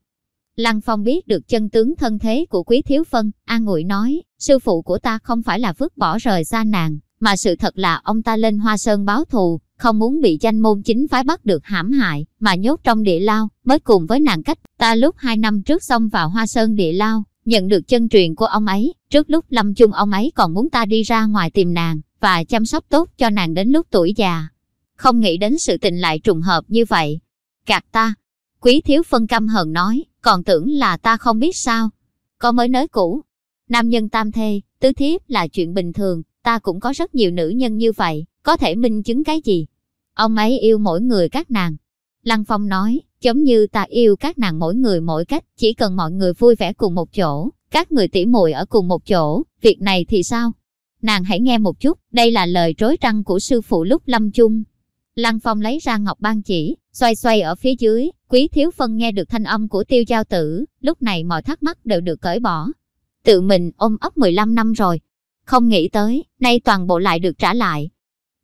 Lăng Phong biết được chân tướng thân thế của Quý Thiếu Phân, an ủi nói, sư phụ của ta không phải là vứt bỏ rời xa nàng, mà sự thật là ông ta lên Hoa Sơn báo thù, không muốn bị danh môn chính phái bắt được hãm hại, mà nhốt trong địa lao, mới cùng với nàng cách, ta lúc hai năm trước xông vào Hoa Sơn địa lao, Nhận được chân truyền của ông ấy, trước lúc lâm chung ông ấy còn muốn ta đi ra ngoài tìm nàng, và chăm sóc tốt cho nàng đến lúc tuổi già. Không nghĩ đến sự tình lại trùng hợp như vậy. Gạt ta. Quý thiếu phân căm hờn nói, còn tưởng là ta không biết sao. Có mới nới cũ. Nam nhân tam thê, tứ thiếp là chuyện bình thường, ta cũng có rất nhiều nữ nhân như vậy, có thể minh chứng cái gì. Ông ấy yêu mỗi người các nàng. Lăng Phong nói, giống như ta yêu các nàng mỗi người mỗi cách, chỉ cần mọi người vui vẻ cùng một chỗ, các người tỉ muội ở cùng một chỗ, việc này thì sao? Nàng hãy nghe một chút, đây là lời trối trăng của sư phụ lúc lâm chung. Lăng Phong lấy ra ngọc ban chỉ, xoay xoay ở phía dưới, quý thiếu phân nghe được thanh âm của tiêu giao tử, lúc này mọi thắc mắc đều được cởi bỏ. Tự mình ôm ấp 15 năm rồi, không nghĩ tới, nay toàn bộ lại được trả lại.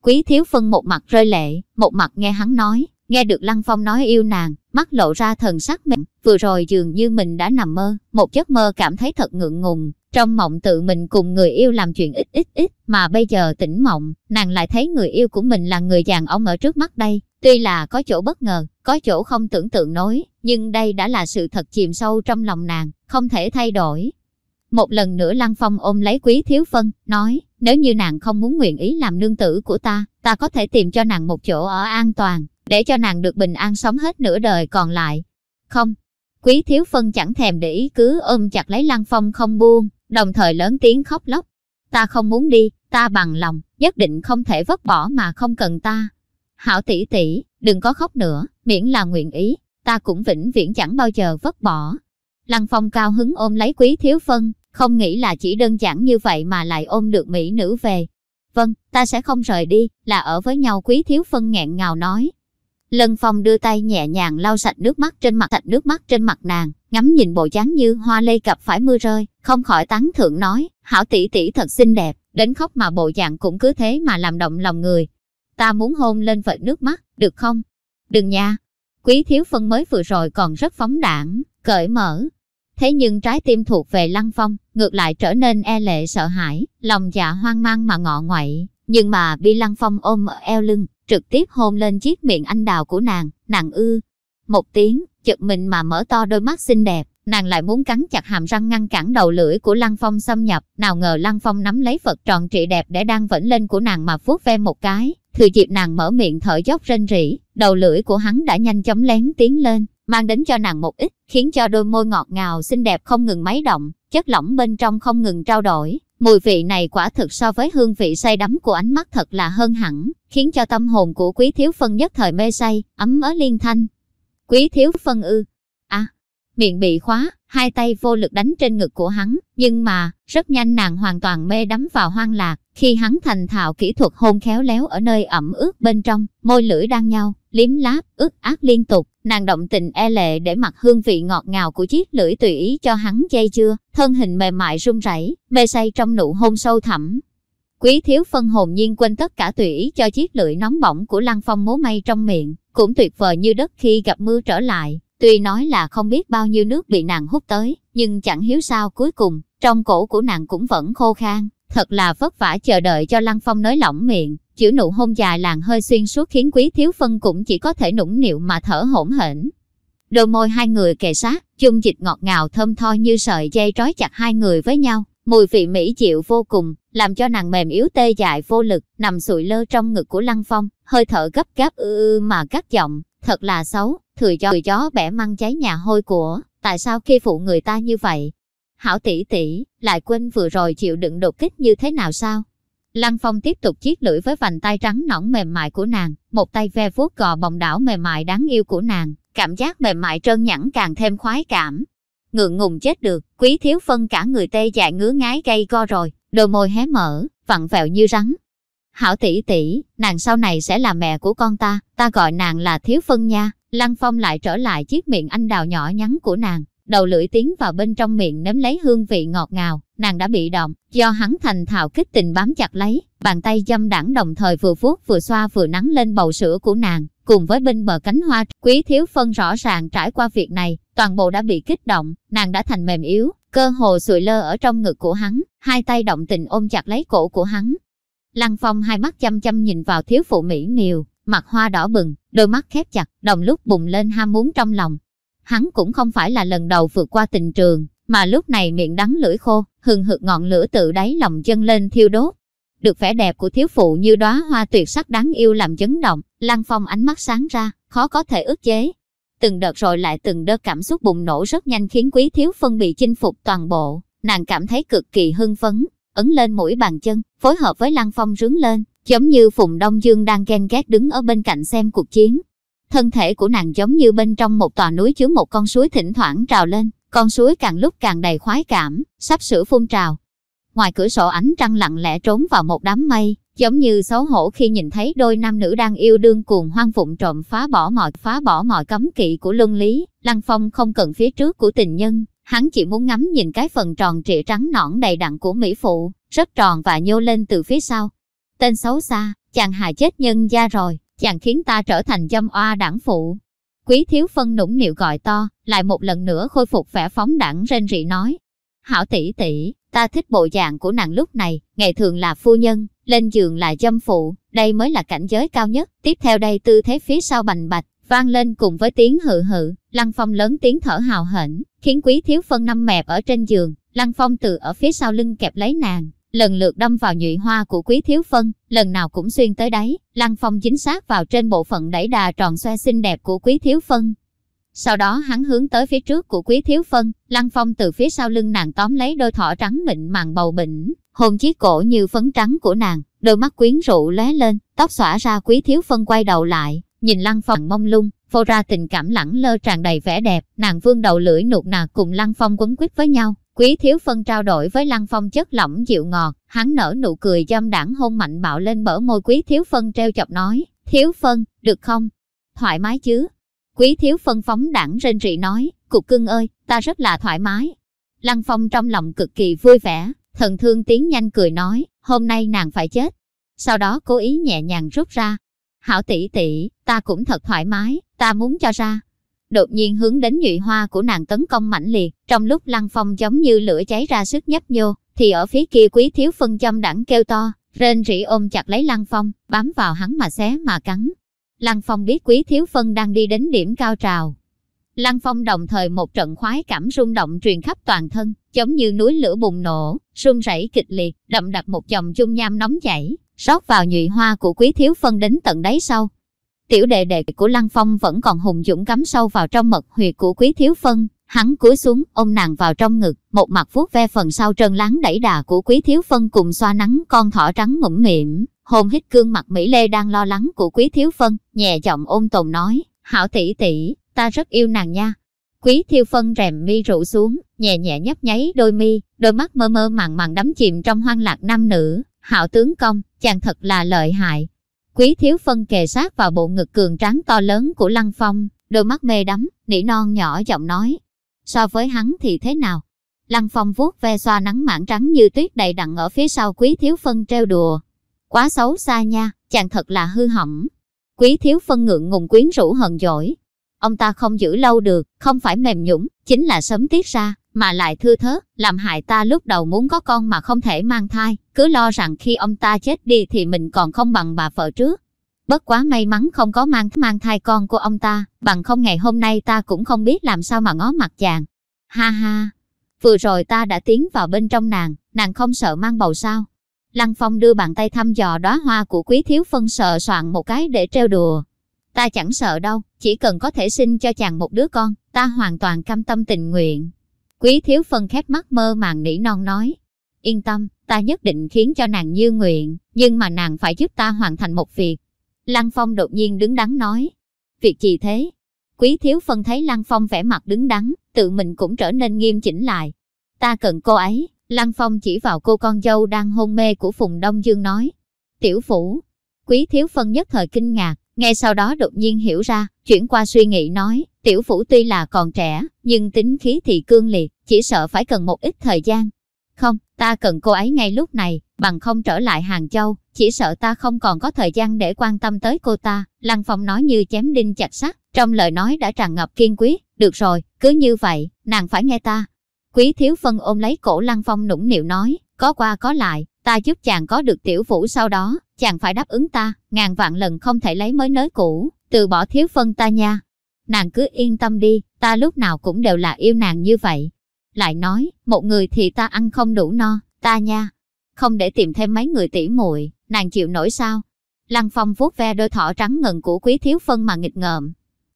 Quý thiếu phân một mặt rơi lệ, một mặt nghe hắn nói, nghe được Lăng Phong nói yêu nàng, mắt lộ ra thần sắc mệt. vừa rồi dường như mình đã nằm mơ, một giấc mơ cảm thấy thật ngượng ngùng, trong mộng tự mình cùng người yêu làm chuyện ít ít ít, mà bây giờ tỉnh mộng, nàng lại thấy người yêu của mình là người đàn ông ở trước mắt đây, tuy là có chỗ bất ngờ, có chỗ không tưởng tượng nổi, nhưng đây đã là sự thật chìm sâu trong lòng nàng, không thể thay đổi. Một lần nữa Lăng Phong ôm lấy Quý Thiếu Phân, nói, nếu như nàng không muốn nguyện ý làm nương tử của ta, ta có thể tìm cho nàng một chỗ ở an toàn, để cho nàng được bình an sống hết nửa đời còn lại. Không, Quý Thiếu Phân chẳng thèm để ý cứ ôm chặt lấy Lăng Phong không buông, đồng thời lớn tiếng khóc lóc. Ta không muốn đi, ta bằng lòng, nhất định không thể vứt bỏ mà không cần ta. Hảo tỷ tỷ, đừng có khóc nữa, miễn là nguyện ý, ta cũng vĩnh viễn chẳng bao giờ vứt bỏ. Lăng Phong cao hứng ôm lấy Quý Thiếu Phân, không nghĩ là chỉ đơn giản như vậy mà lại ôm được mỹ nữ về. Vâng, ta sẽ không rời đi, là ở với nhau quý thiếu phân nghẹn ngào nói. Lân Phong đưa tay nhẹ nhàng lau sạch nước mắt trên mặt sạch nước mắt trên mặt nàng, ngắm nhìn bộ dáng như hoa lê cặp phải mưa rơi, không khỏi tán thượng nói, hảo tỷ tỷ thật xinh đẹp, đến khóc mà bộ dạng cũng cứ thế mà làm động lòng người. Ta muốn hôn lên vệt nước mắt, được không? Đừng nha. Quý thiếu phân mới vừa rồi còn rất phóng đảng, cởi mở, Thế nhưng trái tim thuộc về Lăng Phong, ngược lại trở nên e lệ sợ hãi, lòng dạ hoang mang mà ngọ ngoại. Nhưng mà bị Lăng Phong ôm ở eo lưng, trực tiếp hôn lên chiếc miệng anh đào của nàng, nàng ư. Một tiếng, chật mình mà mở to đôi mắt xinh đẹp, nàng lại muốn cắn chặt hàm răng ngăn cản đầu lưỡi của Lăng Phong xâm nhập, nào ngờ Lăng Phong nắm lấy vật tròn trị đẹp để đang vẫn lên của nàng mà vuốt ve một cái, thừa dịp nàng mở miệng thở dốc rên rỉ, đầu lưỡi của hắn đã nhanh chóng lén tiến lên, mang đến cho nàng một ít, khiến cho đôi môi ngọt ngào xinh đẹp không ngừng máy động, chất lỏng bên trong không ngừng trao đổi. Mùi vị này quả thực so với hương vị say đắm của ánh mắt thật là hơn hẳn, khiến cho tâm hồn của quý thiếu phân nhất thời mê say, ấm ớ liên thanh. Quý thiếu phân ư. À, miệng bị khóa, hai tay vô lực đánh trên ngực của hắn, nhưng mà, rất nhanh nàng hoàn toàn mê đắm vào hoang lạc, khi hắn thành thạo kỹ thuật hôn khéo léo ở nơi ẩm ướt bên trong, môi lưỡi đang nhau, liếm láp, ướt át liên tục, nàng động tình e lệ để mặc hương vị ngọt ngào của chiếc lưỡi tùy ý cho hắn dây chưa, thân hình mềm mại run rẩy, mê say trong nụ hôn sâu thẳm. Quý thiếu phân hồn nhiên quên tất cả tùy ý cho chiếc lưỡi nóng bỏng của lăng phong múa may trong miệng, cũng tuyệt vời như đất khi gặp mưa trở lại. Tuy nói là không biết bao nhiêu nước bị nàng hút tới, nhưng chẳng hiếu sao cuối cùng, trong cổ của nàng cũng vẫn khô khan, thật là vất vả chờ đợi cho Lăng Phong nới lỏng miệng, chữ nụ hôn dài làng hơi xuyên suốt khiến quý thiếu phân cũng chỉ có thể nũng nịu mà thở hổn hển. Đôi môi hai người kề sát, chung dịch ngọt ngào thơm tho như sợi dây trói chặt hai người với nhau, mùi vị mỹ chịu vô cùng, làm cho nàng mềm yếu tê dại vô lực, nằm sụi lơ trong ngực của Lăng Phong, hơi thở gấp gáp ư ư mà cắt giọng, thật là xấu, thừa cho người chó bẻ măng cháy nhà hôi của, tại sao khi phụ người ta như vậy? Hảo tỷ tỷ, lại quên vừa rồi chịu đựng đột kích như thế nào sao? Lăng Phong tiếp tục chiết lưỡi với vành tay trắng nõn mềm mại của nàng, một tay ve vuốt gò bồng đảo mềm mại đáng yêu của nàng, cảm giác mềm mại trơn nhẵn càng thêm khoái cảm. Ngượng ngùng chết được, quý thiếu phân cả người tê dại ngứa ngái gây go rồi, đôi môi hé mở, vặn vẹo như rắn. Hảo tỷ tỷ, nàng sau này sẽ là mẹ của con ta, ta gọi nàng là thiếu phân nha. Lăng Phong lại trở lại chiếc miệng anh đào nhỏ nhắn của nàng, đầu lưỡi tiến vào bên trong miệng nếm lấy hương vị ngọt ngào, nàng đã bị động, do hắn thành thạo kích tình bám chặt lấy, bàn tay dâm đẳng đồng thời vừa vuốt vừa xoa vừa nắng lên bầu sữa của nàng, cùng với bên bờ cánh hoa, quý thiếu phân rõ ràng trải qua việc này, toàn bộ đã bị kích động, nàng đã thành mềm yếu, cơ hồ sụi lơ ở trong ngực của hắn, hai tay động tình ôm chặt lấy cổ của hắn. Lăng Phong hai mắt chăm chăm nhìn vào thiếu phụ mỹ miều, mặt hoa đỏ bừng, đôi mắt khép chặt, đồng lúc bùng lên ham muốn trong lòng, Hắn cũng không phải là lần đầu vượt qua tình trường, mà lúc này miệng đắng lưỡi khô, hừng hực ngọn lửa tự đáy lòng chân lên thiêu đốt. Được vẻ đẹp của thiếu phụ như đóa hoa tuyệt sắc đáng yêu làm chấn động, Lăng Phong ánh mắt sáng ra, khó có thể ức chế. Từng đợt rồi lại từng đợt cảm xúc bùng nổ rất nhanh khiến quý thiếu phân bị chinh phục toàn bộ, nàng cảm thấy cực kỳ hưng phấn, ấn lên mũi bàn chân, phối hợp với Lăng Phong rướng lên, giống như Phùng Đông Dương đang ghen ghét đứng ở bên cạnh xem cuộc chiến. Thân thể của nàng giống như bên trong một tòa núi chứa một con suối thỉnh thoảng trào lên, con suối càng lúc càng đầy khoái cảm, sắp sửa phun trào. Ngoài cửa sổ ánh trăng lặng lẽ trốn vào một đám mây, giống như xấu hổ khi nhìn thấy đôi nam nữ đang yêu đương cuồng hoang phụng trộm phá bỏ mọi phá bỏ mọi cấm kỵ của luân lý. Lăng Phong không cần phía trước của tình nhân, hắn chỉ muốn ngắm nhìn cái phần tròn trịa trắng nõn đầy đặn của mỹ phụ, rất tròn và nhô lên từ phía sau. Tên xấu xa, chàng hại chết nhân gia rồi, chàng khiến ta trở thành dâm oa đảng phụ. Quý thiếu phân nũng nịu gọi to, lại một lần nữa khôi phục vẻ phóng đẳng rên rỉ nói. Hảo tỷ tỷ, ta thích bộ dạng của nàng lúc này, ngày thường là phu nhân, lên giường là dâm phụ, đây mới là cảnh giới cao nhất. Tiếp theo đây tư thế phía sau bành bạch, vang lên cùng với tiếng hự hự, Lăng Phong lớn tiếng thở hào hển, khiến quý thiếu phân năm mẹp ở trên giường, Lăng Phong từ ở phía sau lưng kẹp lấy nàng, lần lượt đâm vào nhụy hoa của quý thiếu phân, lần nào cũng xuyên tới đáy, Lăng Phong chính xác vào trên bộ phận đẩy đà tròn xoe xinh đẹp của quý thiếu phân. Sau đó hắn hướng tới phía trước của quý thiếu phân, Lăng Phong từ phía sau lưng nàng tóm lấy đôi thỏ trắng mịn màng bầu bỉnh, hôn chiếc cổ như phấn trắng của nàng, đôi mắt quyến rũ lóe lên, tóc xõa ra quý thiếu phân quay đầu lại, nhìn Lăng Phong mông lung, phô ra tình cảm lẳng lơ tràn đầy vẻ đẹp, nàng vương đầu lưỡi nụt nà cùng Lăng Phong quấn quýt với nhau, Quý thiếu phân trao đổi với Lăng Phong chất lỏng dịu ngọt, hắn nở nụ cười dâm đảng hôn mạnh bạo lên bở môi quý thiếu phân treo chọc nói, thiếu phân, được không? Thoải mái chứ? Quý thiếu phân phóng đảng rên rỉ nói, cục cưng ơi, ta rất là thoải mái. Lăng Phong trong lòng cực kỳ vui vẻ, thần thương tiến nhanh cười nói, hôm nay nàng phải chết. Sau đó cố ý nhẹ nhàng rút ra. Hảo tỷ tỷ, ta cũng thật thoải mái, ta muốn cho ra đột nhiên hướng đến nhụy hoa của nàng tấn công mãnh liệt, trong lúc lăng phong giống như lửa cháy ra sức nhấp nhô, thì ở phía kia quý thiếu phân châm đẳng kêu to, rên rỉ ôm chặt lấy lăng phong, bám vào hắn mà xé mà cắn. Lăng phong biết quý thiếu phân đang đi đến điểm cao trào. Lăng phong đồng thời một trận khoái cảm rung động truyền khắp toàn thân, giống như núi lửa bùng nổ, run rẩy kịch liệt, đậm đặc một dòng chung nham nóng chảy, rót vào nhụy hoa của quý thiếu phân đến tận đáy sau, Tiểu đệ đệ của Lăng Phong vẫn còn hùng dũng cắm sâu vào trong mật huyệt của Quý Thiếu Phân, hắn cúi xuống, ôm nàng vào trong ngực, một mặt vuốt ve phần sau trơn láng đẩy đà của Quý Thiếu Phân cùng xoa nắng con thỏ trắng mũm miệng hôn hít cương mặt Mỹ Lê đang lo lắng của Quý Thiếu Phân, nhẹ giọng ôn tồn nói, hảo tỷ tỷ, ta rất yêu nàng nha. Quý Thiếu Phân rèm mi rụ xuống, nhẹ nhẹ nhấp nháy đôi mi, đôi mắt mơ mơ màng màng đắm chìm trong hoang lạc nam nữ, hảo tướng công, chàng thật là lợi hại, Quý thiếu phân kề sát vào bộ ngực cường tráng to lớn của Lăng Phong, đôi mắt mê đắm, nỉ non nhỏ giọng nói. So với hắn thì thế nào? Lăng Phong vuốt ve xoa nắng mảng trắng như tuyết đầy đặn ở phía sau quý thiếu phân treo đùa. Quá xấu xa nha, chàng thật là hư hỏng. Quý thiếu phân ngượng ngùng quyến rũ hận dỗi. Ông ta không giữ lâu được, không phải mềm nhũng, chính là sớm tiết ra mà lại thưa thớt, làm hại ta lúc đầu muốn có con mà không thể mang thai, cứ lo rằng khi ông ta chết đi thì mình còn không bằng bà vợ trước. Bất quá may mắn không có mang mang thai con của ông ta, bằng không ngày hôm nay ta cũng không biết làm sao mà ngó mặt chàng. Ha ha, vừa rồi ta đã tiến vào bên trong nàng, nàng không sợ mang bầu sao? Lăng Phong đưa bàn tay thăm dò đóa hoa của quý thiếu phân sợ soạn một cái để trêu đùa. Ta chẳng sợ đâu, chỉ cần có thể sinh cho chàng một đứa con, ta hoàn toàn cam tâm tình nguyện. Quý thiếu phân khép mắt mơ màng nỉ non nói. Yên tâm, ta nhất định khiến cho nàng như nguyện, nhưng mà nàng phải giúp ta hoàn thành một việc. Lăng Phong đột nhiên đứng đắn nói. Việc gì thế? Quý thiếu phân thấy Lăng Phong vẻ mặt đứng đắn, tự mình cũng trở nên nghiêm chỉnh lại. Ta cần cô ấy, Lăng Phong chỉ vào cô con dâu đang hôn mê của Phùng Đông Dương nói. Tiểu phủ. Quý thiếu phân nhất thời kinh ngạc, ngay sau đó đột nhiên hiểu ra, chuyển qua suy nghĩ nói, tiểu phủ tuy là còn trẻ, nhưng tính khí thì cương liệt, chỉ sợ phải cần một ít thời gian. Không, ta cần cô ấy ngay lúc này, bằng không trở lại Hàng Châu, chỉ sợ ta không còn có thời gian để quan tâm tới cô ta. Lăng Phong nói như chém đinh chặt sắt, trong lời nói đã tràn ngập kiên quyết, được rồi, cứ như vậy, nàng phải nghe ta. Quý thiếu phân ôm lấy cổ Lăng Phong nũng nịu nói, có qua có lại, ta giúp chàng có được tiểu phủ sau đó, chàng phải đáp ứng ta, ngàn vạn lần không thể lấy mới nới cũ, từ bỏ thiếu phân ta nha. Nàng cứ yên tâm đi, ta lúc nào cũng đều là yêu nàng như vậy. lại nói, một người thì ta ăn không đủ no, ta nha. Không để tìm thêm mấy người tỉ muội, nàng chịu nổi sao? Lăng Phong vuốt ve đôi thỏ trắng ngần của quý thiếu phân mà nghịch ngợm.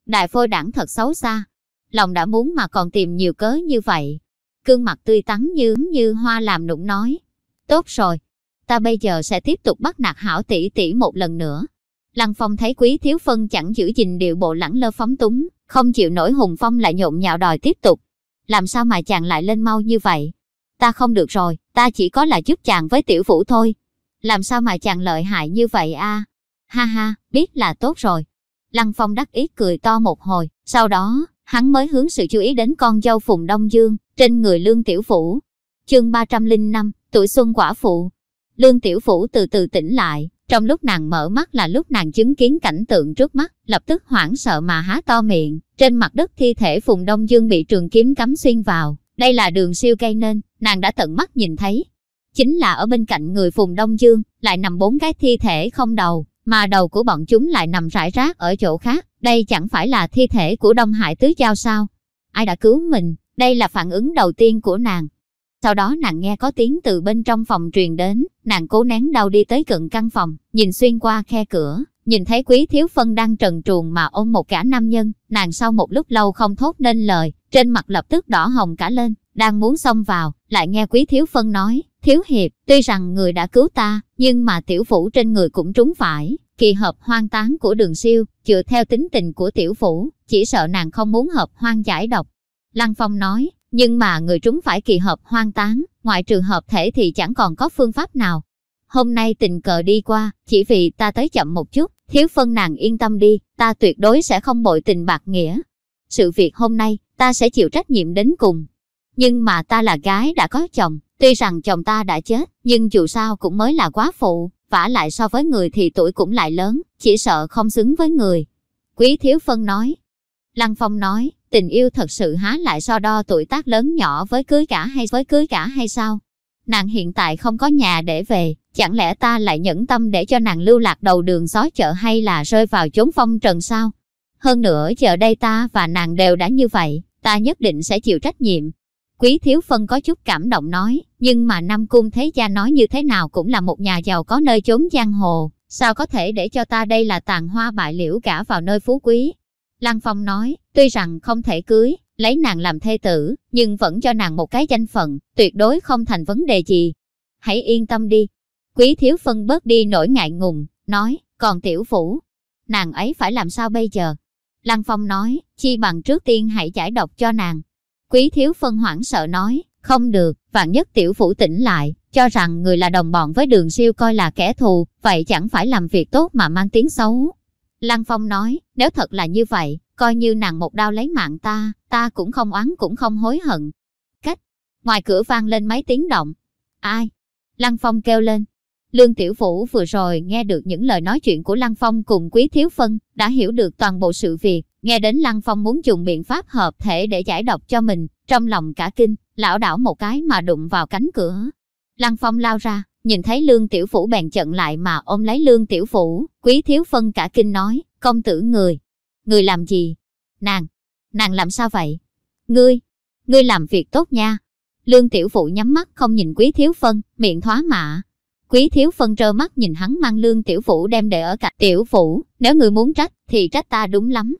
Đại phôi đảng thật xấu xa. Lòng đã muốn mà còn tìm nhiều cớ như vậy. Cương mặt tươi tắn như như hoa làm nụng nói. Tốt rồi, ta bây giờ sẽ tiếp tục bắt nạt hảo tỷ tỷ một lần nữa. Lăng Phong thấy quý thiếu phân chẳng giữ gìn điệu bộ lẳng lơ phóng túng, không chịu nổi hùng phong lại nhộn nhạo đòi tiếp tục. Làm sao mà chàng lại lên mau như vậy? Ta không được rồi, ta chỉ có là giúp chàng với tiểu vũ thôi. Làm sao mà chàng lợi hại như vậy a? Ha ha, biết là tốt rồi. Lăng Phong đắc ý cười to một hồi, sau đó, hắn mới hướng sự chú ý đến con dâu Phùng Đông Dương, trên người Lương Tiểu Phủ. Chương 305, tuổi xuân quả phụ. Lương Tiểu Phủ từ từ tỉnh lại, trong lúc nàng mở mắt là lúc nàng chứng kiến cảnh tượng trước mắt, lập tức hoảng sợ mà há to miệng, trên mặt đất thi thể Phùng Đông Dương bị trường kiếm cắm xuyên vào. Đây là đường siêu gây nên, nàng đã tận mắt nhìn thấy. Chính là ở bên cạnh người Phùng Đông Dương, lại nằm bốn cái thi thể không đầu, mà đầu của bọn chúng lại nằm rải rác ở chỗ khác. Đây chẳng phải là thi thể của Đông Hải Tứ Giao sao? Ai đã cứu mình? Đây là phản ứng đầu tiên của nàng. Sau đó nàng nghe có tiếng từ bên trong phòng truyền đến, nàng cố nén đau đi tới cận căn phòng, nhìn xuyên qua khe cửa, nhìn thấy quý thiếu phân đang trần truồng mà ôm một cả nam nhân, nàng sau một lúc lâu không thốt nên lời, trên mặt lập tức đỏ hồng cả lên, đang muốn xông vào, lại nghe quý thiếu phân nói, thiếu hiệp, tuy rằng người đã cứu ta, nhưng mà tiểu phủ trên người cũng trúng phải, kỳ hợp hoang tán của đường siêu, dựa theo tính tình của tiểu phủ, chỉ sợ nàng không muốn hợp hoang giải độc. Lăng Phong nói, nhưng mà người trúng phải kỳ hợp hoang tán, ngoại trừ hợp thể thì chẳng còn có phương pháp nào. Hôm nay tình cờ đi qua, chỉ vì ta tới chậm một chút, thiếu phân nàng yên tâm đi, ta tuyệt đối sẽ không bội tình bạc nghĩa. Sự việc hôm nay, ta sẽ chịu trách nhiệm đến cùng. Nhưng mà ta là gái đã có chồng, tuy rằng chồng ta đã chết, nhưng dù sao cũng mới là quá phụ, vả lại so với người thì tuổi cũng lại lớn, chỉ sợ không xứng với người. Quý Thiếu Phân nói. Lăng Phong nói, tình yêu thật sự há lại so đo tuổi tác lớn nhỏ với cưới cả hay với cưới cả hay sao? Nàng hiện tại không có nhà để về, chẳng lẽ ta lại nhẫn tâm để cho nàng lưu lạc đầu đường xó chợ hay là rơi vào chốn phong trần sao? Hơn nữa giờ đây ta và nàng đều đã như vậy, ta nhất định sẽ chịu trách nhiệm. Quý Thiếu Phân có chút cảm động nói, nhưng mà Nam Cung Thế Gia nói như thế nào cũng là một nhà giàu có nơi chốn giang hồ, sao có thể để cho ta đây là tàn hoa bại liễu cả vào nơi phú quý. Lăng Phong nói, tuy rằng không thể cưới, lấy nàng làm thê tử, nhưng vẫn cho nàng một cái danh phận, tuyệt đối không thành vấn đề gì. Hãy yên tâm đi. Quý Thiếu Phân bớt đi nỗi ngại ngùng, nói, còn tiểu phủ, nàng ấy phải làm sao bây giờ? Lăng Phong nói, chi bằng trước tiên hãy giải độc cho nàng. Quý thiếu phân hoảng sợ nói, không được, vạn nhất tiểu phủ tỉnh lại, cho rằng người là đồng bọn với đường siêu coi là kẻ thù, vậy chẳng phải làm việc tốt mà mang tiếng xấu. Lăng Phong nói, nếu thật là như vậy, coi như nàng một đao lấy mạng ta, ta cũng không oán cũng không hối hận. Cách, ngoài cửa vang lên mấy tiếng động. Ai? Lăng Phong kêu lên, Lương Tiểu Vũ vừa rồi nghe được những lời nói chuyện của Lăng Phong cùng Quý Thiếu Phân, đã hiểu được toàn bộ sự việc, nghe đến Lăng Phong muốn dùng biện pháp hợp thể để giải độc cho mình, trong lòng cả kinh, lão đảo một cái mà đụng vào cánh cửa. Lăng Phong lao ra, nhìn thấy Lương Tiểu phủ bèn chận lại mà ôm lấy Lương Tiểu phủ, Quý Thiếu Phân cả kinh nói, công tử người, người làm gì? Nàng, nàng làm sao vậy? Ngươi, ngươi làm việc tốt nha. Lương Tiểu phụ nhắm mắt không nhìn Quý Thiếu Phân, miệng thoá mạ, Quý thiếu phân trơ mắt nhìn hắn mang lương tiểu phủ đem để ở cạnh tiểu phủ, nếu người muốn trách, thì trách ta đúng lắm.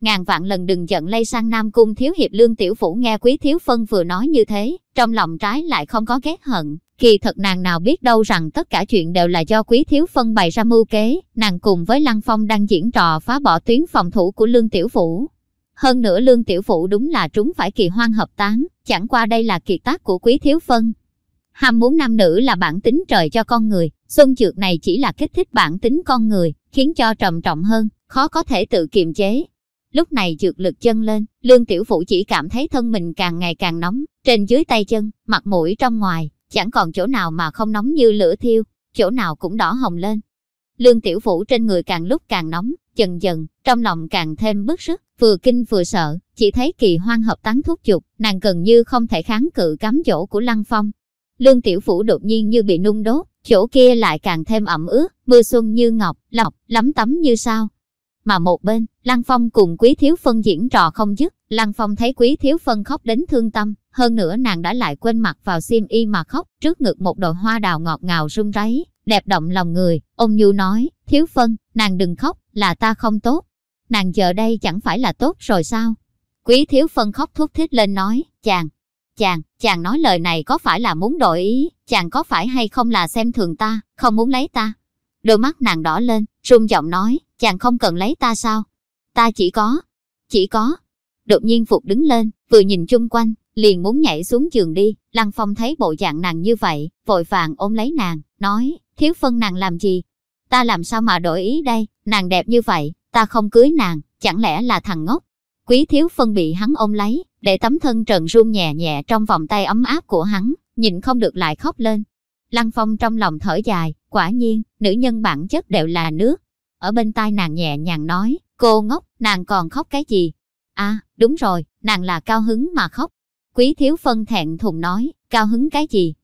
Ngàn vạn lần đừng giận lây sang Nam Cung thiếu hiệp lương tiểu phủ nghe quý thiếu phân vừa nói như thế, trong lòng trái lại không có ghét hận. Kỳ thật nàng nào biết đâu rằng tất cả chuyện đều là do quý thiếu phân bày ra mưu kế, nàng cùng với Lăng Phong đang diễn trò phá bỏ tuyến phòng thủ của lương tiểu Vũ. Hơn nữa lương tiểu Vũ đúng là trúng phải kỳ hoang hợp tán, chẳng qua đây là kỳ tác của quý thiếu phân, Ham muốn nam nữ là bản tính trời cho con người, xuân trượt này chỉ là kích thích bản tính con người, khiến cho trầm trọng hơn, khó có thể tự kiềm chế. Lúc này trượt lực chân lên, lương tiểu phụ chỉ cảm thấy thân mình càng ngày càng nóng, trên dưới tay chân, mặt mũi trong ngoài, chẳng còn chỗ nào mà không nóng như lửa thiêu, chỗ nào cũng đỏ hồng lên. Lương tiểu Vũ trên người càng lúc càng nóng, dần dần, trong lòng càng thêm bức sức, vừa kinh vừa sợ, chỉ thấy kỳ hoang hợp tán thuốc chục, nàng gần như không thể kháng cự cám dỗ của Lăng Phong, Lương Tiểu Vũ đột nhiên như bị nung đốt, chỗ kia lại càng thêm ẩm ướt, mưa xuân như ngọc, lọc, lắm tắm như sao. Mà một bên, Lăng Phong cùng Quý Thiếu Phân diễn trò không dứt, Lăng Phong thấy Quý Thiếu Phân khóc đến thương tâm, hơn nữa nàng đã lại quên mặt vào xiêm y mà khóc, trước ngực một đồi hoa đào ngọt ngào rung ráy, đẹp động lòng người. Ông Nhu nói, Thiếu Phân, nàng đừng khóc, là ta không tốt. Nàng giờ đây chẳng phải là tốt rồi sao? Quý Thiếu Phân khóc thúc thích lên nói, chàng, chàng, chàng nói lời này có phải là muốn đổi ý, chàng có phải hay không là xem thường ta, không muốn lấy ta. Đôi mắt nàng đỏ lên, run giọng nói, chàng không cần lấy ta sao? Ta chỉ có, chỉ có. Đột nhiên Phục đứng lên, vừa nhìn chung quanh, liền muốn nhảy xuống giường đi. Lăng Phong thấy bộ dạng nàng như vậy, vội vàng ôm lấy nàng, nói, thiếu phân nàng làm gì? Ta làm sao mà đổi ý đây, nàng đẹp như vậy, ta không cưới nàng, chẳng lẽ là thằng ngốc? Quý thiếu phân bị hắn ôm lấy, để tấm thân trần run nhẹ nhẹ trong vòng tay ấm áp của hắn, nhìn không được lại khóc lên. Lăng Phong trong lòng thở dài, quả nhiên, nữ nhân bản chất đều là nước. Ở bên tai nàng nhẹ nhàng nói, cô ngốc, nàng còn khóc cái gì? À, đúng rồi, nàng là cao hứng mà khóc. Quý thiếu phân thẹn thùng nói, cao hứng cái gì?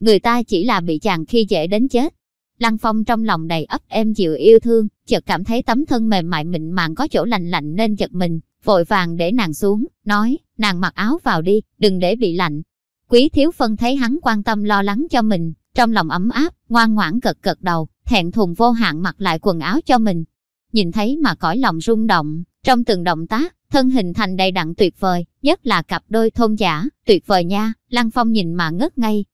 Người ta chỉ là bị chàng khi dễ đến chết. Lăng Phong trong lòng đầy ấp êm dịu yêu thương, chợt cảm thấy tấm thân mềm mại mịn màng có chỗ lạnh lạnh nên giật mình, vội vàng để nàng xuống, nói, nàng mặc áo vào đi, đừng để bị lạnh. Quý thiếu phân thấy hắn quan tâm lo lắng cho mình, trong lòng ấm áp, ngoan ngoãn cật cật đầu, thẹn thùng vô hạn mặc lại quần áo cho mình. Nhìn thấy mà cõi lòng rung động, trong từng động tác, thân hình thành đầy đặn tuyệt vời, nhất là cặp đôi thôn giả, tuyệt vời nha, Lăng Phong nhìn mà ngất ngay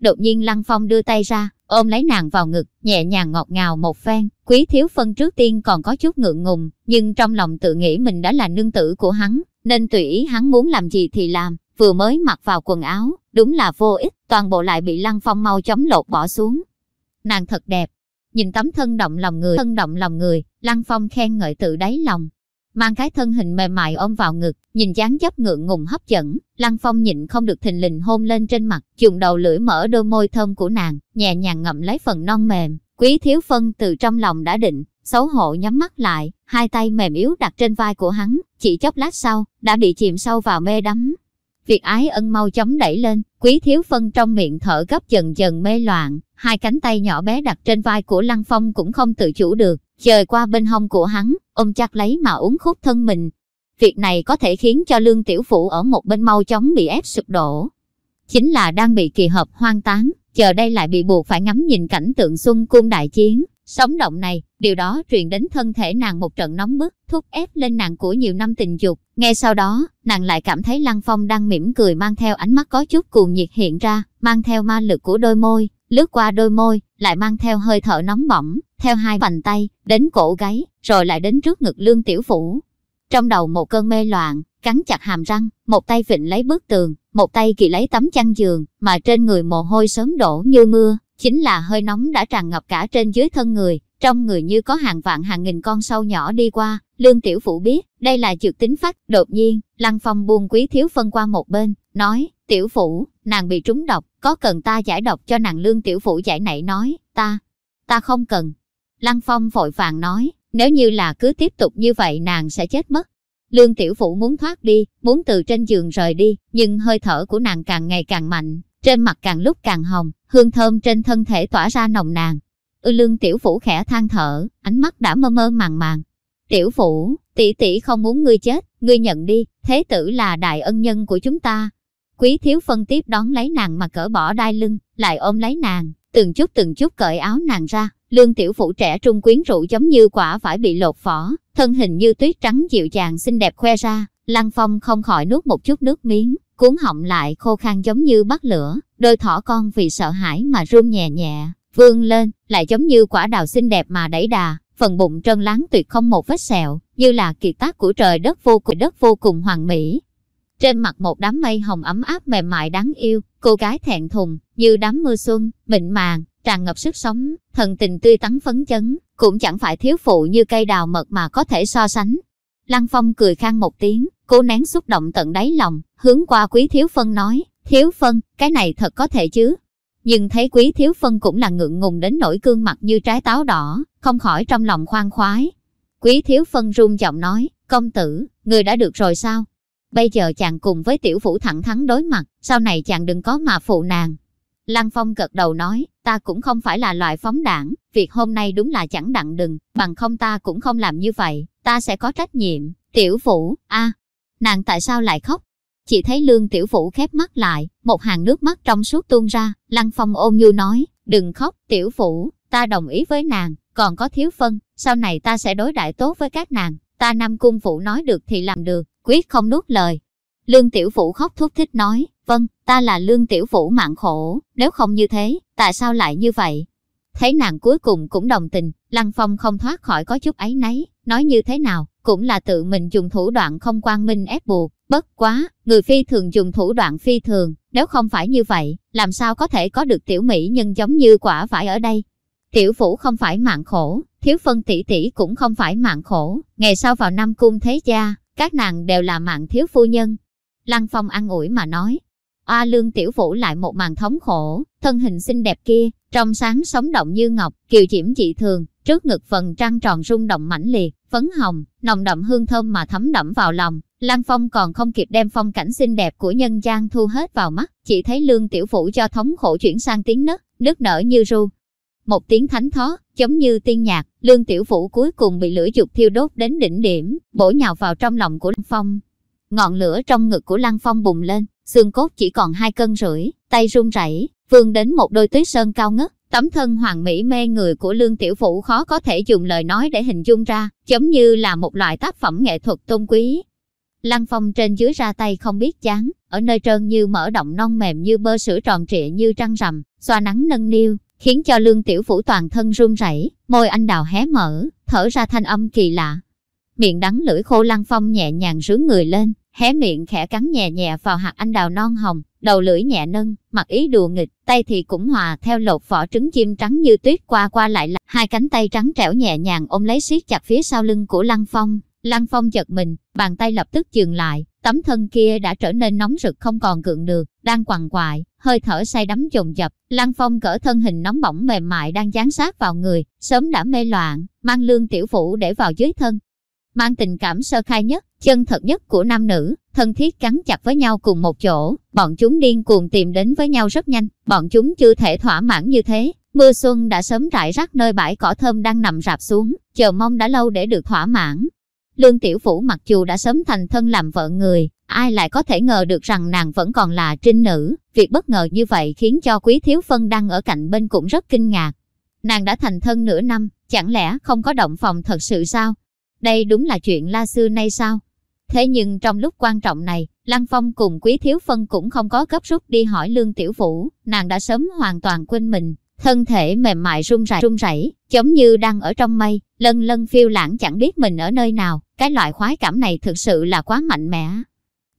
Đột nhiên Lăng Phong đưa tay ra, ôm lấy nàng vào ngực, nhẹ nhàng ngọt ngào một phen, quý thiếu phân trước tiên còn có chút ngượng ngùng, nhưng trong lòng tự nghĩ mình đã là nương tử của hắn, nên tùy ý hắn muốn làm gì thì làm, vừa mới mặc vào quần áo, đúng là vô ích, toàn bộ lại bị Lăng Phong mau chóng lột bỏ xuống. Nàng thật đẹp, nhìn tấm thân động lòng người, thân động lòng người, Lăng Phong khen ngợi tự đáy lòng. Mang cái thân hình mềm mại ôm vào ngực, nhìn dáng dấp ngượng ngùng hấp dẫn, Lăng Phong nhịn không được thình lình hôn lên trên mặt, dùng đầu lưỡi mở đôi môi thơm của nàng, nhẹ nhàng ngậm lấy phần non mềm. Quý thiếu phân từ trong lòng đã định, xấu hổ nhắm mắt lại, hai tay mềm yếu đặt trên vai của hắn, chỉ chốc lát sau, đã bị chìm sâu vào mê đắm. Việc ái ân mau chóng đẩy lên, quý thiếu phân trong miệng thở gấp dần dần mê loạn, hai cánh tay nhỏ bé đặt trên vai của Lăng Phong cũng không tự chủ được, dời qua bên hông của hắn, ôm chặt lấy mà uống khúc thân mình. Việc này có thể khiến cho lương tiểu phụ ở một bên mau chóng bị ép sụp đổ. Chính là đang bị kỳ hợp hoang tán, giờ đây lại bị buộc phải ngắm nhìn cảnh tượng xuân cung đại chiến. Sống động này, điều đó truyền đến thân thể nàng một trận nóng bức, thúc ép lên nàng của nhiều năm tình dục. Ngay sau đó, nàng lại cảm thấy Lăng Phong đang mỉm cười mang theo ánh mắt có chút cuồng nhiệt hiện ra, mang theo ma lực của đôi môi, lướt qua đôi môi, lại mang theo hơi thở nóng bỏng, theo hai bàn tay, đến cổ gáy, rồi lại đến trước ngực lương tiểu phủ. Trong đầu một cơn mê loạn, cắn chặt hàm răng, một tay vịnh lấy bức tường, một tay kỳ lấy tấm chăn giường, mà trên người mồ hôi sớm đổ như mưa, chính là hơi nóng đã tràn ngập cả trên dưới thân người, trong người như có hàng vạn hàng nghìn con sâu nhỏ đi qua, lương tiểu phủ biết, đây là trượt tính phách, đột nhiên, lăng phong buông quý thiếu phân qua một bên, nói, tiểu phủ, nàng bị trúng độc, có cần ta giải độc cho nàng lương tiểu phủ giải nảy nói, ta, ta không cần. Lăng phong vội vàng nói, nếu như là cứ tiếp tục như vậy nàng sẽ chết mất. Lương tiểu phủ muốn thoát đi, muốn từ trên giường rời đi, nhưng hơi thở của nàng càng ngày càng mạnh, trên mặt càng lúc càng hồng, hương thơm trên thân thể tỏa ra nồng nàn. Ư lương tiểu phủ khẽ than thở, ánh mắt đã mơ mơ màng màng. Tiểu phủ, tỷ tỷ không muốn ngươi chết, ngươi nhận đi, thế tử là đại ân nhân của chúng ta. Quý thiếu phân tiếp đón lấy nàng mà cỡ bỏ đai lưng, lại ôm lấy nàng, từng chút từng chút cởi áo nàng ra, lương tiểu phủ trẻ trung quyến rũ giống như quả phải bị lột vỏ, thân hình như tuyết trắng dịu dàng xinh đẹp khoe ra, lăng phong không khỏi nuốt một chút nước miếng, cuốn họng lại khô khan giống như bắt lửa, đôi thỏ con vì sợ hãi mà run nhẹ nhẹ, vươn lên, lại giống như quả đào xinh đẹp mà đẩy đà, phần bụng trơn láng tuyệt không một vết sẹo, như là kiệt tác của trời đất vô cùng đất vô cùng hoàn mỹ. Trên mặt một đám mây hồng ấm áp mềm mại đáng yêu, cô gái thẹn thùng, như đám mưa xuân, mịn màng, tràn ngập sức sống, thần tình tươi tắn phấn chấn, cũng chẳng phải thiếu phụ như cây đào mật mà có thể so sánh. Lăng Phong cười khang một tiếng, cố nén xúc động tận đáy lòng, hướng qua quý thiếu phân nói, thiếu phân, cái này thật có thể chứ. Nhưng thấy quý thiếu phân cũng là ngượng ngùng đến nỗi cương mặt như trái táo đỏ, không khỏi trong lòng khoan khoái. Quý thiếu phân run giọng nói, công tử, người đã được rồi sao? Bây giờ chàng cùng với tiểu phủ thẳng thắn đối mặt, sau này chàng đừng có mà phụ nàng. Lăng Phong gật đầu nói, ta cũng không phải là loại phóng đảng, việc hôm nay đúng là chẳng đặng đừng, bằng không ta cũng không làm như vậy, ta sẽ có trách nhiệm. Tiểu phủ, a nàng tại sao lại khóc? Chỉ thấy Lương Tiểu Vũ khép mắt lại, một hàng nước mắt trong suốt tuôn ra, Lăng Phong ôm nhu nói, đừng khóc, Tiểu Vũ, ta đồng ý với nàng, còn có thiếu phân, sau này ta sẽ đối đại tốt với các nàng, ta Nam Cung Phụ nói được thì làm được, quyết không nuốt lời. Lương Tiểu Vũ khóc thúc thích nói, vâng, ta là Lương Tiểu Vũ mạng khổ, nếu không như thế, tại sao lại như vậy? Thấy nàng cuối cùng cũng đồng tình, Lăng Phong không thoát khỏi có chút ấy nấy, nói như thế nào, cũng là tự mình dùng thủ đoạn không quan minh ép buộc, bất quá, người phi thường dùng thủ đoạn phi thường, nếu không phải như vậy, làm sao có thể có được tiểu mỹ nhân giống như quả vải ở đây. Tiểu phủ không phải mạng khổ, thiếu phân tỷ tỷ cũng không phải mạng khổ, ngày sau vào năm cung thế gia, các nàng đều là mạng thiếu phu nhân. Lăng Phong ăn ủi mà nói, oa lương tiểu vũ lại một màn thống khổ, thân hình xinh đẹp kia, trong sáng sống động như ngọc, kiều diễm dị thường, trước ngực phần trăng tròn rung động mãnh liệt, phấn hồng, nồng đậm hương thơm mà thấm đẫm vào lòng. Lăng Phong còn không kịp đem phong cảnh xinh đẹp của nhân gian thu hết vào mắt, chỉ thấy lương tiểu vũ cho thống khổ chuyển sang tiếng nấc, nước nở như ru. Một tiếng thánh thó, giống như tiên nhạc, lương tiểu vũ cuối cùng bị lửa dục thiêu đốt đến đỉnh điểm, bổ nhào vào trong lòng của Lăng Phong. Ngọn lửa trong ngực của Lăng Phong bùng lên, xương cốt chỉ còn hai cân rưỡi, tay run rẩy, vươn đến một đôi tuyết sơn cao ngất, Tấm thân hoàng mỹ mê người của Lương Tiểu Vũ khó có thể dùng lời nói để hình dung ra, giống như là một loại tác phẩm nghệ thuật tôn quý. Lăng Phong trên dưới ra tay không biết chán, ở nơi trơn như mở động non mềm như bơ sữa tròn trịa như trăng rằm, xoa nắng nâng niu, khiến cho Lương Tiểu Vũ toàn thân run rẩy, môi anh đào hé mở, thở ra thanh âm kỳ lạ. Miệng đắng lưỡi khô Lăng Phong nhẹ nhàng rướn người lên, hé miệng khẽ cắn nhẹ nhẹ vào hạt anh đào non hồng, đầu lưỡi nhẹ nâng, mặt ý đùa nghịch, tay thì cũng hòa theo lột vỏ trứng chim trắng như tuyết qua qua lại là hai cánh tay trắng trẻo nhẹ nhàng ôm lấy siết chặt phía sau lưng của Lăng Phong. Lăng Phong giật mình, bàn tay lập tức dừng lại, tấm thân kia đã trở nên nóng rực không còn gượng được, đang quằn quại, hơi thở say đắm dồn dập. Lăng Phong cỡ thân hình nóng bỏng mềm mại đang dán sát vào người, sớm đã mê loạn, mang lương tiểu phủ để vào dưới thân, mang tình cảm sơ khai nhất, chân thật nhất của nam nữ, thân thiết gắn chặt với nhau cùng một chỗ, bọn chúng điên cuồng tìm đến với nhau rất nhanh, bọn chúng chưa thể thỏa mãn như thế. Mưa xuân đã sớm rải rác nơi bãi cỏ thơm đang nằm rạp xuống, chờ mong đã lâu để được thỏa mãn. Lương Tiểu Phủ mặc dù đã sớm thành thân làm vợ người, ai lại có thể ngờ được rằng nàng vẫn còn là trinh nữ. Việc bất ngờ như vậy khiến cho Quý Thiếu Phân đang ở cạnh bên cũng rất kinh ngạc. Nàng đã thành thân nửa năm, chẳng lẽ không có động phòng thật sự sao? Đây đúng là chuyện la xưa nay sao? Thế nhưng trong lúc quan trọng này, Lăng Phong cùng Quý Thiếu Phân cũng không có gấp rút đi hỏi Lương Tiểu Vũ, nàng đã sớm hoàn toàn quên mình, thân thể mềm mại run rẩy run rẩy, giống như đang ở trong mây, lân lân phiêu lãng chẳng biết mình ở nơi nào, cái loại khoái cảm này thực sự là quá mạnh mẽ.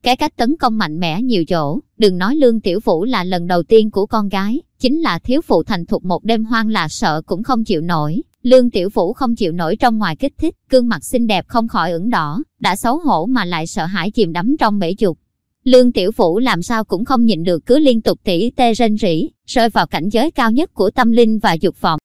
Cái cách tấn công mạnh mẽ nhiều chỗ, đừng nói Lương Tiểu Vũ là lần đầu tiên của con gái, chính là thiếu phụ thành thục một đêm hoang là sợ cũng không chịu nổi, Lương Tiểu Vũ không chịu nổi trong ngoài kích thích, gương mặt xinh đẹp không khỏi ửng đỏ, đã xấu hổ mà lại sợ hãi chìm đắm trong bể dục. Lương Tiểu Vũ làm sao cũng không nhịn được cứ liên tục tỉ tê rên rỉ, rơi vào cảnh giới cao nhất của tâm linh và dục vọng.